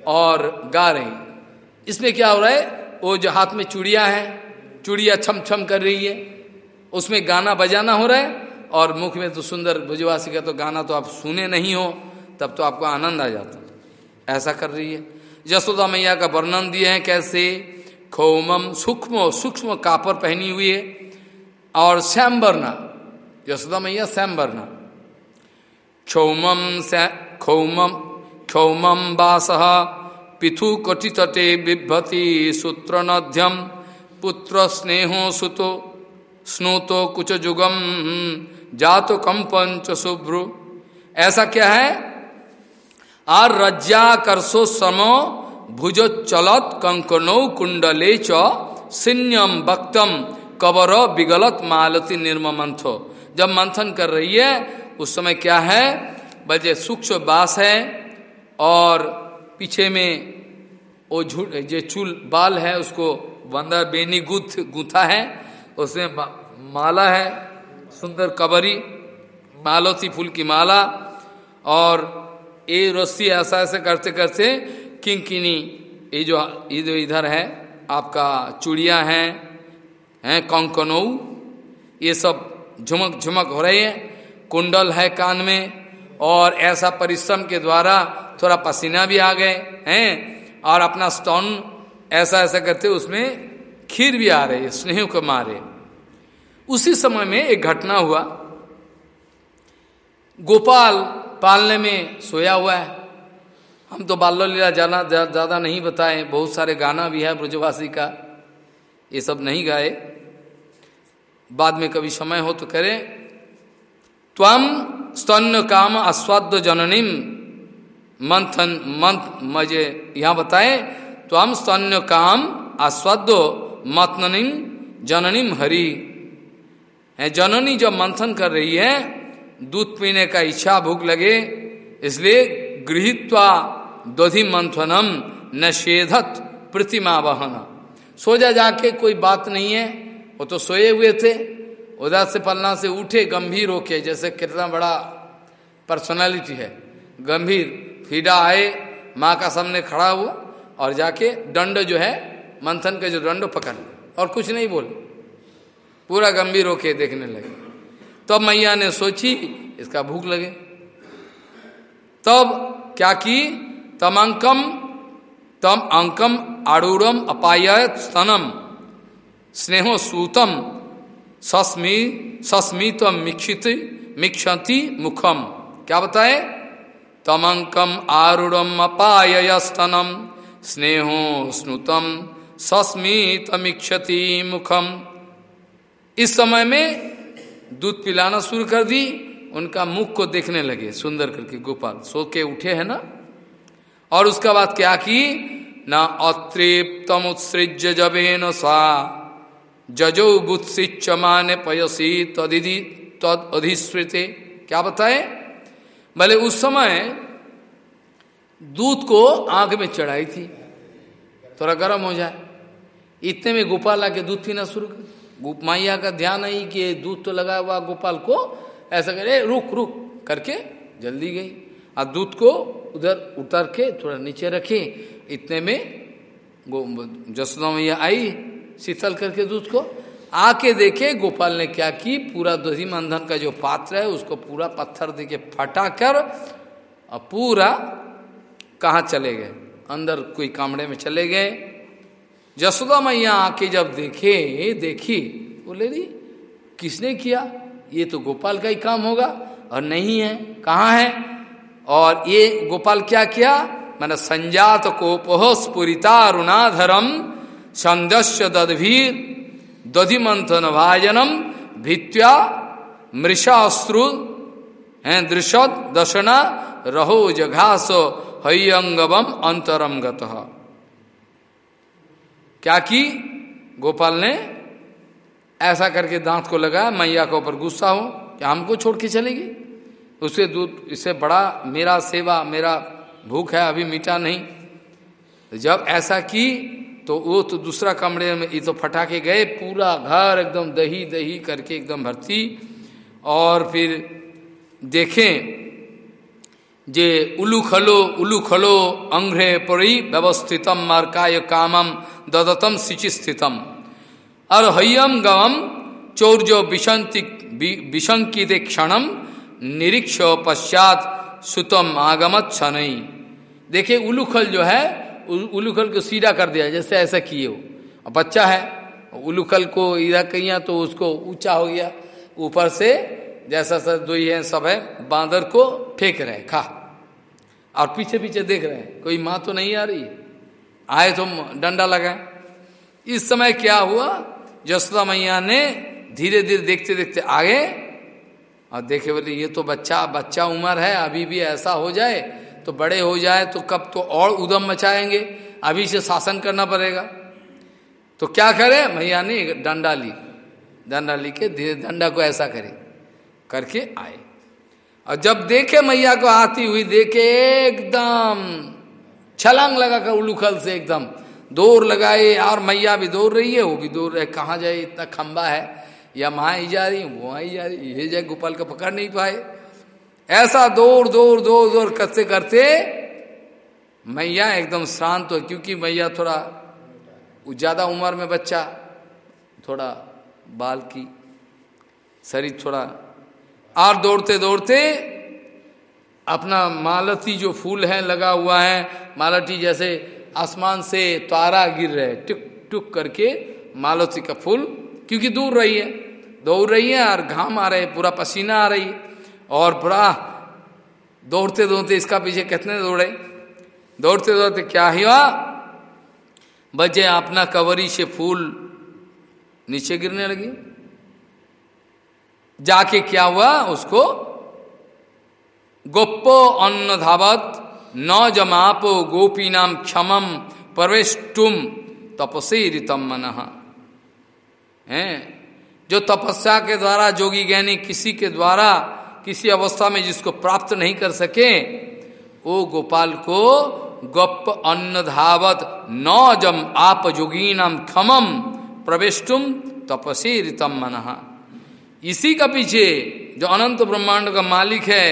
और गा रही इसमें क्या हो रहा है? वो जो हाथ में चूड़िया है, चूड़िया छम छम कर रही है। उसमें गाना बजाना हो रहा है और मुख में तो सुंदर भुजवासी का तो गाना तो आप सुने नहीं हो, तब तो आपको आनंद आ जाता ऐसा कर रही है। यशोदा मैया का वर्णन दिए हैं कैसे? खोमम सूक्ष्म सूक्ष्म कापर पहनी हुई है और वर्णा यशोदा मैया श्याम वर्णा क्षौमम क्षौमम क्षौमम वास पिथु कटितटे बिभति सूत्र नध्यम पुत्र स्नेहो सुतो, स्नोतो कुछ जुगम जातो कंपंच शुभ्रु ऐसा क्या है? आर रज्जा करसो समो भुज चलत कंकनो कुंडले च सिन्यम वक्तम कबर विगलत मालती निर्मंथो जब मंथन कर रही है, उस समय क्या है? बजे सूक्ष्म बास है, और पीछे में वो झूठ, जो चूल बाल है, उसको बंदा बेनी गुथ, गुथा है, उसमें माला है, सुंदर कबरी मालोसी फूल की माला, और ये रस्सी ऐसा ऐसे करते करते किंकिनी, ये जो ये जो इधर है, आपका चूड़िया हैं हैं कंकनऊ, ये सब झुमक झुमक हो रहे हैं, कुंडल है कान में, और ऐसा परिश्रम के द्वारा थोड़ा पसीना भी आ गए, हैं? और अपना स्टोन ऐसा ऐसा करते उसमें खीर भी आ रही स्नेह को मारे। उसी समय में एक घटना हुआ। गोपाल पालने में सोया हुआ है। हम तो बाल्य लीला जाना ज़्यादा नहीं बताए, बहुत सारे गाना भी है ब्रजवासी का। ये सब नहीं गाए। बाद में कभी समय हो तो करें। त्वम स्तन काम अस्वाद जननीम। मंथन, मंथ, मज़े। यहाँ बताए त्वम स्तन्य काम आस्वाद मतनिम जननीम हरि। है, जननी जब मंथन कर रही है, दूध पीने का इच्छा भूख लगे, इसलिए गृहित्वा दधि मंथनम न शेधत प्रतिमा वहन। सो जा जाके कोई बात नहीं है, वो तो सोए हुए थे उधर से पलना से उठे, गंभीर होके, जैसे कितना बड़ा पर्सनालिटी है, गंभीर। फिडा आए, माँ का सामने खड़ा हुआ और जाके दंड जो है, मंथन का जो दंड पकड़ और कुछ नहीं बोले। पूरा गंभीर होके देखने लगे। तब तो मैया ने सोची, इसका भूख लगे। तब तो क्या की? तम अंकम तम अंकम आड़ूरम अपायत स्तनम, स्नेहो सूतम, सस्मी, सस्मितम मिक्षित, मिक्षति मुखम। क्या बताए? तमंकम आरूढ़ अपाय स्तनम स्नेहो स्नुतम सस्मित मिक्षति मुखम इस समय में दूध पिलाना शुरू कर दी, उनका मुख को देखने लगे, सुंदर करके गोपाल, सो के उठे है ना? और उसका बाद क्या की? न अतृप्तम उत्सृज जबे न सा, जजो बुत्सिच मान पयसी, तदिधि तद अधिश्रित। क्या बताए? भले उस समय दूध को आँख में चढ़ाई थी, थोड़ा गर्म हो जाए। इतने में गोपाल आके दूध पीना शुरू कर। माइया का ध्यान नहीं कि दूध तो लगा हुआ गोपाल को, ऐसा करे रुक रुक, करके जल्दी गई। और दूध को उधर उतर के थोड़ा नीचे रखे। इतने में जसोदा मैया आई, शीतल करके दूध को। आके देखे गोपाल ने क्या की? पूरा दही मंधन का जो पात्र है, उसको पूरा पत्थर देके फटा कर और पूरा कहा चले गए? अंदर कोई कामड़े में चले गए। जसोदा मैया आके जब देखे, देखी, बोले री किसने किया? ये तो गोपाल का ही काम होगा। और नहीं है, कहाँ है? और ये गोपाल क्या किया? मैंने संजात कोपोह स्पुरिता अरुणाधरम संदस्य दधीर दधि मंथन भाजनम भित्या मृषाश्रु, हैं, दृशद, दशना, रहो, जघास हयंगवम अंतरम गतः। क्या की? गोपाल ने ऐसा करके दांत को लगाया, मैया के ऊपर गुस्सा हो, कि हमको छोड़ के चलेगी? उससे दूध इससे बड़ा मेरा सेवा, मेरा भूख है, अभी मीठा नहीं। जब ऐसा की तो वो तो दूसरा कमरे में ये तो फटा के गए, पूरा घर एकदम दही दही करके एकदम भरती। और फिर देखें, जे उलू खलो उलू खलो अंग्रे परी व्यवस्थितम मार्काय कामम, ददतम सिचि स्थितम और हयम गवम चौर्य विशंति विशंकित क्षणम, निरीक्ष पश्चात सुतम आगमत छनई देखिए उलूखल जो है उलूखल को सीधा कर दिया, जैसे ऐसा किए हो। बच्चा है, उलूखल को इधर कहिया तो उसको ऊँचा हो गया। ऊपर से जैसा सर दो है सब है, बांदर को फेंक रहे हैं, खा। और पीछे पीछे देख रहे हैं, कोई माँ तो नहीं आ रही आए तो डंडा लगाए। इस समय क्या हुआ? जसोदा मैया ने धीरे धीरे देखते देखते आगे, और देखे बोले, ये तो बच्चा बच्चा उम्र है, अभी भी ऐसा हो जाए तो बड़े हो जाए तो कब तो और उदम मचाएँगे। अभी से शासन करना पड़ेगा। तो क्या करे? मैया ने डंडा ली। डंडा ली के धीरे डंडा को ऐसा करे। करके आए। और जब देखे मैया को आती हुई, देखे एकदम छलांग लगा कर उलूखल से एकदम दौड़ लगाए, और मैया भी दौड़ रही है, वो भी दौड़ रहे। कहाँ जाए? इतना खंबा है। या वहाँ ही जा रही वो ही जा रही। ये जाए गोपाल का पकड़ नहीं पाए। ऐसा दौड़ दौड़ दौड़ दौड़ करते करते मैया एकदम शांत हो, क्योंकि मैया थोड़ा ज़्यादा उम्र में बच्चा, थोड़ा बाल की शरीर थोड़ा और दौड़ते दौड़ते अपना मालती जो फूल है लगा हुआ है, मालती जैसे आसमान से तारा गिर रहे टुक टुक करके मालती का फूल, क्योंकि दूर रही है, दौड़ रही है और घाम आ रहे पूरा पसीना आ रही और पूरा दौड़ते दौड़ते इसका पीछे कितने दौड़े? दौड़ते दौड़ते क्या हुआ? बजे अपना कवरी से फूल नीचे गिरने लगी। जाके क्या हुआ? उसको गोप्पो अन्न धावत न जमापो गोपी नाम क्षमम प्रवेशुम तपसे ऋतम मन। है? जो तपस्या के द्वारा, जोगी ज्ञानी किसी के द्वारा किसी अवस्था में जिसको प्राप्त नहीं कर सके वो गोपाल को गप अन्न धावत न जम आप जोगी नाम खमम प्रवेशुम तपसे ऋतम मन। इसी का पीछे जो अनंत ब्रह्मांड का मालिक है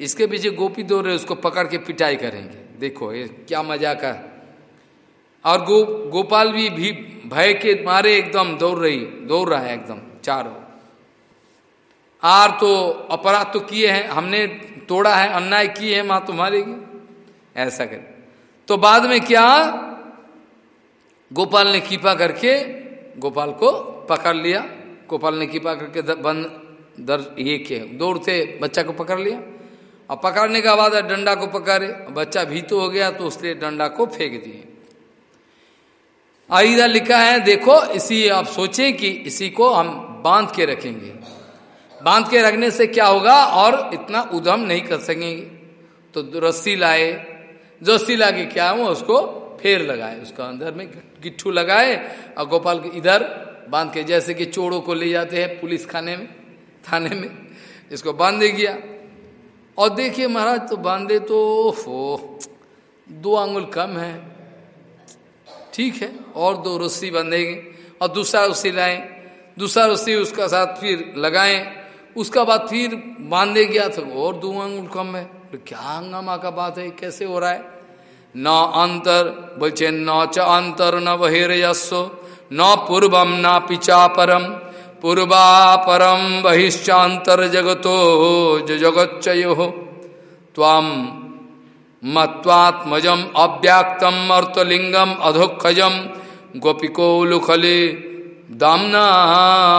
इसके पीछे गोपी दौड़ रहे उसको पकड़ के पिटाई करेंगे। देखो ये क्या मज़ा का। और गो गोपाल भी, भी भय के मारे एकदम दौड़ रही दौड़ रहा है एकदम चारों। आर तो अपराध तो किए हैं, हमने तोड़ा है, अन्याय किए हैं, माँ तो मारेगी ऐसा कर। तो बाद में क्या? गोपाल ने कीपा करके, गोपाल को पकड़ लिया। गोपाल ने कीपा करके बंद दर ये किए। दौड़ते बच्चा को पकड़ लिया। और पकड़ने के बाद डंडा को पकड़े। बच्चा भीतो हो गया तो उसने डंडा को फेंक दिए। आईदा लिखा है, देखो, इसी आप सोचें कि इसी को हम बाँध के रखेंगे। बाँध के रखने से क्या होगा? और इतना उदम नहीं कर सकेंगे। तो रस्सी लाए। रस्सी ला के क्या वो उसको फेर लगाए। उसका अंदर में गिट्ठू लगाए और गोपाल के इधर बाँध के, जैसे कि चोरों को ले जाते हैं पुलिस खाने में, थाने में, इसको बांधे गया। और देखिए महाराज तो बांधे तो हो दो आंगुल कम है। ठीक है, और दो रस्सी बांधेंगे। और दूसरा रस्सी लाए। दूसरा रस्सी उसका साथ फिर लगाएँ। उसका बाद फिर बांधे गया तो और दो आंगुल कम है। तो क्या हंगामा का बात है? कैसे हो रहा है? न अंतर, बोलचे, न च अंतर, न बहिर्यस्व न पूर्वम, न पिचा परम पूर्वा परम बहिश्चातर जगतो जगच्चयो ताम मत्वात्मजम अव्याक्तम अर्थलिंगम अधोक्षजम गोपिकोलुखले दामना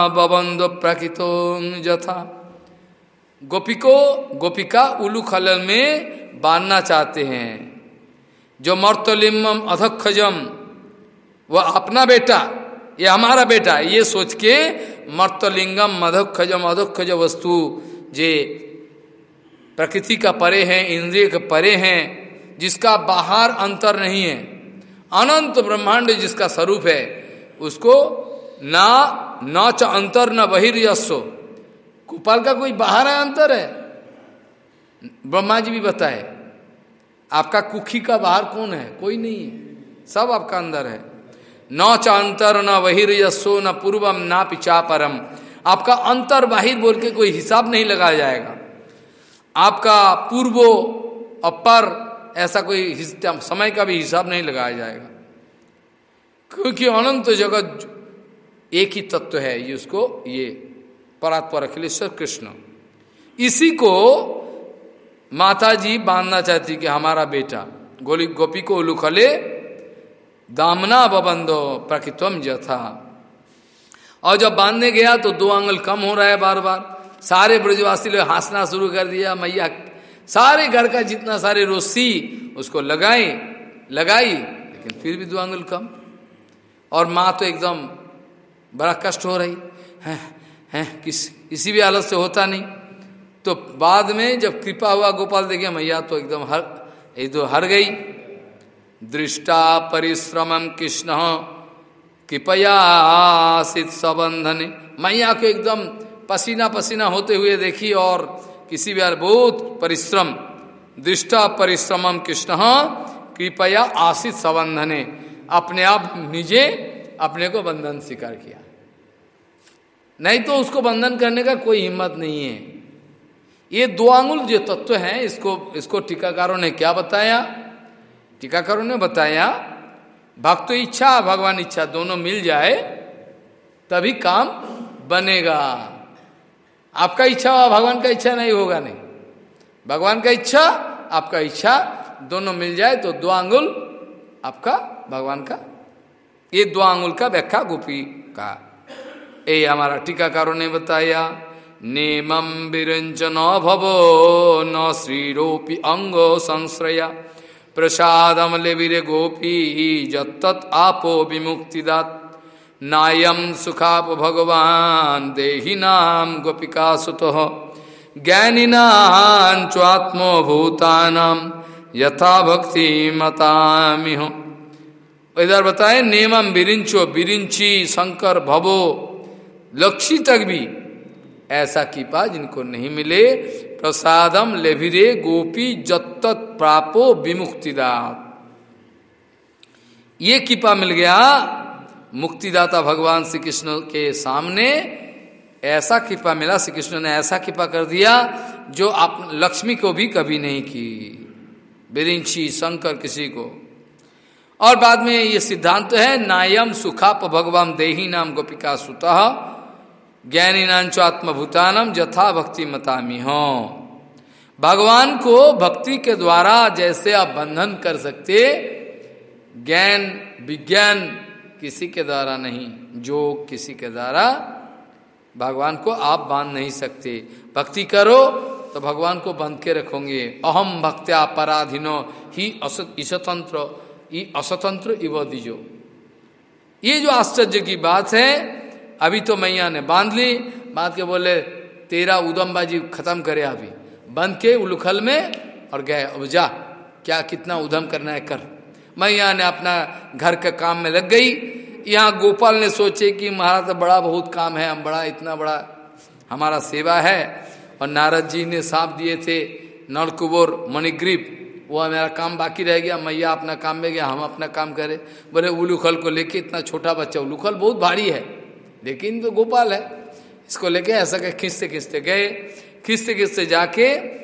बबंद प्रकृतो जथा गोपिको, गोपिका उलूखल में बांधना चाहते हैं। जो मर्तलिम्बम अधक्षजम वह अपना बेटा, ये हमारा बेटा, ये सोच के मर्तलिंगम मधोक्षजम अधोक्षज वस्तु, जे प्रकृति का परे है, इंद्रिय का परे हैं, जिसका बाहर अंतर नहीं है। अनंत ब्रह्मांड जिसका स्वरूप है, उसको ना, न च अंतर, न बहिर्यस्व कुपाल का कोई बाहर है, अंतर है? ब्रह्मा जी भी बताए, आपका कुखी का बाहर कौन है? कोई नहीं है। सब आपका अंदर है। न च अंतर, न बहिर्यस्व न पूर्वम, ना पिछा परम आपका अंतर बाहिर बोल के कोई हिसाब नहीं लगाया जाएगा। आपका पूर्वो, अपर, ऐसा कोई समय का भी हिसाब नहीं लगाया जाएगा। क्योंकि अनंत जगत एक ही तत्व है, ये उसको, ये परात्पर अखिलेश्वर कृष्ण। इसी को माता जी बांधना चाहती कि हमारा बेटा, गोली, गोपी को उलुखले दामना बबंदो प्रकृतम जथा और जब बांधने गया तो दो आंगल कम हो रहा है बार बार सारे ब्रजवासी लोग हंसना शुरू कर दिया, मैया, सारे घर का जितना सारे रोसी, उसको लगाए लगाई, लेकिन फिर भी दो आंगल कम। और माँ तो एकदम बड़ा कष्ट हो रही। है, हैं, किस, किसी भी हालत से होता नहीं। तो बाद में जब कृपा हुआ, गोपाल देखे मैया तो एकदम हर, ये तो हर गई। दृष्टा परिश्रम कृष्ण, कृपया आसित सबंधन मैया को एकदम पसीना पसीना होते हुए देखी और किसी भी बहुत परिश्रम। दृष्टा परिश्रम कृष्ण, कृपया आसित सबंधने अपने आप निजे, अपने को बंधन स्वीकार किया। नहीं तो उसको बंधन करने का कोई हिम्मत नहीं है। ये दो आंगुल जो तत्व है, इसको इसको टीकाकारों ने क्या बताया? टीकाकारों ने बताया, भक्त इच्छा, भगवान इच्छा दोनों मिल जाए, तभी काम बनेगा। आपका इच्छा भगवान का इच्छा नहीं होगा नहीं। भगवान का इच्छा, आपका इच्छा दोनों मिल जाए तो दो आंगुल आपका, भगवान का। ये दो आंगुल का व्याख्या गोपी का। ये हमारा टीकाकारों ने बताया नेमम विरंच न भवो न श्रीरोपी अंगो संश्रया। प्रसादम लेविरे गोपी जत्त आपो विमुक्तिदात। नायम सुखाप भगवान देहि नाम गोपिका सुत ज्ञानिनां स्वात्मो भूतानाम यथा भक्ति मतामिह। इधर बताए नेमम बिरिंचो बिरिंची शंकर भवो। लक्ष्य तक भी। ऐसा कृपा जिनको नहीं मिले, प्रसादम लेभिरे गोपी जत्त प्रापो विमुक्तिदात। ये कृपा मिल गया मुक्तिदाता भगवान श्री कृष्ण के सामने। ऐसा कृपा मिला श्री कृष्ण ने ऐसा कृपा कर दिया जो आप लक्ष्मी को भी कभी नहीं की। बिरिंची, शंकर, किसी को। और बाद में ये सिद्धांत तो है, नायम सुखाप भगवान देही नाम गोपिका सुता। ज्ञानी नाचो आत्मभूतानम जथा भक्ति मतामी हो भगवान को भक्ति के द्वारा जैसे आप बंधन कर सकते, ज्ञान, विज्ञान किसी के द्वारा नहीं जो किसी के द्वारा भगवान को आप बाँध नहीं सकते। भक्ति करो तो भगवान को बाँध के रखोगे। अहम भक्त्या पराधीनो, ही असतंत्र असतंत्र इव दीजो। ये जो आश्चर्य की बात है अभी तो मैया ने बाँध ली। बाँध के बोले, तेरा उदमबाजी खत्म करे अभी। बंद के उलुखल में और गए, अब जा, क्या कितना उधम करना है कर। मैया ने अपना घर के काम में लग गई। यहाँ गोपाल ने सोचे कि महाराज तो बड़ा बहुत काम है, हम बड़ा, इतना बड़ा हमारा सेवा है। और नारद जी ने साफ़ दिए थे, नलकुबोर मणिग्रीप वो मेरा काम बाकी रह गया। मैया अपना काम में गया, हम अपना काम करें। बोले, उलूखल को लेके इतना छोटा बच्चा, उलूखल बहुत भारी है। लेकिन तो गोपाल है। इसको लेके ऐसा कह खींचते खींचते गए। खींचते खींचते जाके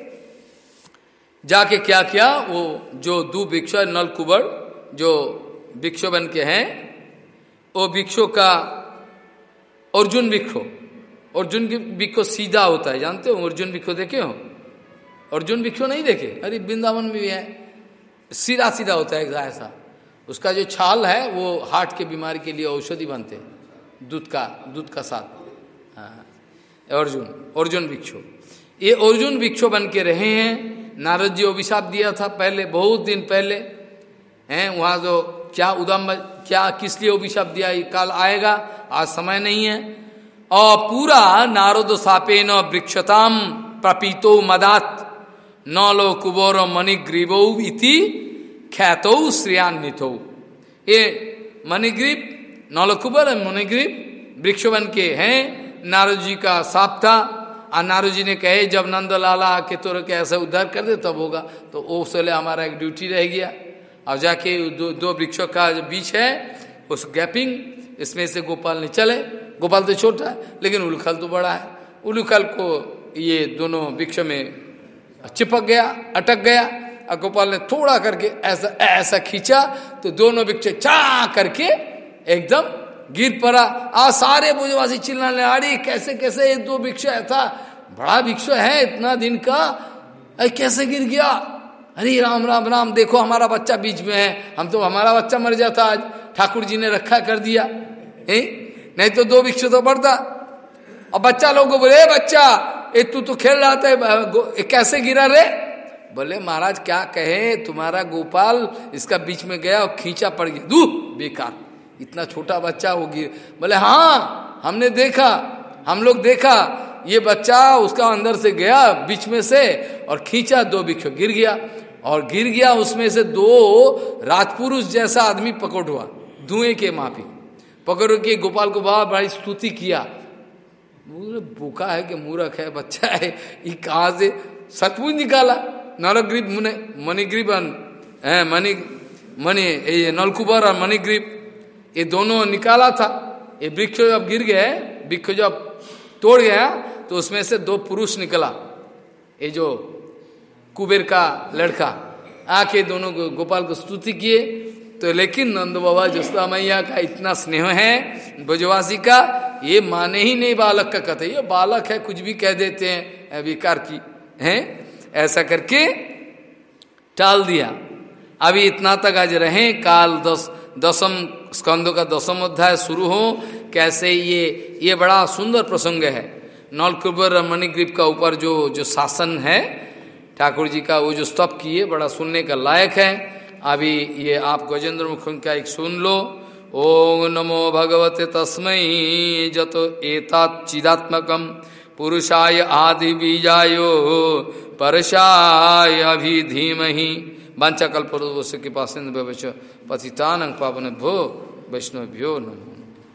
जाके क्या किया? वो जो दो वृक्ष नल कुबर जो वृक्ष बन के हैं, वो वृक्षों का अर्जुन वृक्षो अर्जुन वृक्षो सीधा होता है, जानते हो? अर्जुन वृक्षो देखे हो? अर्जुन वृक्षो नहीं देखे? अरे, वृंदावन में भी है। सीधा सीधा होता है ऐसा। उसका जो छाल है, वो हार्ट के बीमारी के लिए औषधि बनते हैं। दूध का दूध का साथ। हाँ अर्जुन अर्जुन वृक्षो ये अर्जुन वृक्षो बन के रहे हैं। नारद जी अभिशाप दिया था पहले, बहुत दिन पहले। हैं, वहाँ जो क्या उदम क्या, किस लिए अभिशाप दिया, ये काल आएगा, आज समय नहीं है। और पूरा नारद सापे न वृक्षताम प्रपीतो मदात। न लो कुबोर मणिग्रीबो इति ख्यातो श्रेयान्वित। ये मणिग्रीब नौलकुबर मणिग्रीब वृक्ष बन के हैं नारद जी का साप था और नारू जी ने कहे जब नंद लाला आके के ऐसा उद्धार कर दे तब होगा। तो वो सोले हमारा एक ड्यूटी रह गया। और जाके दो, दो वृक्षों का बीच है उस गैपिंग इसमें से गोपाल ने चले। गोपाल तो छोटा है लेकिन उलखल तो बड़ा है। उलूखल को ये दोनों वृक्ष में चिपक गया अटक गया। और गोपाल ने थोड़ा करके ऐसा ऐसा खींचा तो दोनों वृक्ष चा करके एकदम गिर पड़ा। आ, सारे बुझवासी चिल्लाने अरे, कैसे कैसे? एक दो वृक्ष था। बड़ा भिक्षु है इतना दिन का। अरे, कैसे गिर गया? अरे, राम राम राम, देखो हमारा बच्चा बीच में है। हम तो हमारा बच्चा मर जाता आज। ठाकुर जी ने रखा कर दिया। ए? नहीं तो दो वृक्ष तो बढ़ता। और बच्चा लोग को बोले बच्चा, ए तू तो खेल रहा था कैसे गिरा रे? बोले, महाराज, क्या कहे? तुम्हारा गोपाल इसका बीच में गया और खींचा पड़ गया। दू बेकार। इतना छोटा बच्चा होगी बोले हाँ हमने देखा, हम लोग देखा, ये बच्चा उसका अंदर से गया बीच में से और खींचा दो बिख गिर गया और गिर गया उसमें से दो राजपुरुष जैसा आदमी पकड़ हुआ, धुएँ के माफ़ी, पकड़ के गोपाल को बाबा बड़ी स्तुति किया। भूखा है कि मूर्ख है, बच्चा है, ये कहा से? सचमुच निकाला, नरग्रीब मुने, मणिग्रीब मणि मणि, ये नलकुबर और मणिग्रीब। ये दोनों निकाला था। ये वृक्ष जब गिर गए वृक्ष जब तोड़ गया तो उसमें से दो पुरुष निकला। ये जो कुबेर का लड़का। आके दोनों को, गोपाल को स्तुति किए। तो लेकिन नंद बाबा जसता मैया का इतना स्नेह है ब्रजवासी का, ये माने ही नहीं बालक का कथे। ये बालक है, कुछ भी कह देते हैं विकार की, है? ऐसा करके टाल दिया। अभी इतना तक आज रहे, काल दस दसम स्कंदों का दसम अध्याय शुरू हो, कैसे ये ये बड़ा सुंदर प्रसंग है। नौलकुबर मणिग्रीप का ऊपर जो जो शासन है, ठाकुर जी का वो जो स्तप किए, बड़ा सुनने का लायक है। अभी ये आप गजेंद्र मुख का एक सुन लो। ओम नमो भगवते तस्मय जत एताचिदात्मकम पुरुषाय आदि बीजायो परशाय अभी धीमही वाचा कल्पवश्य कृपा सिंधु पतितान पावन भो वैष्णव्यो नमो